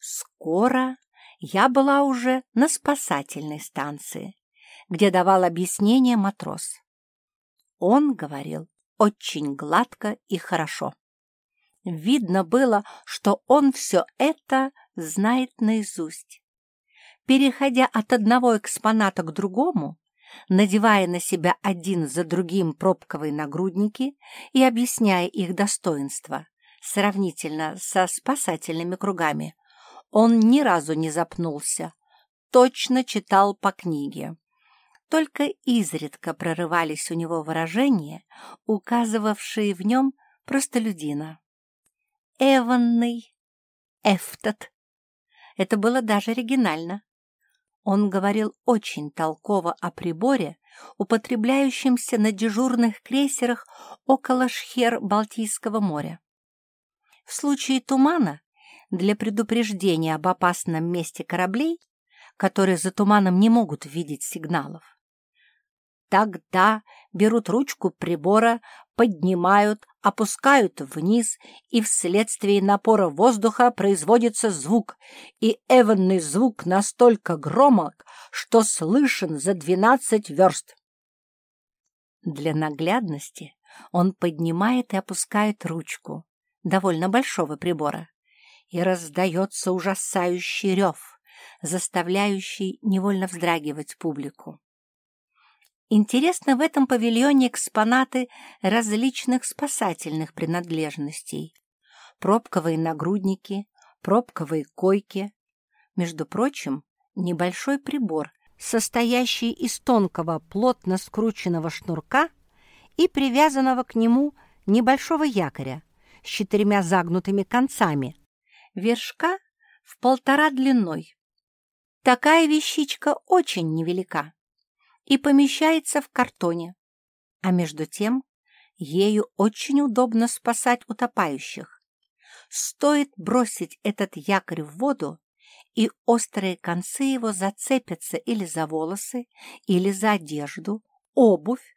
Speaker 1: Скоро я была уже на спасательной станции, где давал объяснение матрос. Он говорил очень гладко и хорошо. Видно было, что он все это знает наизусть. Переходя от одного экспоната к другому, надевая на себя один за другим пробковые нагрудники и объясняя их достоинства, сравнительно со спасательными кругами, он ни разу не запнулся, точно читал по книге. Только изредка прорывались у него выражения, указывавшие в нем простолюдина. Эванный, Эфтот. Это было даже оригинально. Он говорил очень толково о приборе, употребляющемся на дежурных крейсерах около шхер Балтийского моря. В случае тумана, для предупреждения об опасном месте кораблей, которые за туманом не могут видеть сигналов, Тогда берут ручку прибора, поднимают, опускают вниз, и вследствие напора воздуха производится звук, и эванный звук настолько громок, что слышен за двенадцать верст. Для наглядности он поднимает и опускает ручку довольно большого прибора, и раздается ужасающий рев, заставляющий невольно вздрагивать публику. Интересно в этом павильоне экспонаты различных спасательных принадлежностей. Пробковые нагрудники, пробковые койки. Между прочим, небольшой прибор, состоящий из тонкого, плотно скрученного шнурка и привязанного к нему небольшого якоря с четырьмя загнутыми концами, вершка в полтора длиной. Такая вещичка очень невелика и помещается в картоне. А между тем ею очень удобно спасать утопающих. Стоит бросить этот якорь в воду, и острые концы его зацепятся или за волосы, или за одежду, обувь,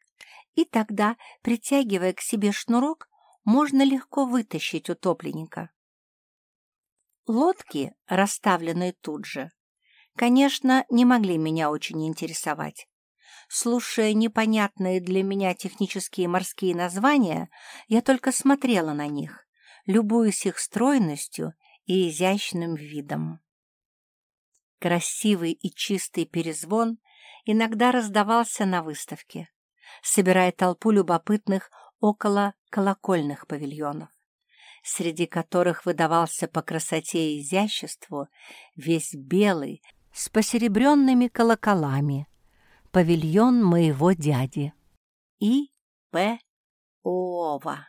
Speaker 1: и тогда, притягивая к себе шнурок, можно легко вытащить утопленника. Лодки, расставленные тут же, конечно, не могли меня очень интересовать. Слушая непонятные для меня технические морские названия, я только смотрела на них, любуясь их стройностью и изящным видом. Красивый и чистый перезвон иногда раздавался на выставке, собирая толпу любопытных около колокольных павильонов, среди которых выдавался по красоте и изяществу весь белый с посеребренными колоколами, павильон моего дяди. И. П. Ова.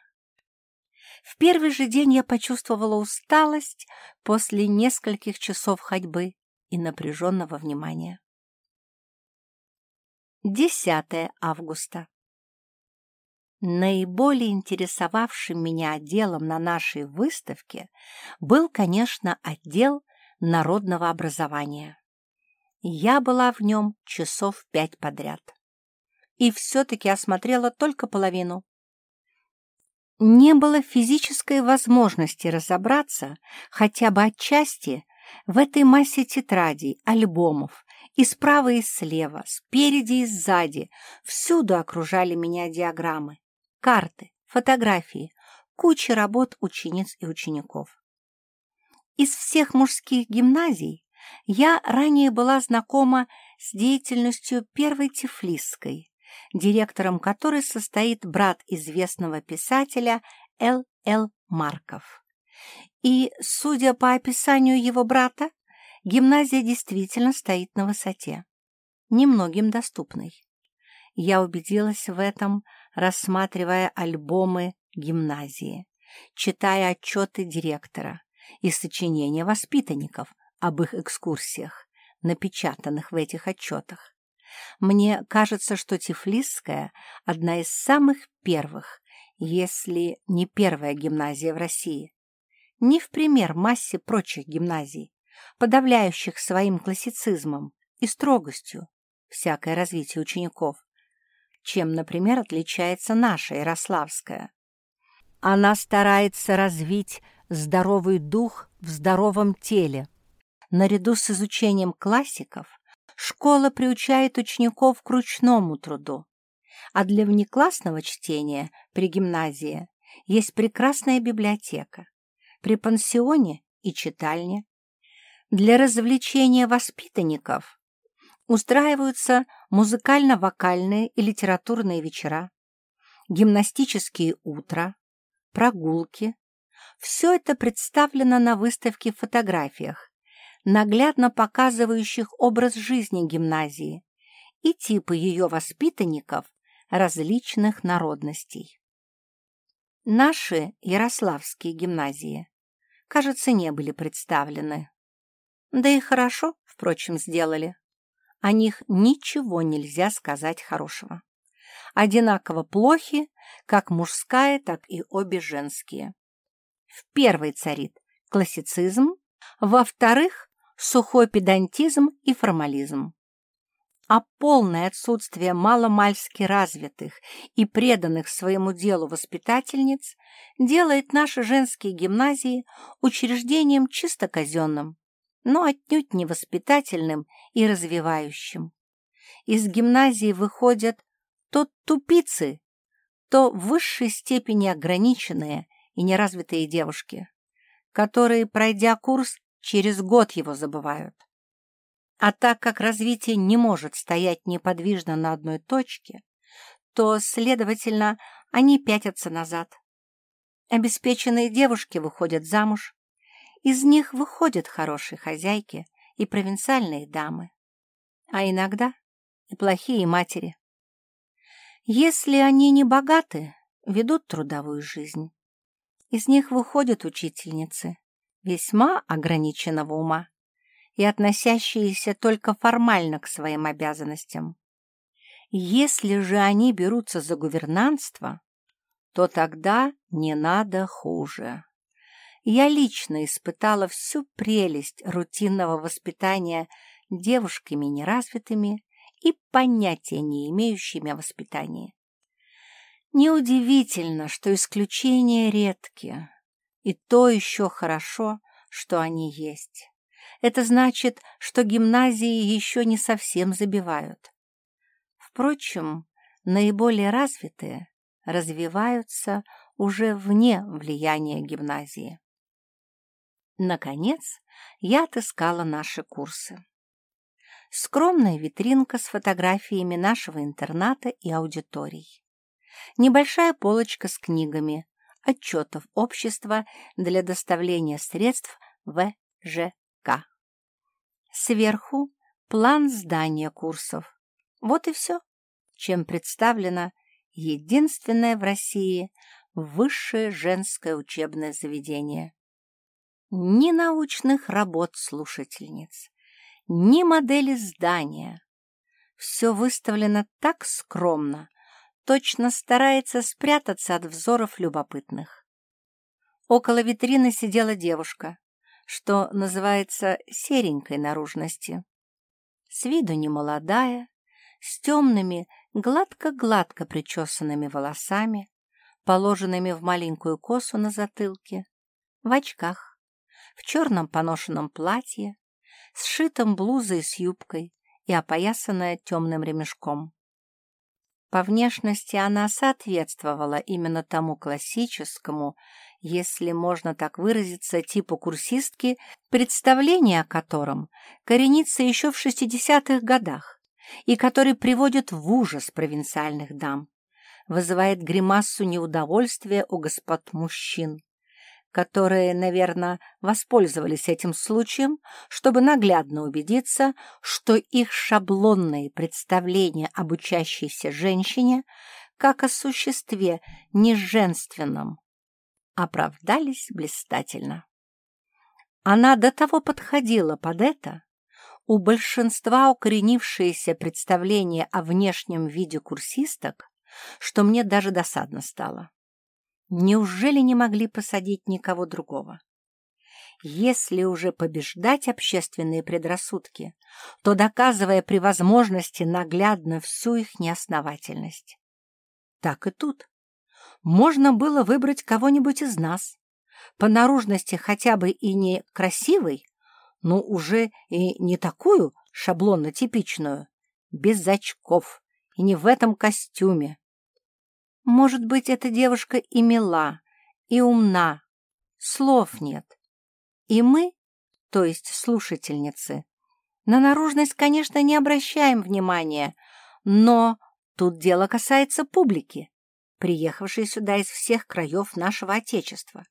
Speaker 1: В первый же день я почувствовала усталость после нескольких часов ходьбы и напряженного внимания. 10 августа. Наиболее интересовавшим меня отделом на нашей выставке был, конечно, отдел народного образования. Я была в нем часов пять подряд. И все-таки осмотрела только половину. Не было физической возможности разобраться хотя бы отчасти в этой массе тетрадей, альбомов, и справа и слева, спереди и сзади, всюду окружали меня диаграммы, карты, фотографии, куча работ учениц и учеников. Из всех мужских гимназий я ранее была знакома с деятельностью первой Тифлисской, директором которой состоит брат известного писателя Л. Л. Марков. И, судя по описанию его брата, гимназия действительно стоит на высоте, немногим доступной. Я убедилась в этом, рассматривая альбомы гимназии, читая отчеты директора и сочинения воспитанников, об их экскурсиях, напечатанных в этих отчетах. Мне кажется, что Тифлисская – одна из самых первых, если не первая гимназия в России. Не в пример массе прочих гимназий, подавляющих своим классицизмом и строгостью всякое развитие учеников, чем, например, отличается наша Ярославская. Она старается развить здоровый дух в здоровом теле – Наряду с изучением классиков школа приучает учеников к ручному труду, а для внеклассного чтения при гимназии есть прекрасная библиотека, при пансионе и читальня. Для развлечения воспитанников устраиваются музыкально-вокальные и литературные вечера, гимнастические утра, прогулки. Все это представлено на выставке в фотографиях, наглядно показывающих образ жизни гимназии и типы ее воспитанников различных народностей. Наши ярославские гимназии, кажется, не были представлены. Да и хорошо, впрочем, сделали. О них ничего нельзя сказать хорошего. Одинаково плохи, как мужская, так и обе женские. В первой царит классицизм, во-вторых, сухой педантизм и формализм а полное отсутствие маломальски развитых и преданных своему делу воспитательниц делает наши женские гимназии учреждением чисто казенным, но отнюдь не воспитательным и развивающим. Из гимназии выходят то тупицы, то в высшей степени ограниченные и неразвитые девушки, которые, пройдя курс, через год его забывают. А так как развитие не может стоять неподвижно на одной точке, то, следовательно, они пятятся назад. Обеспеченные девушки выходят замуж, из них выходят хорошие хозяйки и провинциальные дамы, а иногда и плохие матери. Если они не богаты, ведут трудовую жизнь. Из них выходят учительницы весьма ограниченного ума и относящиеся только формально к своим обязанностям. Если же они берутся за гувернантство, то тогда не надо хуже. Я лично испытала всю прелесть рутинного воспитания девушками неразвитыми и понятия не имеющими о воспитании. Неудивительно, что исключения редки, и то еще хорошо, что они есть. Это значит, что гимназии еще не совсем забивают. Впрочем, наиболее развитые развиваются уже вне влияния гимназии. Наконец, я отыскала наши курсы. Скромная витринка с фотографиями нашего интерната и аудиторий. Небольшая полочка с книгами, отчетов общества для доставления средств в ЖК. Сверху план здания курсов. Вот и все, чем представлено единственное в России высшее женское учебное заведение. Ни научных работ слушательниц, ни модели здания. Все выставлено так скромно, точно старается спрятаться от взоров любопытных. Около витрины сидела девушка, что называется серенькой наружности. С виду немолодая, с темными, гладко-гладко причесанными волосами, положенными в маленькую косу на затылке, в очках, в черном поношенном платье, сшитом блузой с юбкой и опоясанная темным ремешком. По внешности она соответствовала именно тому классическому, если можно так выразиться, типу курсистки, представление о котором коренится еще в 60-х годах и который приводит в ужас провинциальных дам, вызывает гримасу неудовольствия у господ мужчин которые, наверное, воспользовались этим случаем, чтобы наглядно убедиться, что их шаблонные представления об учащейся женщине как о существе неженственном оправдались блистательно. Она до того подходила под это, у большинства укоренившиеся представления о внешнем виде курсисток, что мне даже досадно стало. Неужели не могли посадить никого другого? Если уже побеждать общественные предрассудки, то доказывая при возможности наглядно всю их неосновательность. Так и тут. Можно было выбрать кого-нибудь из нас, по наружности хотя бы и не красивый,
Speaker 2: Ну, уже и не такую шаблонно-типичную, без очков и не в этом костюме. Может быть, эта девушка и мила, и умна, слов нет. И мы, то есть слушательницы, на наружность, конечно, не обращаем внимания, но тут дело касается публики, приехавшей сюда из всех краев нашего Отечества,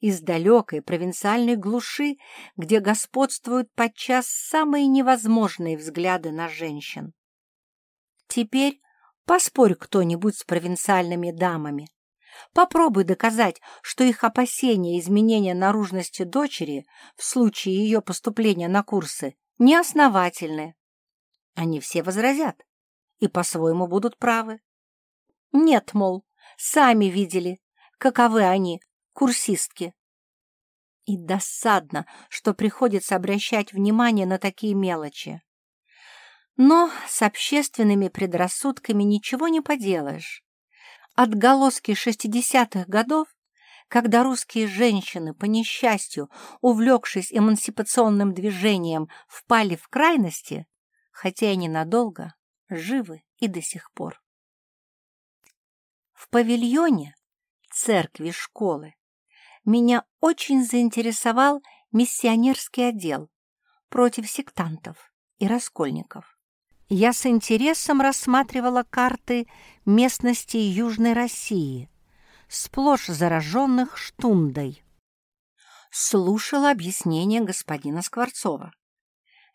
Speaker 2: из далекой провинциальной глуши, где господствуют подчас самые невозможные взгляды на женщин. Теперь поспорь кто-нибудь с провинциальными дамами, Попробуй доказать, что их опасения изменения наружности дочери в случае ее поступления на курсы неосновательны. Они все возразят и по-своему будут правы. Нет, мол, сами видели, каковы они, курсистки. И досадно, что приходится обращать внимание на такие мелочи. Но с общественными предрассудками ничего не поделаешь отголоски шестидесятых годов, когда русские женщины, по несчастью, увлекшись эмансипационным движением, впали в крайности, хотя и ненадолго, живы и до сих пор. В павильоне церкви школы меня очень заинтересовал миссионерский отдел против сектантов и раскольников я с интересом рассматривала карты местности Южной России, сплошь зараженных штундой. Слушала объяснение господина Скворцова,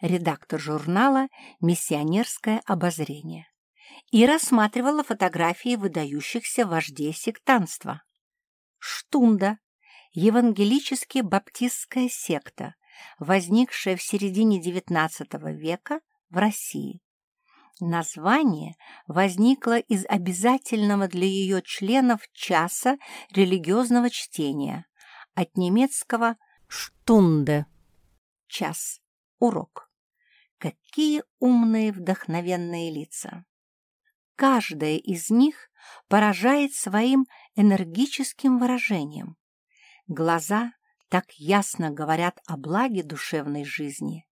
Speaker 2: редактор журнала «Миссионерское обозрение», и рассматривала фотографии выдающихся вождей сектанства. Штунда – евангелически-баптистская секта, возникшая в середине XIX века в России. Название возникло из обязательного для ее членов часа религиозного чтения, от немецкого «штунде» — час, урок. Какие умные вдохновенные лица! Каждая из них поражает своим энергическим выражением. Глаза так ясно говорят о благе душевной жизни,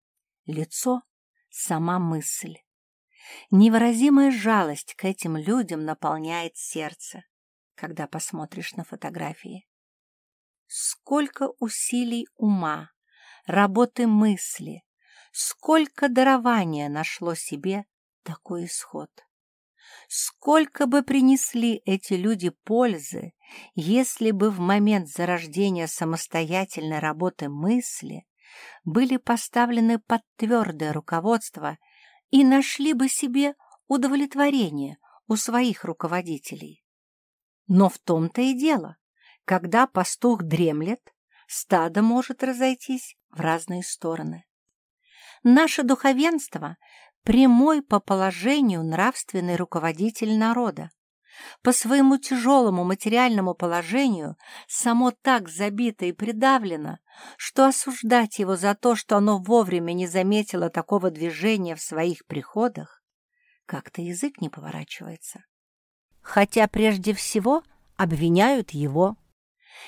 Speaker 2: лицо — сама мысль. Невыразимая жалость к этим людям наполняет сердце, когда посмотришь на фотографии. Сколько усилий ума, работы мысли, сколько дарования нашло себе такой исход. Сколько бы принесли эти люди пользы, если бы в момент зарождения самостоятельной работы мысли были поставлены под твердое руководство и нашли бы себе удовлетворение у своих руководителей. Но в том-то и дело, когда пастух дремлет, стадо может разойтись в разные стороны. Наше духовенство – прямой по положению нравственный руководитель народа. По своему тяжелому материальному положению само так забито и придавлено, что осуждать его за то, что оно вовремя не заметило такого движения в своих приходах, как-то язык не поворачивается. Хотя прежде всего обвиняют его.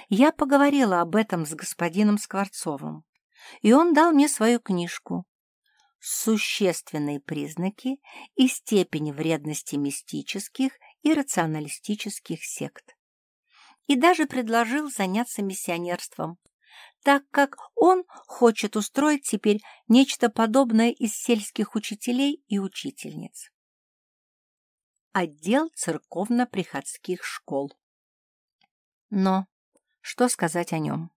Speaker 2: Я поговорила об этом с господином Скворцовым, и он дал мне свою книжку «Существенные признаки и степень вредности мистических и рационалистических сект. И даже предложил заняться миссионерством, так как он хочет устроить теперь нечто подобное из сельских учителей и учительниц. Отдел церковно-приходских школ. Но что сказать о нем?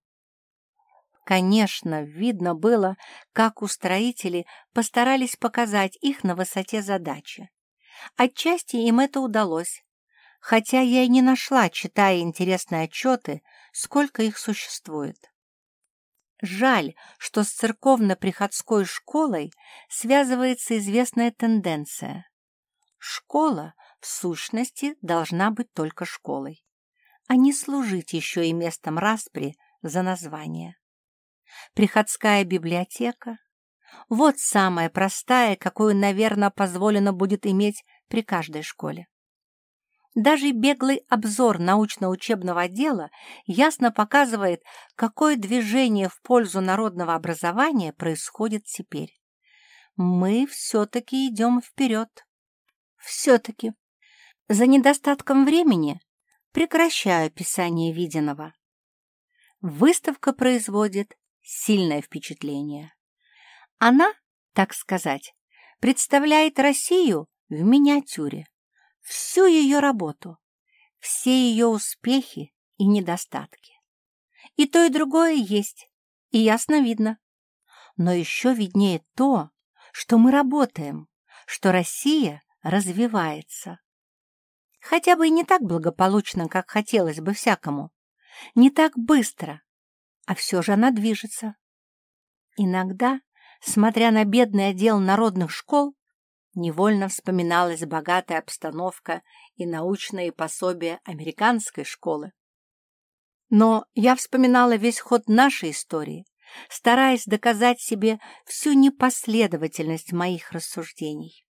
Speaker 2: Конечно, видно было, как устроители постарались показать их на высоте задачи. Отчасти им это удалось, хотя я и не нашла, читая интересные отчеты, сколько их существует. Жаль, что с церковно-приходской школой связывается известная тенденция. Школа, в сущности, должна быть только школой, а не служить еще и местом распри за название. Приходская библиотека — вот самая простая, какую, наверное, позволено будет иметь при каждой школе.
Speaker 1: Даже беглый обзор научно-учебного отдела ясно показывает, какое движение в пользу народного образования происходит теперь. Мы все-таки идем вперед. Все-таки. За недостатком времени прекращаю описание виденного. Выставка производит сильное впечатление. Она, так сказать, представляет Россию в миниатюре всю ее работу, все ее успехи и недостатки. И то, и другое есть, и ясно видно. Но еще виднее то, что мы работаем, что Россия развивается. Хотя бы и не так благополучно, как хотелось бы всякому, не так быстро, а все же она движется. Иногда, смотря на бедный отдел народных школ, Невольно вспоминалась богатая обстановка и научные пособия американской школы. Но я вспоминала весь ход нашей истории, стараясь доказать себе всю непоследовательность моих рассуждений.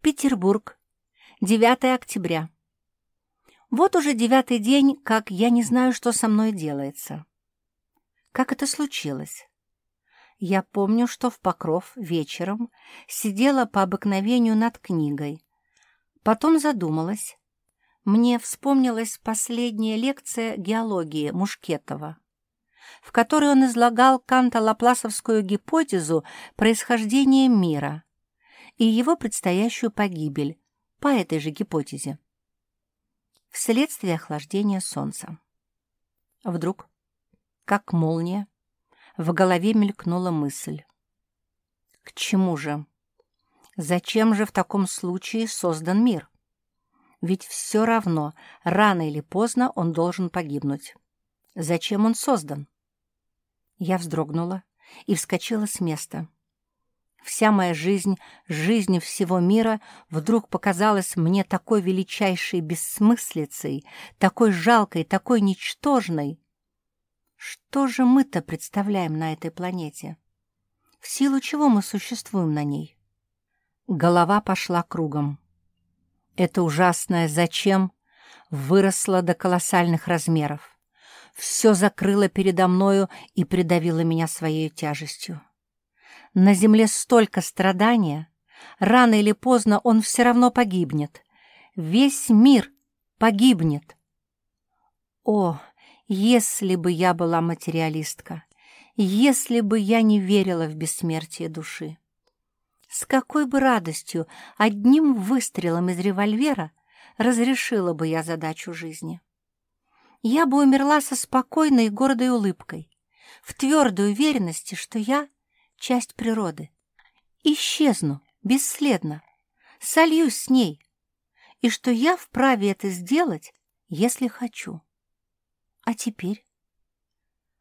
Speaker 1: Петербург, 9 октября. Вот уже девятый день, как я не знаю, что со мной делается. Как это случилось? Я помню, что в Покров вечером сидела по обыкновению над книгой. Потом задумалась. Мне вспомнилась последняя лекция геологии Мушкетова, в которой он излагал канто-лапласовскую гипотезу происхождения мира и его предстоящую погибель по этой же гипотезе вследствие охлаждения Солнца. Вдруг, как молния, в голове мелькнула мысль. К чему же? Зачем же в таком случае создан мир? Ведь все равно, рано или поздно он должен погибнуть. Зачем он создан? Я вздрогнула и вскочила с места. Вся моя жизнь, жизнь всего мира вдруг показалась мне такой величайшей бессмыслицей, такой жалкой, такой ничтожной, что же мы-то представляем на этой планете? В силу чего мы существуем на ней? Голова пошла кругом. Это ужасное «зачем» выросло до колоссальных размеров. Все закрыло передо мною и придавило меня своей тяжестью. На земле столько страдания, рано или поздно он все равно погибнет. Весь мир погибнет. О, если бы я была материалистка, если бы я не верила в бессмертие души. С какой бы радостью одним выстрелом из револьвера разрешила бы я задачу жизни. Я бы умерла со спокойной и гордой улыбкой, в твердой уверенности, что я — часть природы. Исчезну бесследно, сольюсь с ней, и что я вправе это сделать, если хочу. А теперь?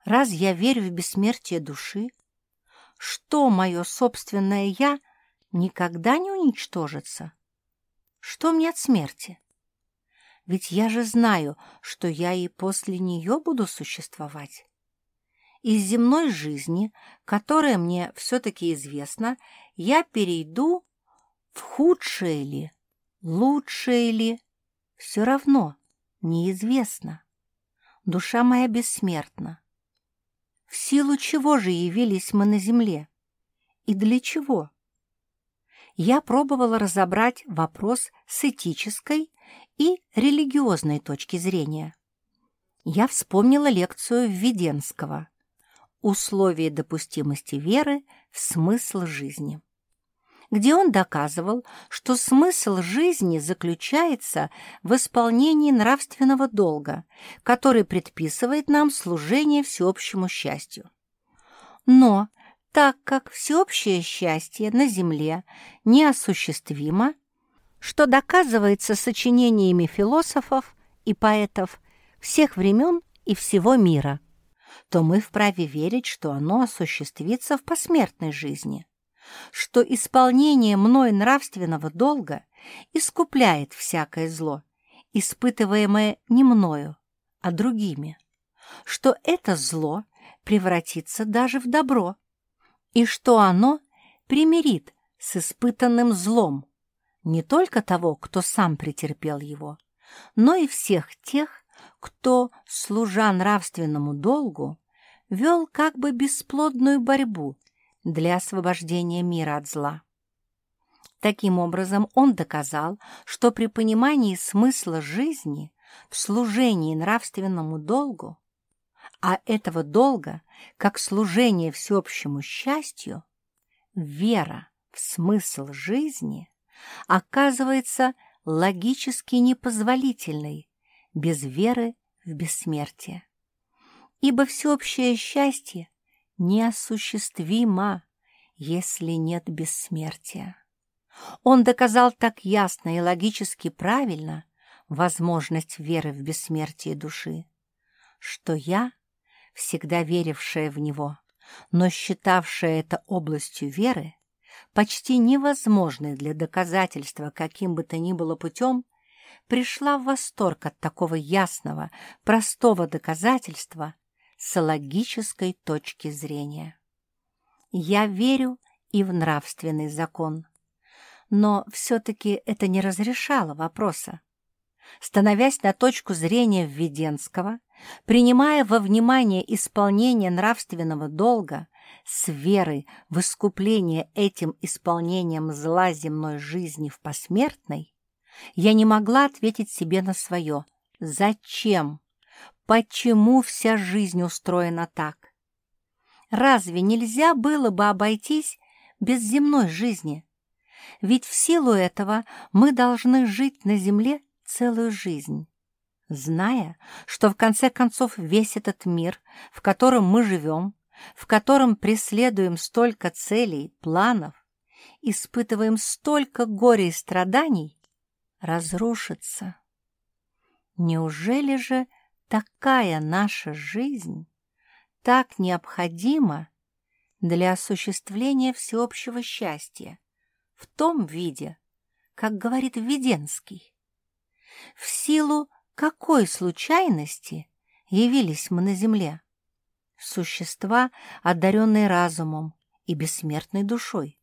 Speaker 1: Раз я верю в бессмертие души, что мое собственное «я» никогда не уничтожится? Что мне от смерти? Ведь я же знаю, что я и после нее буду существовать. Из земной жизни, которая мне все-таки известна, я перейду в худшее ли, лучшее ли, все равно неизвестно душа моя бессмертна. В силу чего же явились мы на земле? И для чего? Я пробовала разобрать вопрос с этической и религиозной точки зрения. Я вспомнила лекцию Введенского «Условия допустимости веры в смысл жизни» где он доказывал, что смысл жизни заключается в исполнении нравственного долга, который предписывает нам служение всеобщему счастью. Но так как всеобщее счастье на земле неосуществимо, что доказывается сочинениями философов и поэтов всех времен и всего мира, то мы вправе верить, что оно осуществится в посмертной жизни что исполнение мной нравственного долга искупляет всякое зло, испытываемое не мною, а другими, что это зло превратится даже в добро, и что оно примирит с испытанным злом, не только того, кто сам претерпел его, но и всех тех, кто, служа нравственному долгу, вел как бы бесплодную борьбу для освобождения мира от зла. Таким образом, он доказал, что при понимании смысла жизни в служении нравственному долгу, а этого долга, как служение всеобщему счастью, вера в смысл жизни оказывается логически непозволительной без веры в бессмертие. Ибо всеобщее счастье неосуществимо, если нет бессмертия. Он доказал так ясно и логически правильно возможность веры в бессмертие души, что я, всегда верившая в него, но считавшая это областью веры, почти невозможной для доказательства каким бы то ни было путем, пришла в восторг от такого ясного, простого доказательства с логической точки зрения. Я верю и в нравственный закон, но все-таки это не разрешало вопроса. Становясь на точку зрения Введенского, принимая во внимание исполнение нравственного долга с верой в искупление этим исполнением зла земной жизни в посмертной, я не могла ответить себе на свое «Зачем? Почему вся жизнь устроена так? Разве нельзя было бы обойтись без земной жизни? Ведь в силу этого мы должны жить на земле целую жизнь, зная, что в конце концов весь этот мир, в котором мы живем, в котором преследуем столько целей, планов, испытываем столько горя и страданий, разрушится. Неужели же такая наша жизнь так необходима для осуществления всеобщего счастья в том виде, как говорит Введенский? В силу какой случайности явились мы на земле? Существа, одаренные разумом и бессмертной душой.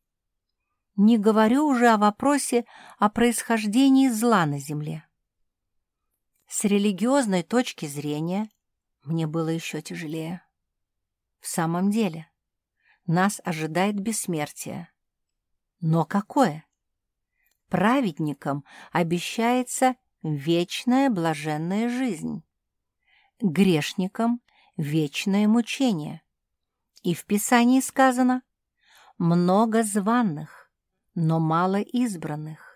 Speaker 1: Не говорю уже о вопросе о происхождении зла на земле. С религиозной точки зрения мне было еще тяжелее. В самом деле, нас ожидает бессмертие. Но какое? Праведникам обещается вечная блаженная жизнь, грешникам — вечное мучение. И в Писании сказано «много званных, но мало избранных».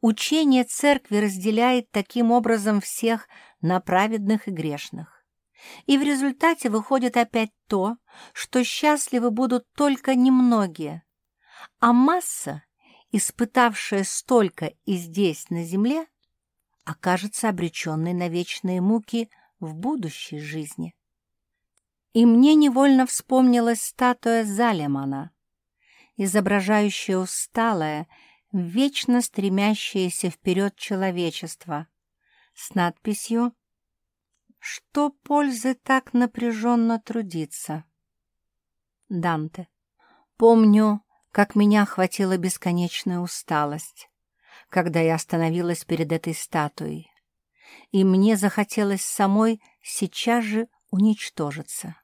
Speaker 1: Учение Церкви разделяет таким образом всех на праведных и грешных. И в результате выходит опять то, что счастливы будут только немногие, а масса, испытавшая столько и здесь, на земле, окажется обреченной на вечные муки в будущей жизни. И мне невольно вспомнилась статуя Залемана, изображающая усталое, вечно стремящееся вперед человечество, с надписью «Что пользы так напряженно трудиться?» Данте. Помню, как меня охватила бесконечная усталость когда я остановилась перед этой статуей, и мне захотелось самой сейчас же уничтожиться,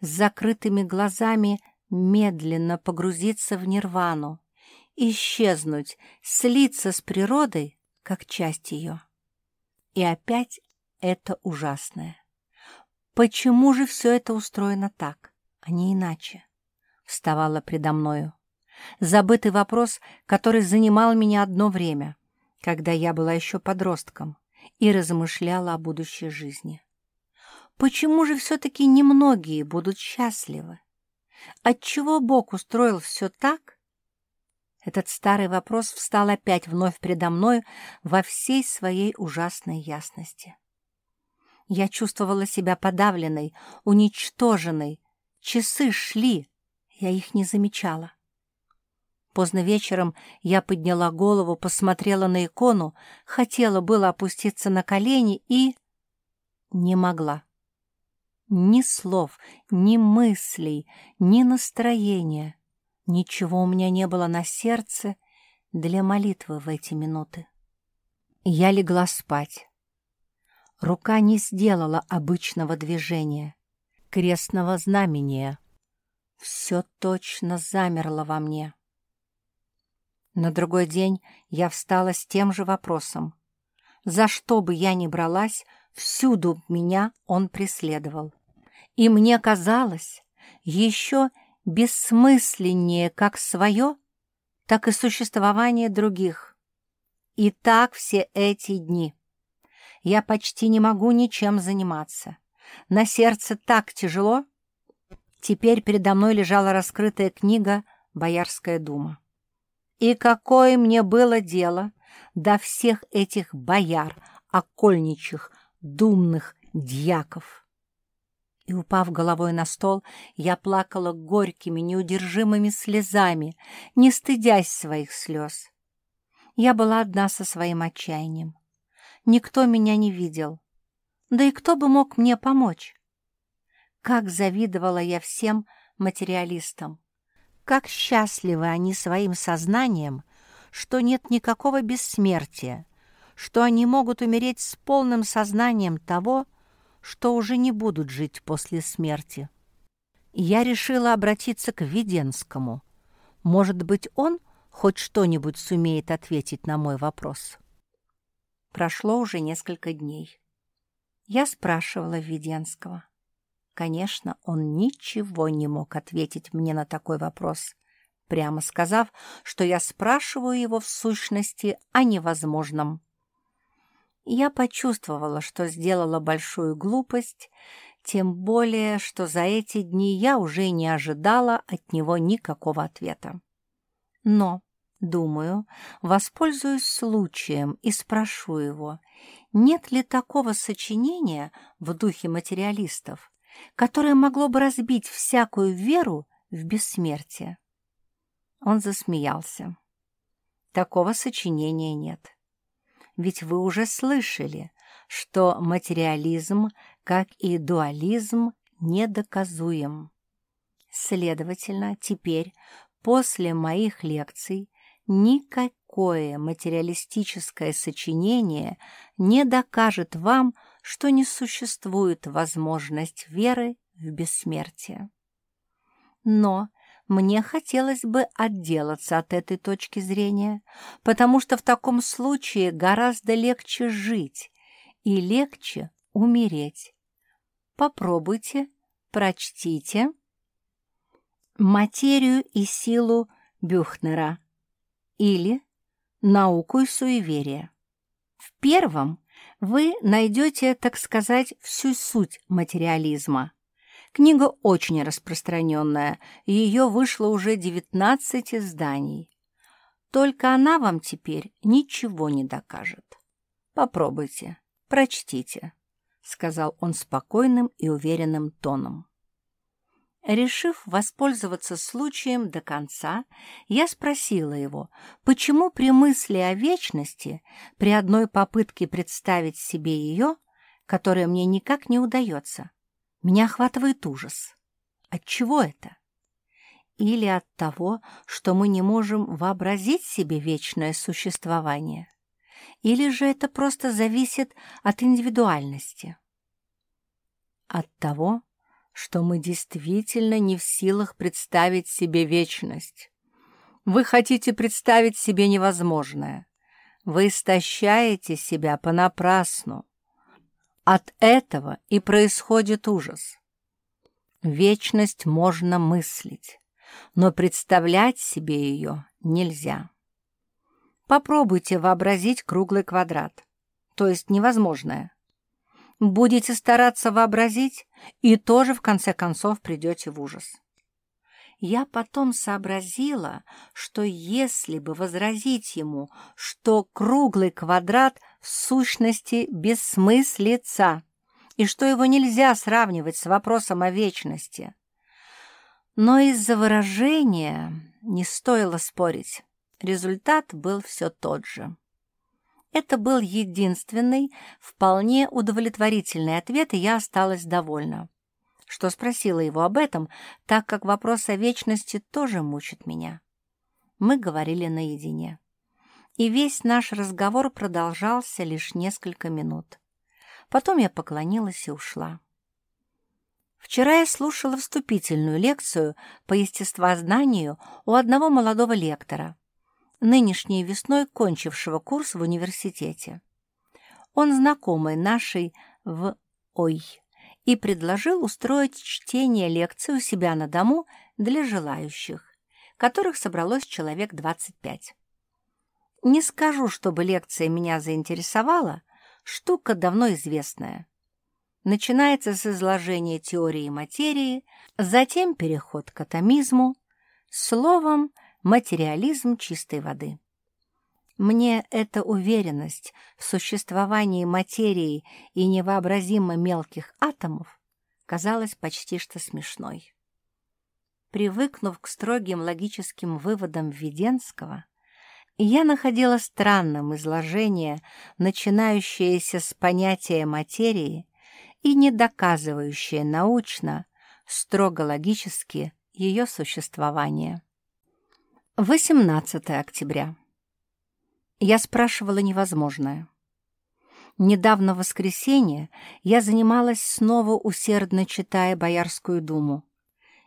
Speaker 1: с закрытыми глазами медленно погрузиться в нирвану, исчезнуть, слиться с природой, как часть ее. И опять это ужасное. Почему же все это устроено так, а не иначе? Вставала предо мною Забытый вопрос, который занимал меня одно время, когда я была еще подростком и размышляла о будущей жизни. Почему же все-таки немногие будут счастливы? Отчего Бог устроил все так? Этот старый вопрос встал опять вновь предо мной во всей своей ужасной ясности. Я чувствовала себя подавленной, уничтоженной. Часы шли, я их не замечала. Поздно вечером я подняла голову, посмотрела на икону, хотела было опуститься на колени и... не могла. Ни слов, ни мыслей, ни настроения. Ничего у меня не было на сердце, для молитвы в эти минуты. Я легла спать. Рука не сделала обычного движения, крестного знамения. Все точно замерло во мне. На другой день я встала с тем же вопросом. За что бы я ни бралась, всюду меня он преследовал. И мне казалось, еще бессмысленнее как свое, так и существование других. И так все эти дни. Я почти не могу ничем заниматься. На сердце так тяжело. Теперь передо мной лежала раскрытая книга «Боярская дума». И какое мне было дело до всех этих бояр, окольничих, думных дьяков? И, упав головой на стол, я плакала горькими, неудержимыми слезами, не стыдясь своих слез. Я была одна со своим отчаянием. Никто меня не видел. Да и кто бы мог мне помочь? Как завидовала я всем материалистам! Как счастливы они своим сознанием, что нет никакого бессмертия, что они могут умереть с полным сознанием того, что уже не будут жить после смерти. Я решила обратиться к Веденскому. Может быть, он хоть что-нибудь сумеет ответить на мой вопрос. Прошло уже несколько дней. Я спрашивала Веденского. Конечно, он ничего не мог ответить мне на такой вопрос, прямо сказав, что я спрашиваю его в сущности о невозможном. Я почувствовала, что сделала большую глупость, тем более, что за эти дни я уже не ожидала от него никакого ответа. Но, думаю, воспользуюсь случаем и спрошу его, нет ли такого сочинения в духе материалистов, которое могло бы разбить всякую веру в бессмертие. Он засмеялся. Такого сочинения нет ведь вы уже слышали, что материализм, как и дуализм, недоказуем. Следовательно, теперь, после моих лекций, никакое материалистическое сочинение не докажет вам, что не существует возможность веры в бессмертие. Но мне хотелось бы отделаться от этой точки зрения, потому что в таком случае гораздо легче жить и легче умереть. Попробуйте, прочтите «Материю и силу Бюхнера» или «Науку и суеверие». В первом вы найдете, так сказать, всю суть материализма – Книга очень распространенная, ее вышло уже 19 изданий. Только она вам теперь ничего не докажет. Попробуйте, прочтите, — сказал он спокойным и уверенным тоном. Решив воспользоваться случаем до конца, я спросила его, почему при мысли о вечности, при одной попытке представить себе ее, которая мне никак не удается, меня охватывает ужас. От чего это? Или от того, что мы не можем вообразить себе вечное существование? Или же это просто зависит от индивидуальности? От того, что мы действительно не в силах представить себе вечность. Вы хотите представить себе невозможное. Вы истощаете себя понапрасну. От этого и происходит ужас. Вечность можно мыслить, но представлять себе ее нельзя. Попробуйте вообразить круглый квадрат, то есть невозможное. Будете стараться вообразить, и тоже в конце концов придете в ужас. Я потом сообразила, что если бы возразить ему, что круглый квадрат в сущности бессмыслица, и что его нельзя сравнивать с вопросом о вечности. Но из-за выражения не стоило спорить. Результат был все тот же. Это был единственный, вполне удовлетворительный ответ, и я осталась довольна что спросила его об этом, так как вопрос о вечности тоже мучит меня. Мы говорили наедине. И весь наш разговор продолжался лишь несколько минут. Потом я поклонилась и ушла. Вчера я слушала вступительную лекцию по естествознанию у одного молодого лектора, нынешней весной кончившего курс в университете. Он знакомый нашей в ОЙ и предложил устроить чтение лекции у себя на дому для желающих, которых собралось человек 25. Не скажу, чтобы лекция меня заинтересовала, штука давно известная начинается с изложения теории материи, затем переход к атомизму, словом, материализм чистой воды. Мне эта уверенность в существовании материи и невообразимо мелких атомов казалась почти что смешной. Привыкнув к строгим логическим выводам Введенского, я находила странным изложение, начинающееся с понятия материи и не доказывающее научно, строго логически, ее существование. 18 октября. Я спрашивала невозможное. Недавно в воскресенье я занималась снова усердно читая Боярскую думу,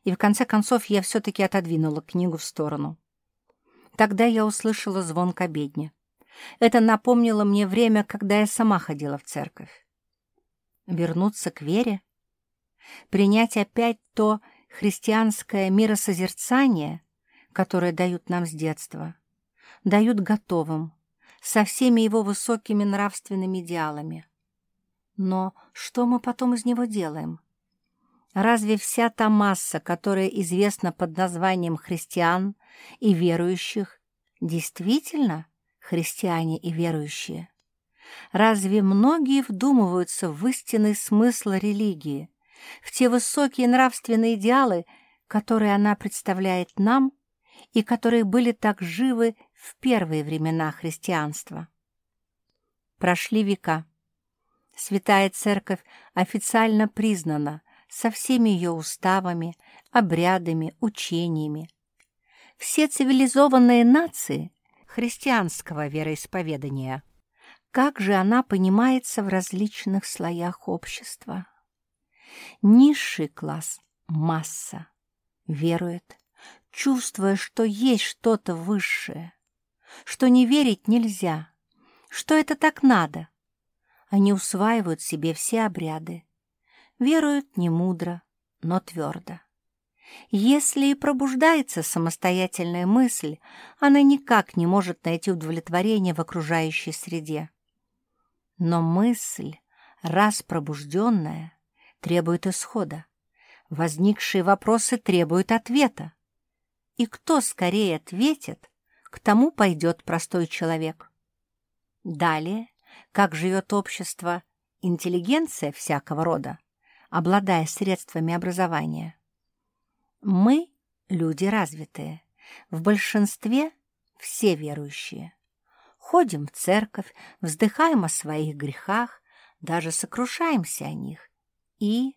Speaker 1: и в конце концов я все-таки отодвинула книгу в сторону. Тогда я услышала звон к обедне. Это напомнило мне время, когда я сама ходила в церковь. Вернуться к вере? Принять опять то христианское миросозерцание, которое дают нам с детства, дают готовым, со всеми его высокими нравственными идеалами. Но что мы потом из него делаем? Разве вся та масса, которая известна под названием христиан и верующих, действительно христиане и верующие? Разве многие вдумываются в истинный смысл религии, в те высокие нравственные идеалы, которые она представляет нам и которые были так живы в первые времена христианства? Прошли века. Святая Церковь официально признана со всеми ее уставами, обрядами, учениями. Все цивилизованные нации христианского вероисповедания – как же она понимается в различных слоях общества. Низший класс — масса, верует, чувствуя, что есть что-то высшее, что не верить нельзя, что это так надо. Они усваивают себе все обряды, веруют не мудро, но твердо. Если и пробуждается самостоятельная мысль, она никак не может найти удовлетворение в окружающей среде. Но мысль, раз пробужденная, требует исхода. Возникшие вопросы требуют ответа. И кто скорее ответит, к тому пойдет простой человек. Далее, как живет общество, интеллигенция всякого рода, обладая средствами образования. Мы — люди развитые, в большинстве все верующие. Ходим в церковь, вздыхаем о своих грехах, даже сокрушаемся о них и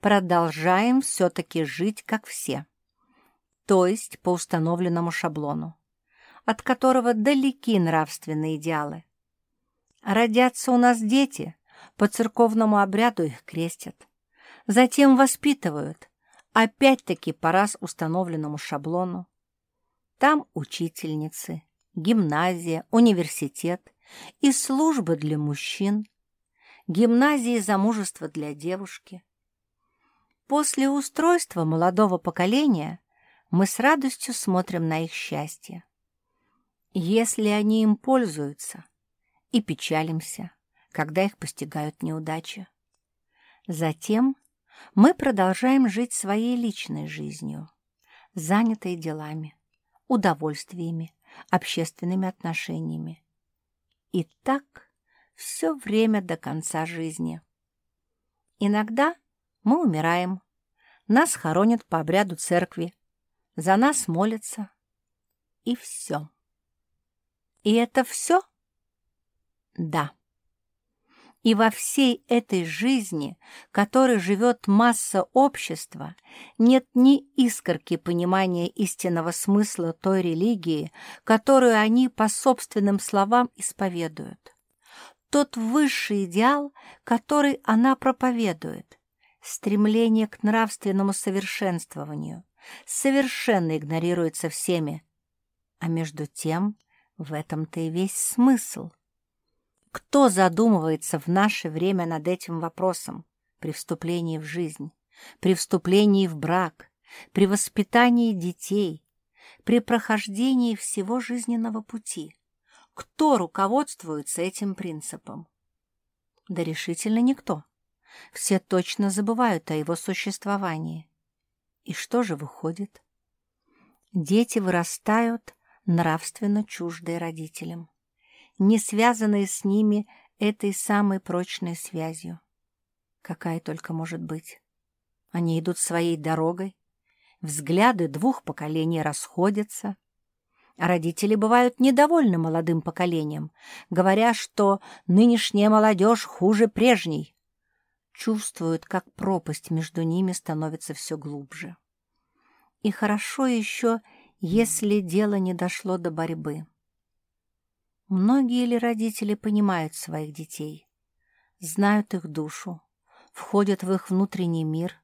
Speaker 1: продолжаем все-таки жить, как все, то есть по установленному шаблону, от которого далеки нравственные идеалы. Родятся у нас дети, по церковному обряду их крестят, затем воспитывают, опять-таки по раз установленному шаблону. Там учительницы, гимназия, университет и службы для мужчин, гимназии замужества для девушки. После устройства молодого поколения мы с радостью смотрим на их счастье. Если они им пользуются, и печалимся, когда их постигают неудачи. Затем мы продолжаем жить своей личной жизнью, занятой делами, удовольствиями, общественными отношениями. И так все время до конца жизни. Иногда мы умираем, нас хоронят по обряду церкви, за нас молятся, и все. И это все? Да. И во всей этой жизни, которой живет масса общества, нет ни искорки понимания истинного смысла той религии, которую они по собственным словам исповедуют. Тот высший идеал, который она проповедует, стремление к нравственному совершенствованию, совершенно игнорируется всеми. А между тем в этом-то и весь смысл. Кто задумывается в наше время над этим вопросом при вступлении в жизнь, при вступлении в брак, при воспитании детей, при прохождении всего жизненного пути? Кто руководствуется этим принципом? Да решительно никто. Все точно забывают о его существовании. И что же выходит? Дети вырастают нравственно чуждые родителям не связанные с ними этой самой прочной связью. Какая только может быть. Они идут своей дорогой, взгляды двух поколений расходятся, родители бывают недовольны молодым поколением, говоря, что нынешняя молодежь хуже прежней. Чувствуют, как пропасть между ними становится все глубже. И хорошо еще, если дело не дошло до борьбы. Многие ли родители понимают своих детей, знают их душу, входят в их внутренний мир?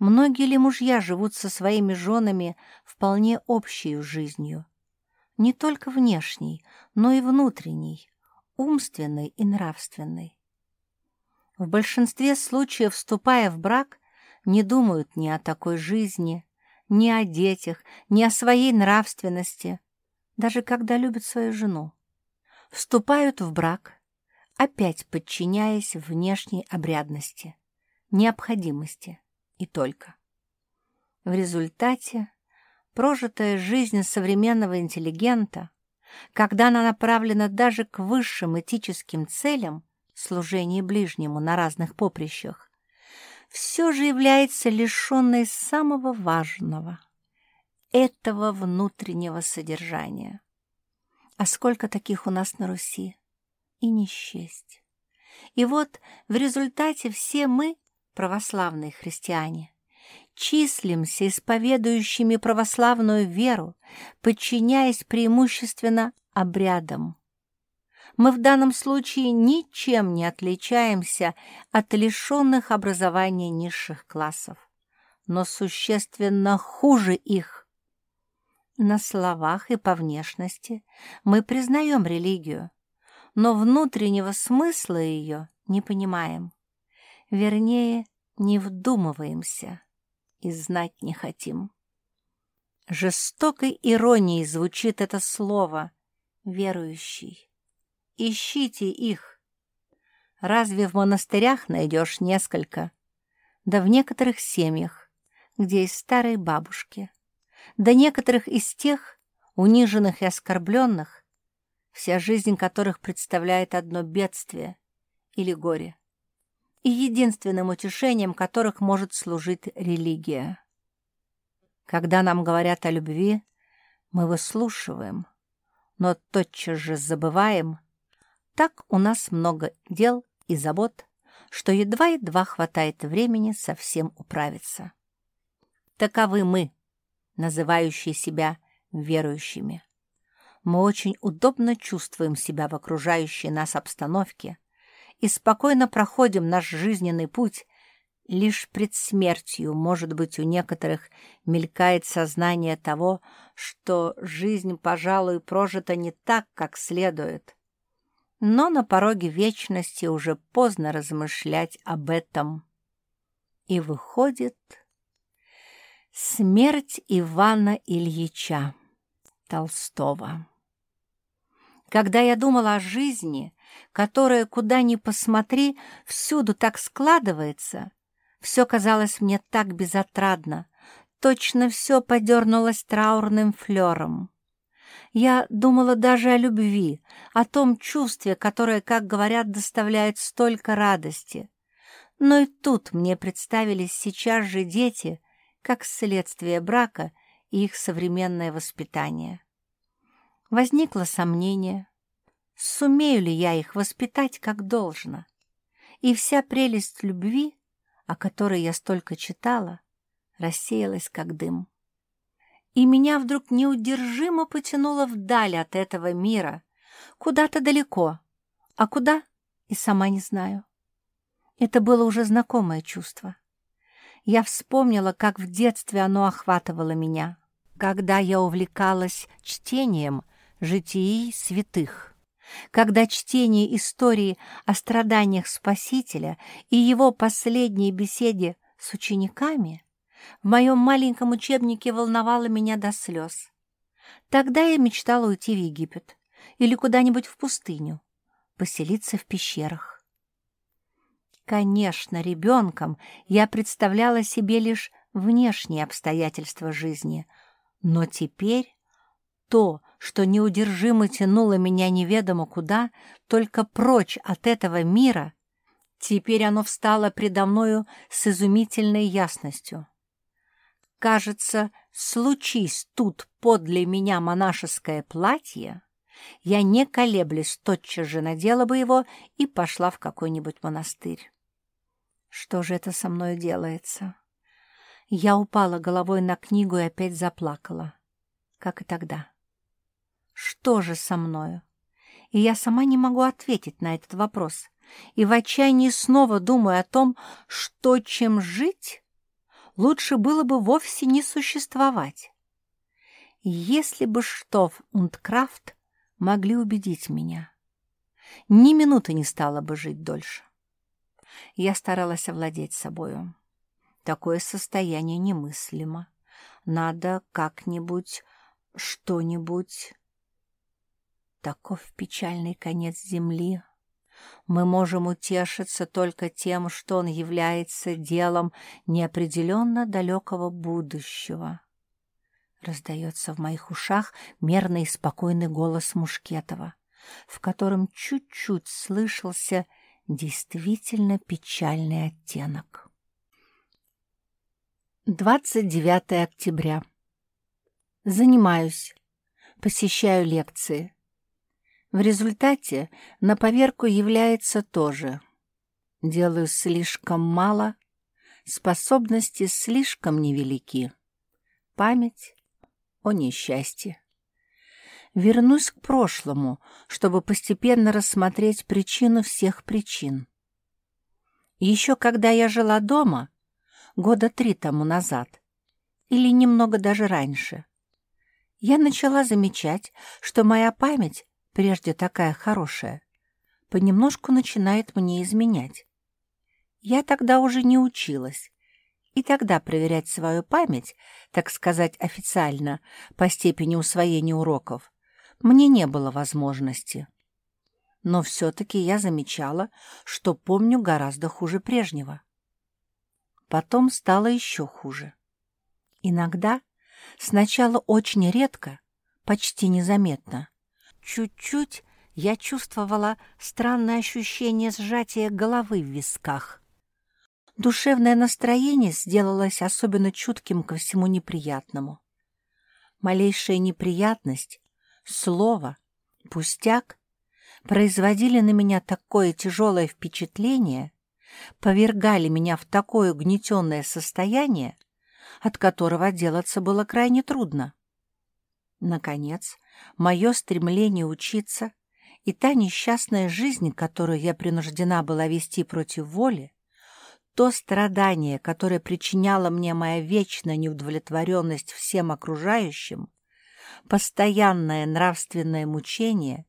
Speaker 1: Многие ли мужья живут со своими женами вполне общей жизнью, не только внешней, но и внутренней, умственной и нравственной? В большинстве случаев, вступая в брак, не думают ни о такой жизни, ни о детях, ни о своей нравственности – даже когда любят свою жену. Вступают в брак, опять подчиняясь внешней обрядности, необходимости и только. В результате прожитая жизнь современного интеллигента, когда она направлена даже к высшим этическим целям, служения ближнему на разных поприщах, все же является лишенной самого важного – этого внутреннего содержания. А сколько таких у нас на Руси? И не счесть. И вот в результате все мы, православные христиане, числимся исповедующими православную веру, подчиняясь преимущественно обрядам. Мы в данном случае ничем не отличаемся от лишенных образования низших классов, но существенно хуже их, на словах и по внешности мы признаем религию, но внутреннего смысла ее не понимаем. Вернее, не вдумываемся и знать не хотим. Жестокой иронией звучит это слово «верующий». Ищите их. Разве в монастырях найдешь несколько? Да в некоторых семьях, где есть старые бабушки – до некоторых из тех, униженных и оскорбленных, вся жизнь которых представляет одно бедствие или горе, и единственным утешением которых может служить религия. Когда нам говорят о любви, мы выслушиваем, но тотчас же забываем, так у нас много дел и забот, что едва-едва хватает времени совсем управиться. Таковы мы, называющие себя верующими. Мы очень удобно чувствуем себя в окружающей нас обстановке и спокойно проходим наш жизненный путь, лишь пред смертью, может быть, у некоторых мелькает сознание того, что жизнь, пожалуй, прожита не так, как следует. Но на пороге вечности уже поздно размышлять об этом. И выходит, Смерть Ивана Ильича Толстого Когда я думала о жизни, которая, куда ни посмотри, всюду так складывается, все казалось мне так безотрадно, точно все подернулось траурным флером. Я думала даже о любви, о том чувстве, которое, как говорят, доставляет столько радости. Но и тут мне представились сейчас же дети — как следствие брака и их современное воспитание. Возникло сомнение, сумею ли я их воспитать как должно. И вся прелесть любви, о которой я столько читала, рассеялась как дым. И меня вдруг неудержимо потянуло вдаль от этого мира, куда-то далеко, а куда и сама не знаю. Это было уже знакомое чувство. Я вспомнила, как в детстве оно охватывало меня, когда я увлекалась чтением житий святых, когда чтение истории о страданиях Спасителя и его последней беседе с учениками в моем маленьком учебнике волновало меня до слез. Тогда я мечтала уйти в Египет или куда-нибудь в пустыню, поселиться в пещерах. Конечно, ребенком я представляла себе лишь внешние обстоятельства жизни, но теперь то, что неудержимо тянуло меня неведомо куда, только прочь от этого мира, теперь оно встало предо мною с изумительной ясностью. Кажется, случись тут подле меня монашеское платье, я, не колеблясь, тотчас же надела бы его и пошла в какой-нибудь монастырь. Что же это со мной делается? Я упала головой на книгу и опять заплакала, как и тогда. Что же со мною? И я сама не могу ответить на этот вопрос, и в отчаянии снова думаю о том, что чем жить, лучше было бы вовсе не существовать. Если бы Штоф und Крафт могли убедить меня, ни минуты не стала бы жить дольше. Я старалась овладеть собою. Такое состояние немыслимо. Надо как-нибудь, что-нибудь... Таков печальный конец земли. Мы можем утешиться только тем, что он является делом неопределенно далекого будущего. Раздается в моих ушах мерный и спокойный голос Мушкетова, в котором чуть-чуть слышался действительно печальный оттенок. 29 октября. Занимаюсь, посещаю лекции. В результате на поверку является тоже. Делаю слишком мало, способности слишком невелики. Память о несчастье. Вернусь к прошлому, чтобы постепенно рассмотреть причину всех причин. Еще когда я жила дома, года три тому назад, или немного даже раньше, я начала замечать, что моя память, прежде такая хорошая, понемножку начинает мне изменять. Я тогда уже не училась, и тогда проверять свою память, так сказать, официально, по степени усвоения уроков, мне не было возможности. Но все-таки я замечала, что помню гораздо хуже прежнего. Потом стало еще хуже. Иногда, сначала очень редко, почти незаметно, чуть-чуть я чувствовала странное ощущение сжатия головы в висках. Душевное настроение сделалось особенно чутким ко всему неприятному. Малейшая неприятность слово, пустяк производили на меня такое тяжелое впечатление, повергали меня в такое угнетенное состояние, от которого отделаться было крайне трудно. Наконец, мое стремление учиться и та несчастная жизнь, которую я принуждена была вести против воли, то страдание, которое причиняла мне моя вечная неудовлетворенность всем окружающим, постоянное нравственное мучение,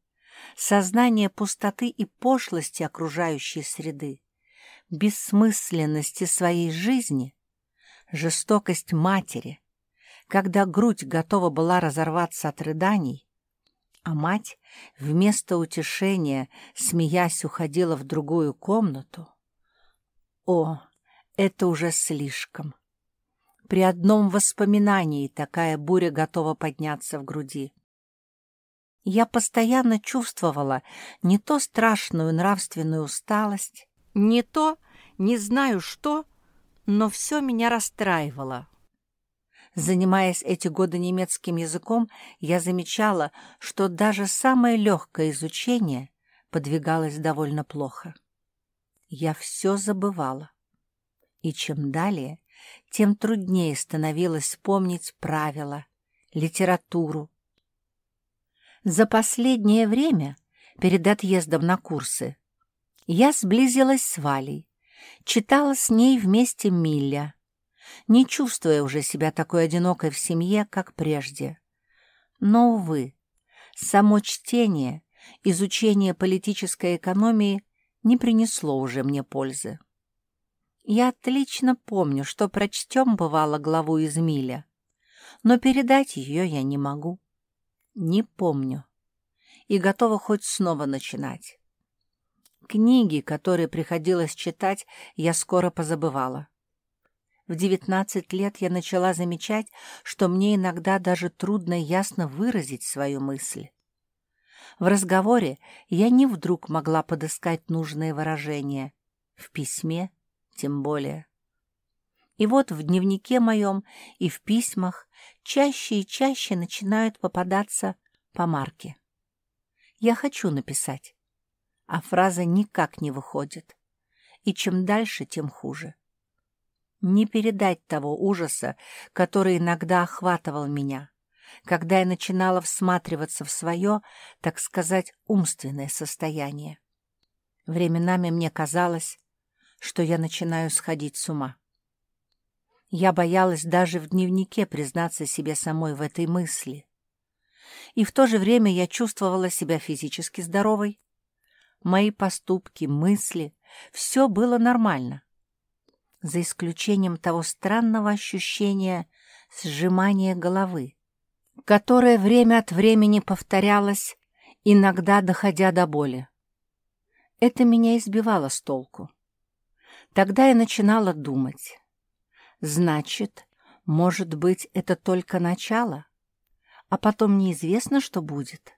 Speaker 1: сознание пустоты и пошлости окружающей среды, бессмысленности своей жизни, жестокость матери, когда грудь готова была разорваться от рыданий, а мать вместо утешения, смеясь, уходила в другую комнату. О, это уже слишком! При одном воспоминании такая буря готова подняться в груди. Я постоянно чувствовала не то страшную нравственную усталость, не то, не знаю что, но все меня расстраивало. Занимаясь эти годы немецким языком, я замечала, что даже самое легкое изучение подвигалось довольно плохо. Я все забывала. И чем далее, тем труднее становилось помнить правила, литературу. За последнее время, перед отъездом на курсы, я сблизилась с Валей, читала с ней вместе Милля, не чувствуя уже себя такой одинокой в семье, как прежде. Но, увы, само чтение, изучение политической экономии не принесло уже мне пользы. Я отлично помню, что прочтем, бывало, главу из Миля, но передать ее я не могу. Не помню. И готова хоть снова начинать. Книги, которые приходилось читать, я скоро позабывала. В девятнадцать лет я начала замечать, что мне иногда даже трудно ясно выразить свою мысль. В разговоре я не вдруг могла подыскать нужные выражения, в письме тем более. И вот в дневнике моем и в письмах чаще и чаще начинают попадаться помарки. Я хочу написать, а фраза никак не выходит. И чем дальше, тем хуже. Не передать того ужаса, который иногда охватывал меня, когда я начинала всматриваться в свое, так сказать, умственное состояние. Временами мне казалось, что я начинаю сходить с ума. Я боялась даже в дневнике признаться себе самой в этой мысли. И в то же время я чувствовала себя физически здоровой. Мои поступки, мысли — все было нормально за исключением того странного ощущения сжимания головы, которое время от времени повторялось, иногда доходя до боли. Это меня избивало с толку. Тогда я начинала думать. Значит, может быть, это только начало, а потом неизвестно, что будет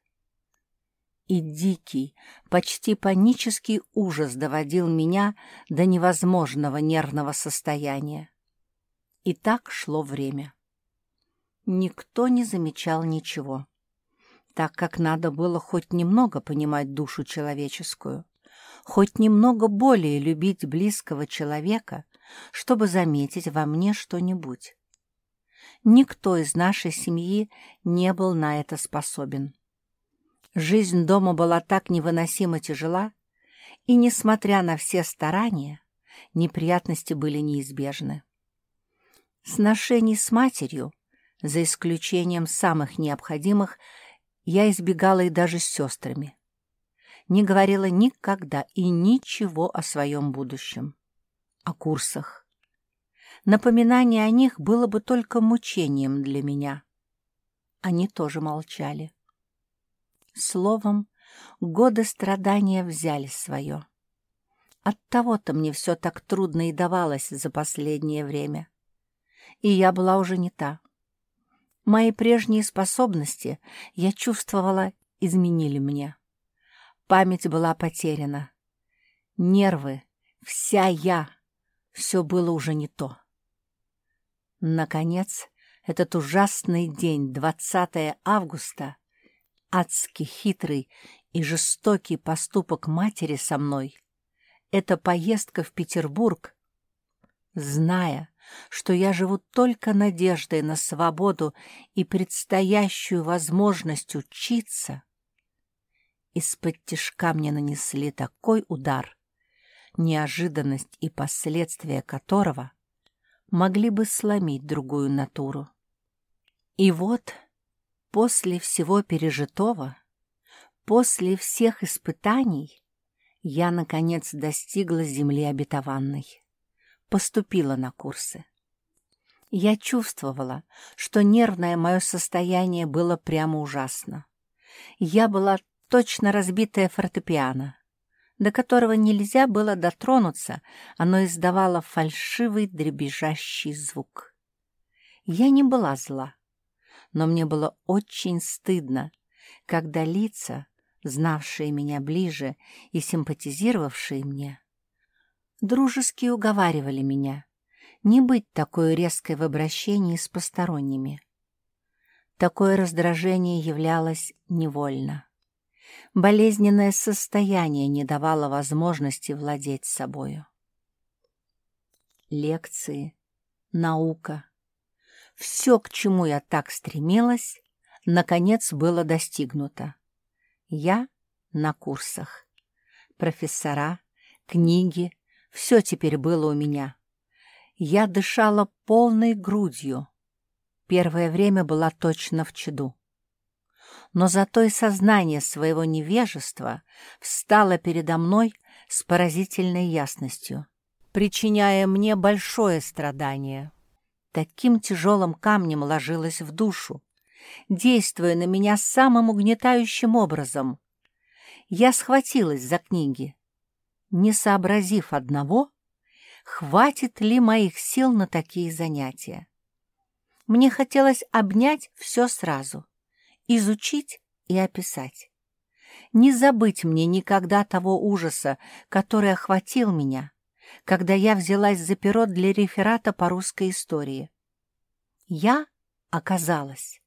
Speaker 1: и дикий, почти панический ужас доводил меня до невозможного нервного состояния. И так шло время. Никто не замечал ничего, так как надо было хоть немного понимать душу человеческую, хоть немного более любить близкого человека, чтобы заметить во мне что-нибудь. Никто из нашей семьи не был на это способен. Жизнь дома была так невыносимо тяжела, и, несмотря на все старания, неприятности были неизбежны. Сношений с матерью, за исключением самых необходимых, я избегала и даже с сестрами. Не говорила никогда и ничего о своем будущем, о курсах. Напоминание о них было бы только мучением для меня. Они тоже молчали. Словом, годы страдания взяли свое. Оттого-то мне все так трудно и давалось за последнее время. И я была уже не та. Мои прежние способности, я чувствовала, изменили мне. Память была потеряна. Нервы, вся я, все было уже не то. Наконец, этот ужасный день, 20 августа, адски хитрый и жестокий поступок матери со мной, эта поездка в Петербург, зная, что я живу только надеждой на свободу и предстоящую возможность учиться, из-под тишка мне нанесли такой удар, неожиданность и последствия которого могли бы сломить другую натуру. И вот После всего пережитого, после всех испытаний, я, наконец, достигла земли обетованной, поступила на курсы. Я чувствовала, что нервное мое состояние было прямо ужасно. Я была точно разбитая фортепиано, до которого нельзя было дотронуться, оно издавало фальшивый дребезжащий звук. Я не была зла но мне было очень стыдно, когда лица, знавшие меня ближе и симпатизировавшие мне, дружески уговаривали меня не быть такой резкой в обращении с посторонними. Такое раздражение являлось невольно. Болезненное состояние не давало возможности владеть собою. Лекции, наука, все, к чему я так стремилась, наконец было достигнуто. Я на курсах. Профессора, книги, все теперь было у меня. Я дышала полной грудью. Первое время была точно в чаду. Но зато и сознание своего невежества встало передо мной с поразительной ясностью, причиняя мне большое страдание. Таким тяжелым камнем ложилось в душу, действуя на меня самым угнетающим образом. Я схватилась за книги, не сообразив одного, хватит ли моих сил на такие занятия. Мне хотелось обнять все сразу, изучить и описать. Не забыть мне никогда того ужаса, который охватил меня, когда я взялась за перо для реферата по русской истории. Я, оказалось,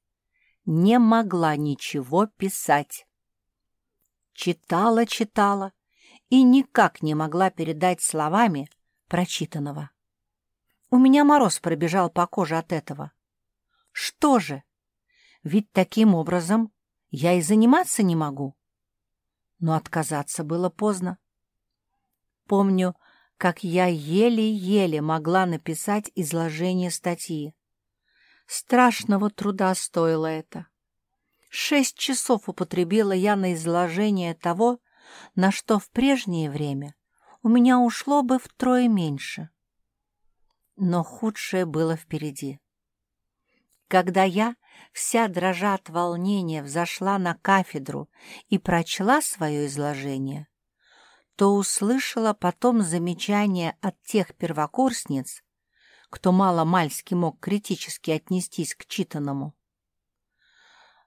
Speaker 1: не могла ничего писать. Читала, читала и никак не могла передать словами прочитанного. У меня мороз пробежал по коже от этого. Что же? Ведь таким образом я и заниматься не могу. Но отказаться было поздно. Помню, как я еле-еле могла написать изложение статьи. Страшного труда стоило это. Шесть часов употребила я на изложение того, на что в прежнее время у меня ушло бы втрое меньше. Но худшее было впереди. Когда я, вся дрожа от волнения, взошла на кафедру и прочла свое изложение, то услышала потом замечание от тех первокурсниц, кто мало-мальски мог критически отнестись к читанному.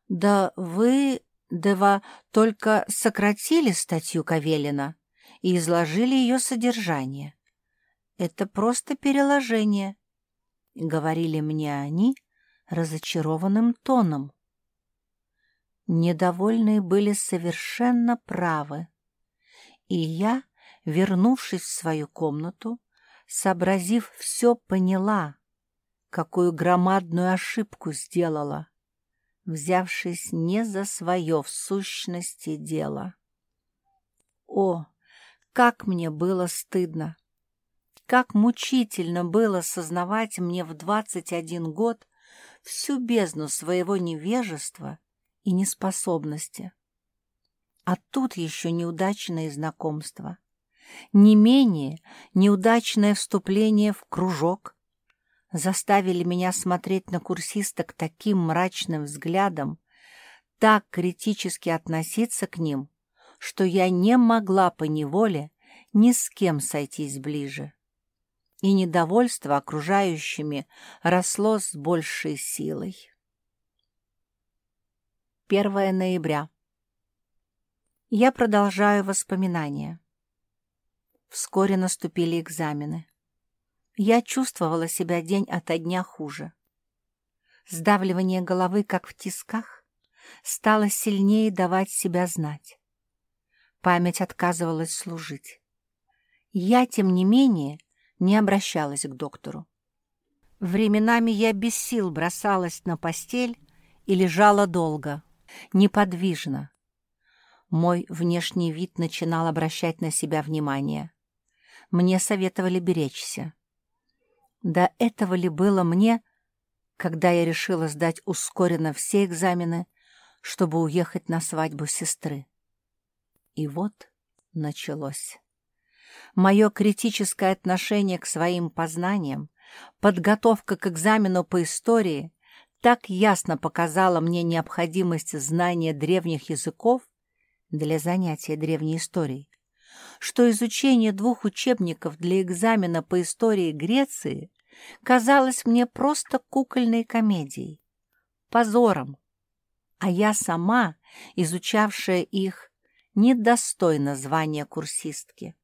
Speaker 1: «Да вы, Дева, только сократили статью Кавелина и изложили ее содержание. Это просто переложение», — говорили мне они разочарованным тоном. Недовольные были совершенно правы, и я, вернувшись в свою комнату, сообразив все, поняла, какую громадную ошибку сделала, взявшись не за свое в сущности дело. О, как мне было стыдно! Как мучительно было сознавать мне в двадцать один год всю бездну своего невежества и неспособности. А тут еще неудачное знакомство не менее неудачное вступление в кружок заставили меня смотреть на курсисток таким мрачным взглядом, так критически относиться к ним, что я не могла по неволе ни с кем сойтись ближе. И недовольство окружающими росло с большей силой. 1 ноября. Я продолжаю воспоминания. Вскоре наступили экзамены. Я чувствовала себя день ото дня хуже. Сдавливание головы, как в тисках, стало сильнее давать себя знать. Память отказывалась служить. Я, тем не менее, не обращалась к доктору. Временами я без сил бросалась на постель и лежала долго, неподвижно. Мой внешний вид начинал обращать на себя внимание мне советовали беречься. До этого ли было мне, когда я решила сдать ускоренно все экзамены, чтобы уехать на свадьбу сестры? И вот началось. Мое критическое отношение к своим познаниям, подготовка к экзамену по истории так ясно показала мне необходимость знания древних языков для занятия древней историей, что изучение двух учебников для экзамена по истории Греции казалось мне просто кукольной комедией, позором, а я сама, изучавшая их, недостойна звания курсистки.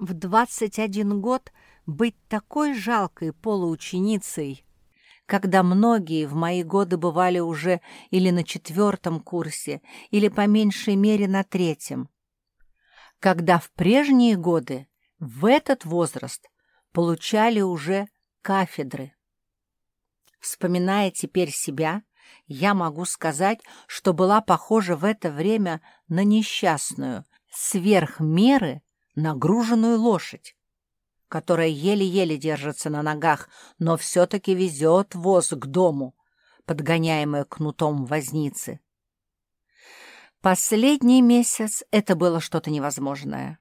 Speaker 1: В 21 год быть такой жалкой полуученицей, когда многие в мои годы бывали уже или на четвертом курсе, или по меньшей мере на третьем. Когда в прежние годы в этот возраст получали уже кафедры. Вспоминая теперь себя, я могу сказать, что была похожа в это время на несчастную, сверх меры нагруженную лошадь, которая еле-еле держится на ногах, но все-таки везет воз к дому, подгоняемая кнутом возницы. Последний месяц это было что-то невозможное.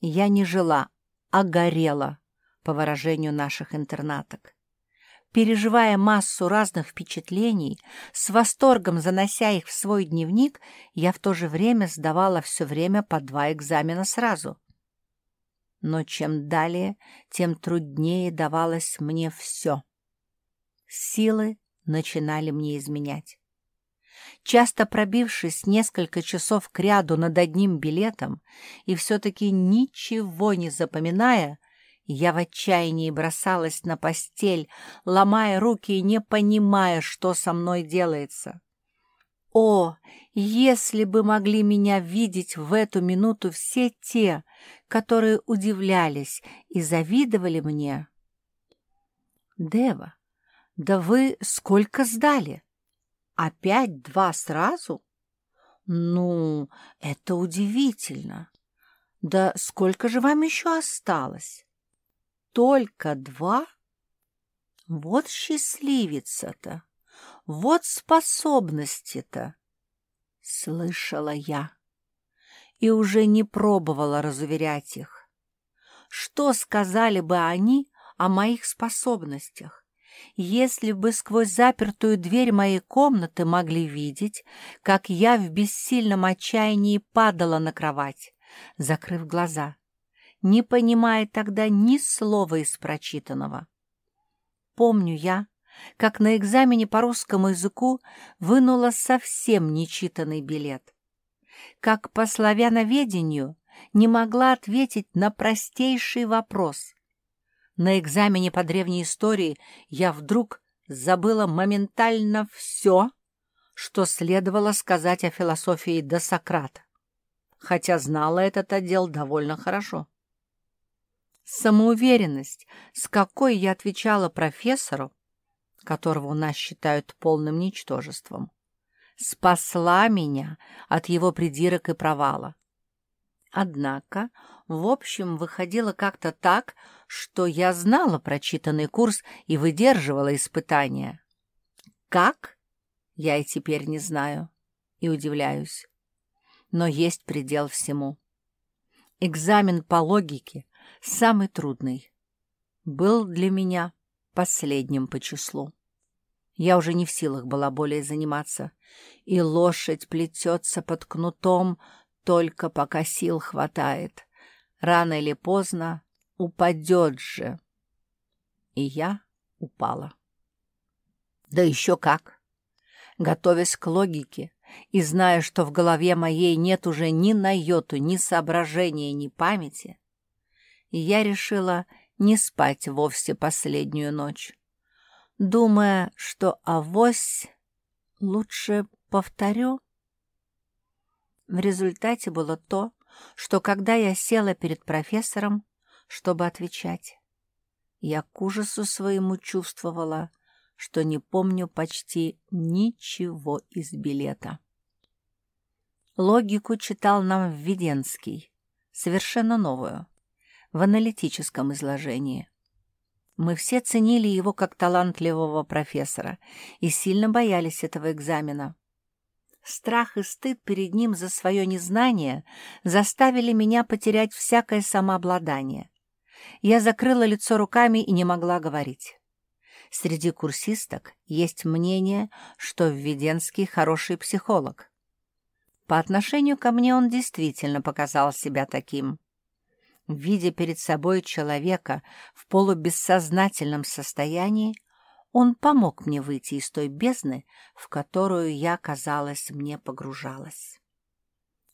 Speaker 1: Я не жила, а горела, по выражению наших интернаток. Переживая массу разных впечатлений, с восторгом занося их в свой дневник, я в то же время сдавала все время по два экзамена сразу. Но чем далее, тем труднее давалось мне все. Силы начинали мне изменять. Часто пробившись несколько часов кряду над одним билетом и все-таки ничего не запоминая, я в отчаянии бросалась на постель, ломая руки и не понимая, что со мной делается. О, если бы могли меня видеть в эту минуту все те, которые удивлялись и завидовали мне. Дева, да вы сколько сдали? Опять два сразу? Ну, это удивительно. Да сколько же вам еще осталось? только два? Вот счастливица-то, вот способности-то, слышала я и уже не пробовала разуверять их. Что сказали бы они о моих способностях, если бы сквозь запертую дверь моей комнаты могли видеть, как я в бессильном отчаянии падала на кровать, закрыв глаза, не понимая тогда ни слова из прочитанного. Помню я, как на экзамене по русскому языку вынула совсем нечитанный билет. Как по славяноведению не могла ответить на простейший вопрос. На экзамене по древней истории я вдруг забыла моментально все, что следовало сказать о философии до Сократа, хотя знала этот отдел довольно хорошо. Самоуверенность, с какой я отвечала профессору, которого у нас считают полным ничтожеством, спасла меня от его придирок и провала. Однако, в общем, выходило как-то так, что я знала прочитанный курс и выдерживала испытания. Как? Я и теперь не знаю и удивляюсь. Но есть предел всему. Экзамен по логике самый трудный. Был для меня последним по числу. Я уже не в силах была более заниматься, и лошадь плетется под кнутом только пока сил хватает. Рано или поздно упадет же. И я упала. Да еще как! Готовясь к логике и зная, что в голове моей нет уже ни на йоту, ни соображения, ни памяти, я решила не спать вовсе последнюю ночь, думая, что авось лучше повторю. В результате было то, что когда я села перед профессором, чтобы отвечать, я к ужасу своему чувствовала, что не помню почти ничего из билета. Логику читал нам Введенский, совершенно новую в аналитическом изложении. Мы все ценили его как талантливого профессора и сильно боялись этого экзамена. Страх и стыд перед ним за свое незнание заставили меня потерять всякое самообладание. Я закрыла лицо руками и не могла говорить. Среди курсисток есть мнение, что Введенский хороший психолог. По отношению ко мне он действительно показал себя таким. Видя перед собой человека в полубессознательном состоянии, он помог мне выйти из той бездны, в которую я, казалось, мне погружалась.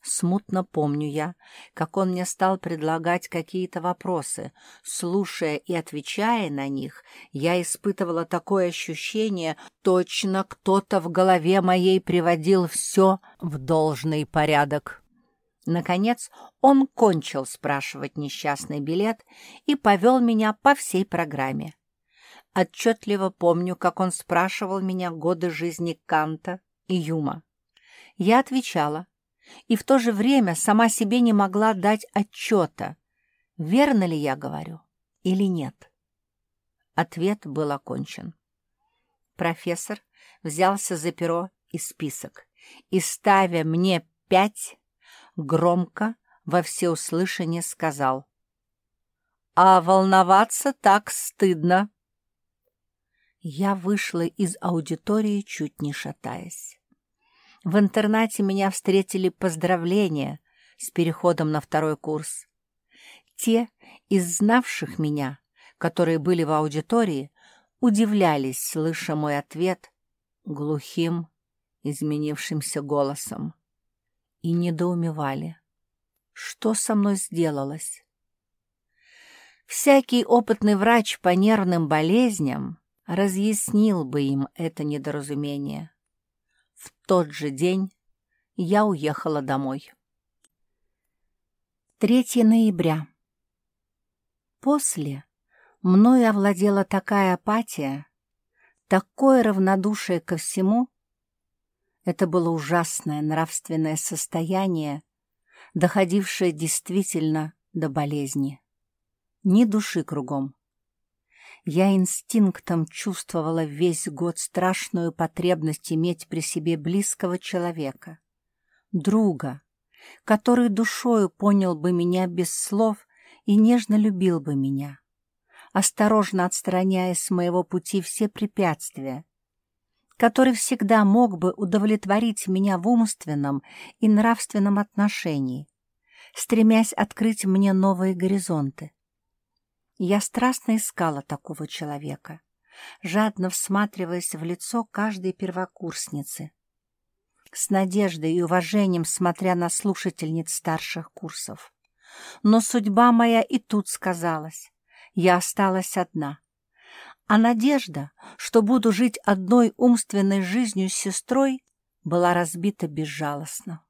Speaker 1: Смутно помню я, как он мне стал предлагать какие-то вопросы. Слушая и отвечая на них, я испытывала такое ощущение, точно кто-то в голове моей приводил все в должный порядок. Наконец он кончил спрашивать несчастный билет и повел меня по всей программе. Отчетливо помню, как он спрашивал меня годы жизни Канта и Юма. Я отвечала, и в то же время сама себе не могла дать отчета, верно ли я говорю или нет. Ответ был окончен. Профессор взялся за перо и список, и, ставя мне пять, громко во всеуслышание сказал «А волноваться так стыдно!» Я вышла из аудитории, чуть не шатаясь. В интернате меня встретили поздравления с переходом на второй курс. Те из знавших меня, которые были в аудитории, удивлялись, слыша мой ответ глухим, изменившимся голосом, и недоумевали, что со мной сделалось. Всякий опытный врач по нервным болезням разъяснил бы им это недоразумение. В тот же день я уехала домой. 3 ноября. После мною овладела такая апатия, такое равнодушие ко всему. Это было ужасное нравственное состояние, доходившее действительно до болезни. Ни души кругом. Я инстинктом чувствовала весь год страшную потребность иметь при себе близкого человека, друга, который душою понял бы меня без слов и нежно любил бы меня, осторожно отстраняя с моего пути все препятствия, который всегда мог бы удовлетворить меня в умственном и нравственном отношении, стремясь открыть мне новые горизонты. Я страстно искала такого человека, жадно всматриваясь в лицо каждой первокурсницы, с надеждой и уважением смотря на слушательниц старших курсов. Но судьба моя и тут сказалась. Я осталась одна. А надежда, что буду жить одной умственной жизнью с сестрой, была разбита безжалостно.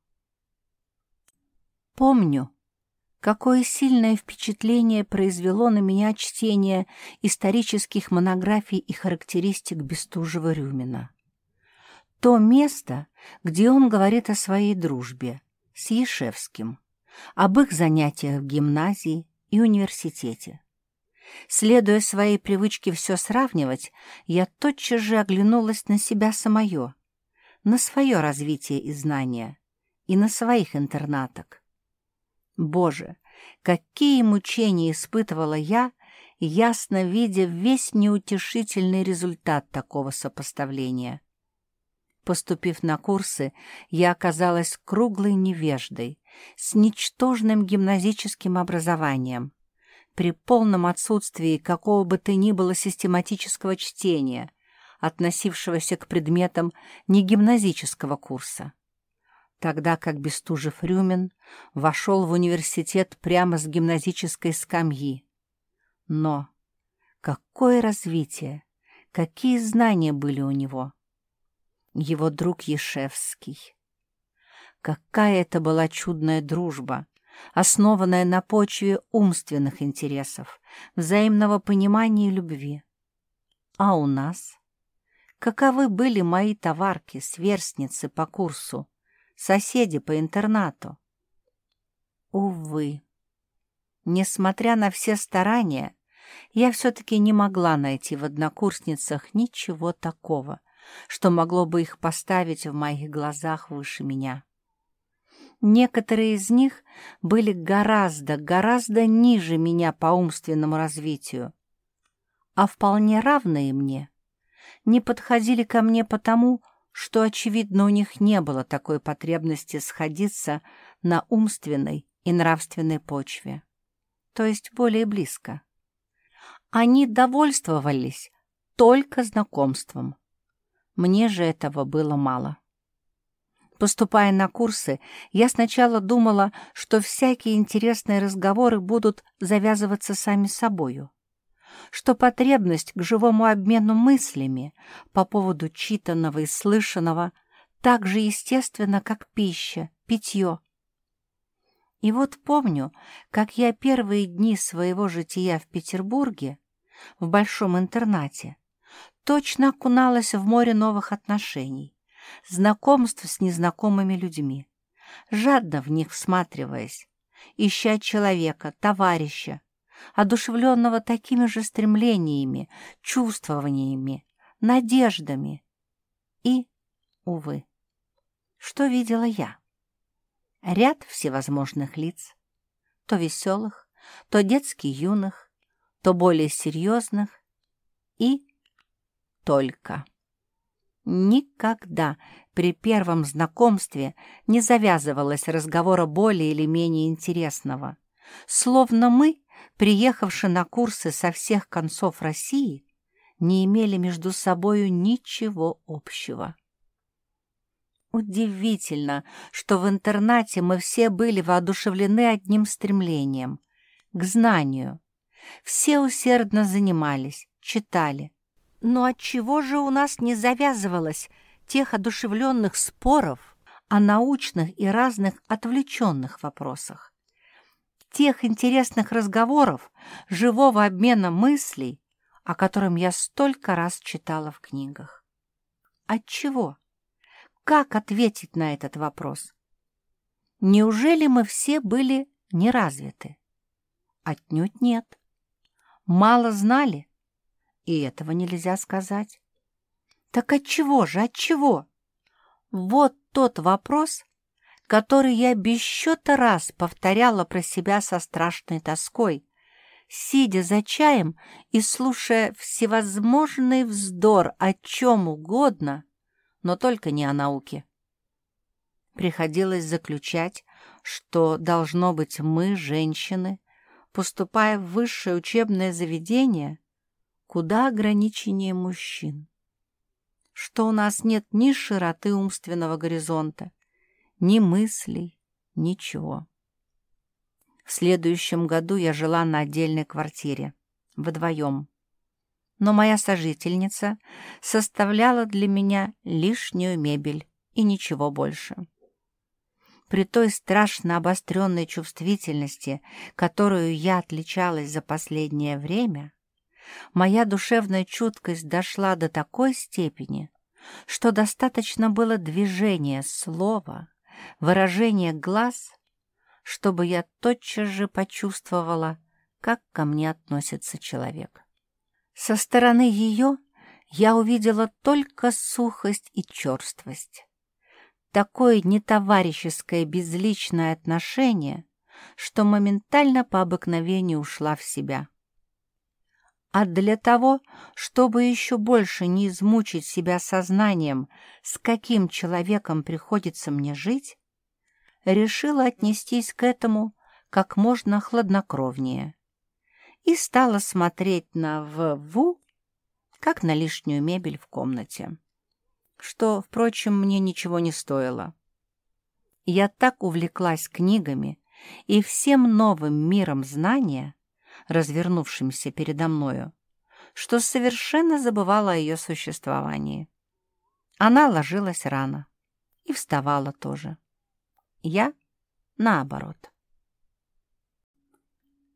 Speaker 1: Помню, Какое сильное впечатление произвело на меня чтение исторических монографий и характеристик Бестужева-Рюмина. То место, где он говорит о своей дружбе с Ешевским, об их занятиях в гимназии и университете. Следуя своей привычке все сравнивать, я тотчас же оглянулась на себя самое, на свое развитие и знания, и на своих интернаток. Боже, какие мучения испытывала я, ясно видя весь неутешительный результат такого сопоставления. Поступив на курсы, я оказалась круглой невеждой, с ничтожным гимназическим образованием, при полном отсутствии какого бы то ни было систематического чтения, относившегося к предметам негимназического курса тогда как Бестужев-Рюмин вошел в университет прямо с гимназической скамьи. Но какое развитие, какие знания были у него! Его друг Ешевский. Какая это была чудная дружба, основанная на почве умственных интересов, взаимного понимания и любви. А у нас? Каковы были мои товарки, сверстницы по курсу, соседи по интернату. Увы, несмотря на все старания, я все-таки не могла найти в однокурсницах ничего такого, что могло бы их поставить в моих глазах выше меня. Некоторые из них были гораздо, гораздо ниже меня по умственному развитию, а вполне равные мне не подходили ко мне потому, что, очевидно, у них не было такой потребности сходиться на умственной и нравственной почве, то есть более близко. Они довольствовались только знакомством. Мне же этого было мало. Поступая на курсы, я сначала думала, что всякие интересные разговоры будут завязываться сами собою, что потребность к живому обмену мыслями по поводу читанного и слышанного так же естественна, как пища, питье. И вот помню, как я первые дни своего жития в Петербурге, в большом интернате, точно окуналась в море новых отношений, знакомств с незнакомыми людьми, жадно в них всматриваясь, ища человека, товарища, одушевленного такими же стремлениями, чувствованиями, надеждами. И, увы, что видела я? Ряд всевозможных лиц, то веселых, то детски юных, то более серьезных и только. Никогда при первом знакомстве не завязывалось разговора более или менее интересного. Словно мы, приехавшие на курсы со всех концов России, не имели между собою ничего общего. Удивительно, что в интернате мы все были воодушевлены одним стремлением — к знанию. Все усердно занимались, читали, но отчего же у нас не завязывалось тех одушевленных споров о научных и разных отвлеченных вопросах? Тех интересных разговоров, живого обмена мыслей, о котором я столько раз читала в книгах. Отчего? Как ответить на этот вопрос? Неужели мы все были неразвиты? Отнюдь нет. Мало знали? И этого нельзя сказать. Так от чего же, от чего? Вот тот вопрос, который я без раз повторяла про себя со страшной тоской, сидя за чаем и слушая всевозможный вздор о чем угодно, но только не о науке. Приходилось заключать, что, должно быть, мы, женщины, поступая в высшее учебное заведение, куда ограниченнее мужчин. Что у нас нет ни широты умственного горизонта, ни мыслей, ничего. В следующем году я жила на отдельной квартире, вдвоем. Но моя сожительница составляла для меня лишнюю мебель и ничего больше. При той страшно обостренной чувствительности, которую я отличалась за последнее время, Моя душевная чуткость дошла до такой степени, что достаточно было движения слова, выражения глаз, чтобы я тотчас же почувствовала, как ко мне относится человек. Со стороны ее я увидела только сухость и черствость. Такое нетоварищеское безличное отношение, что моментально по обыкновению ушла в себя а для того, чтобы еще больше не измучить себя сознанием, с каким человеком приходится мне жить, решила отнестись к этому как можно хладнокровнее и стала смотреть на ВВ как на лишнюю мебель в комнате, что, впрочем, мне ничего не стоило. Я так увлеклась книгами и всем новым миром знания, развернувшимся передо мною, что совершенно забывала о ее существовании. Она ложилась рано и вставала тоже. Я наоборот.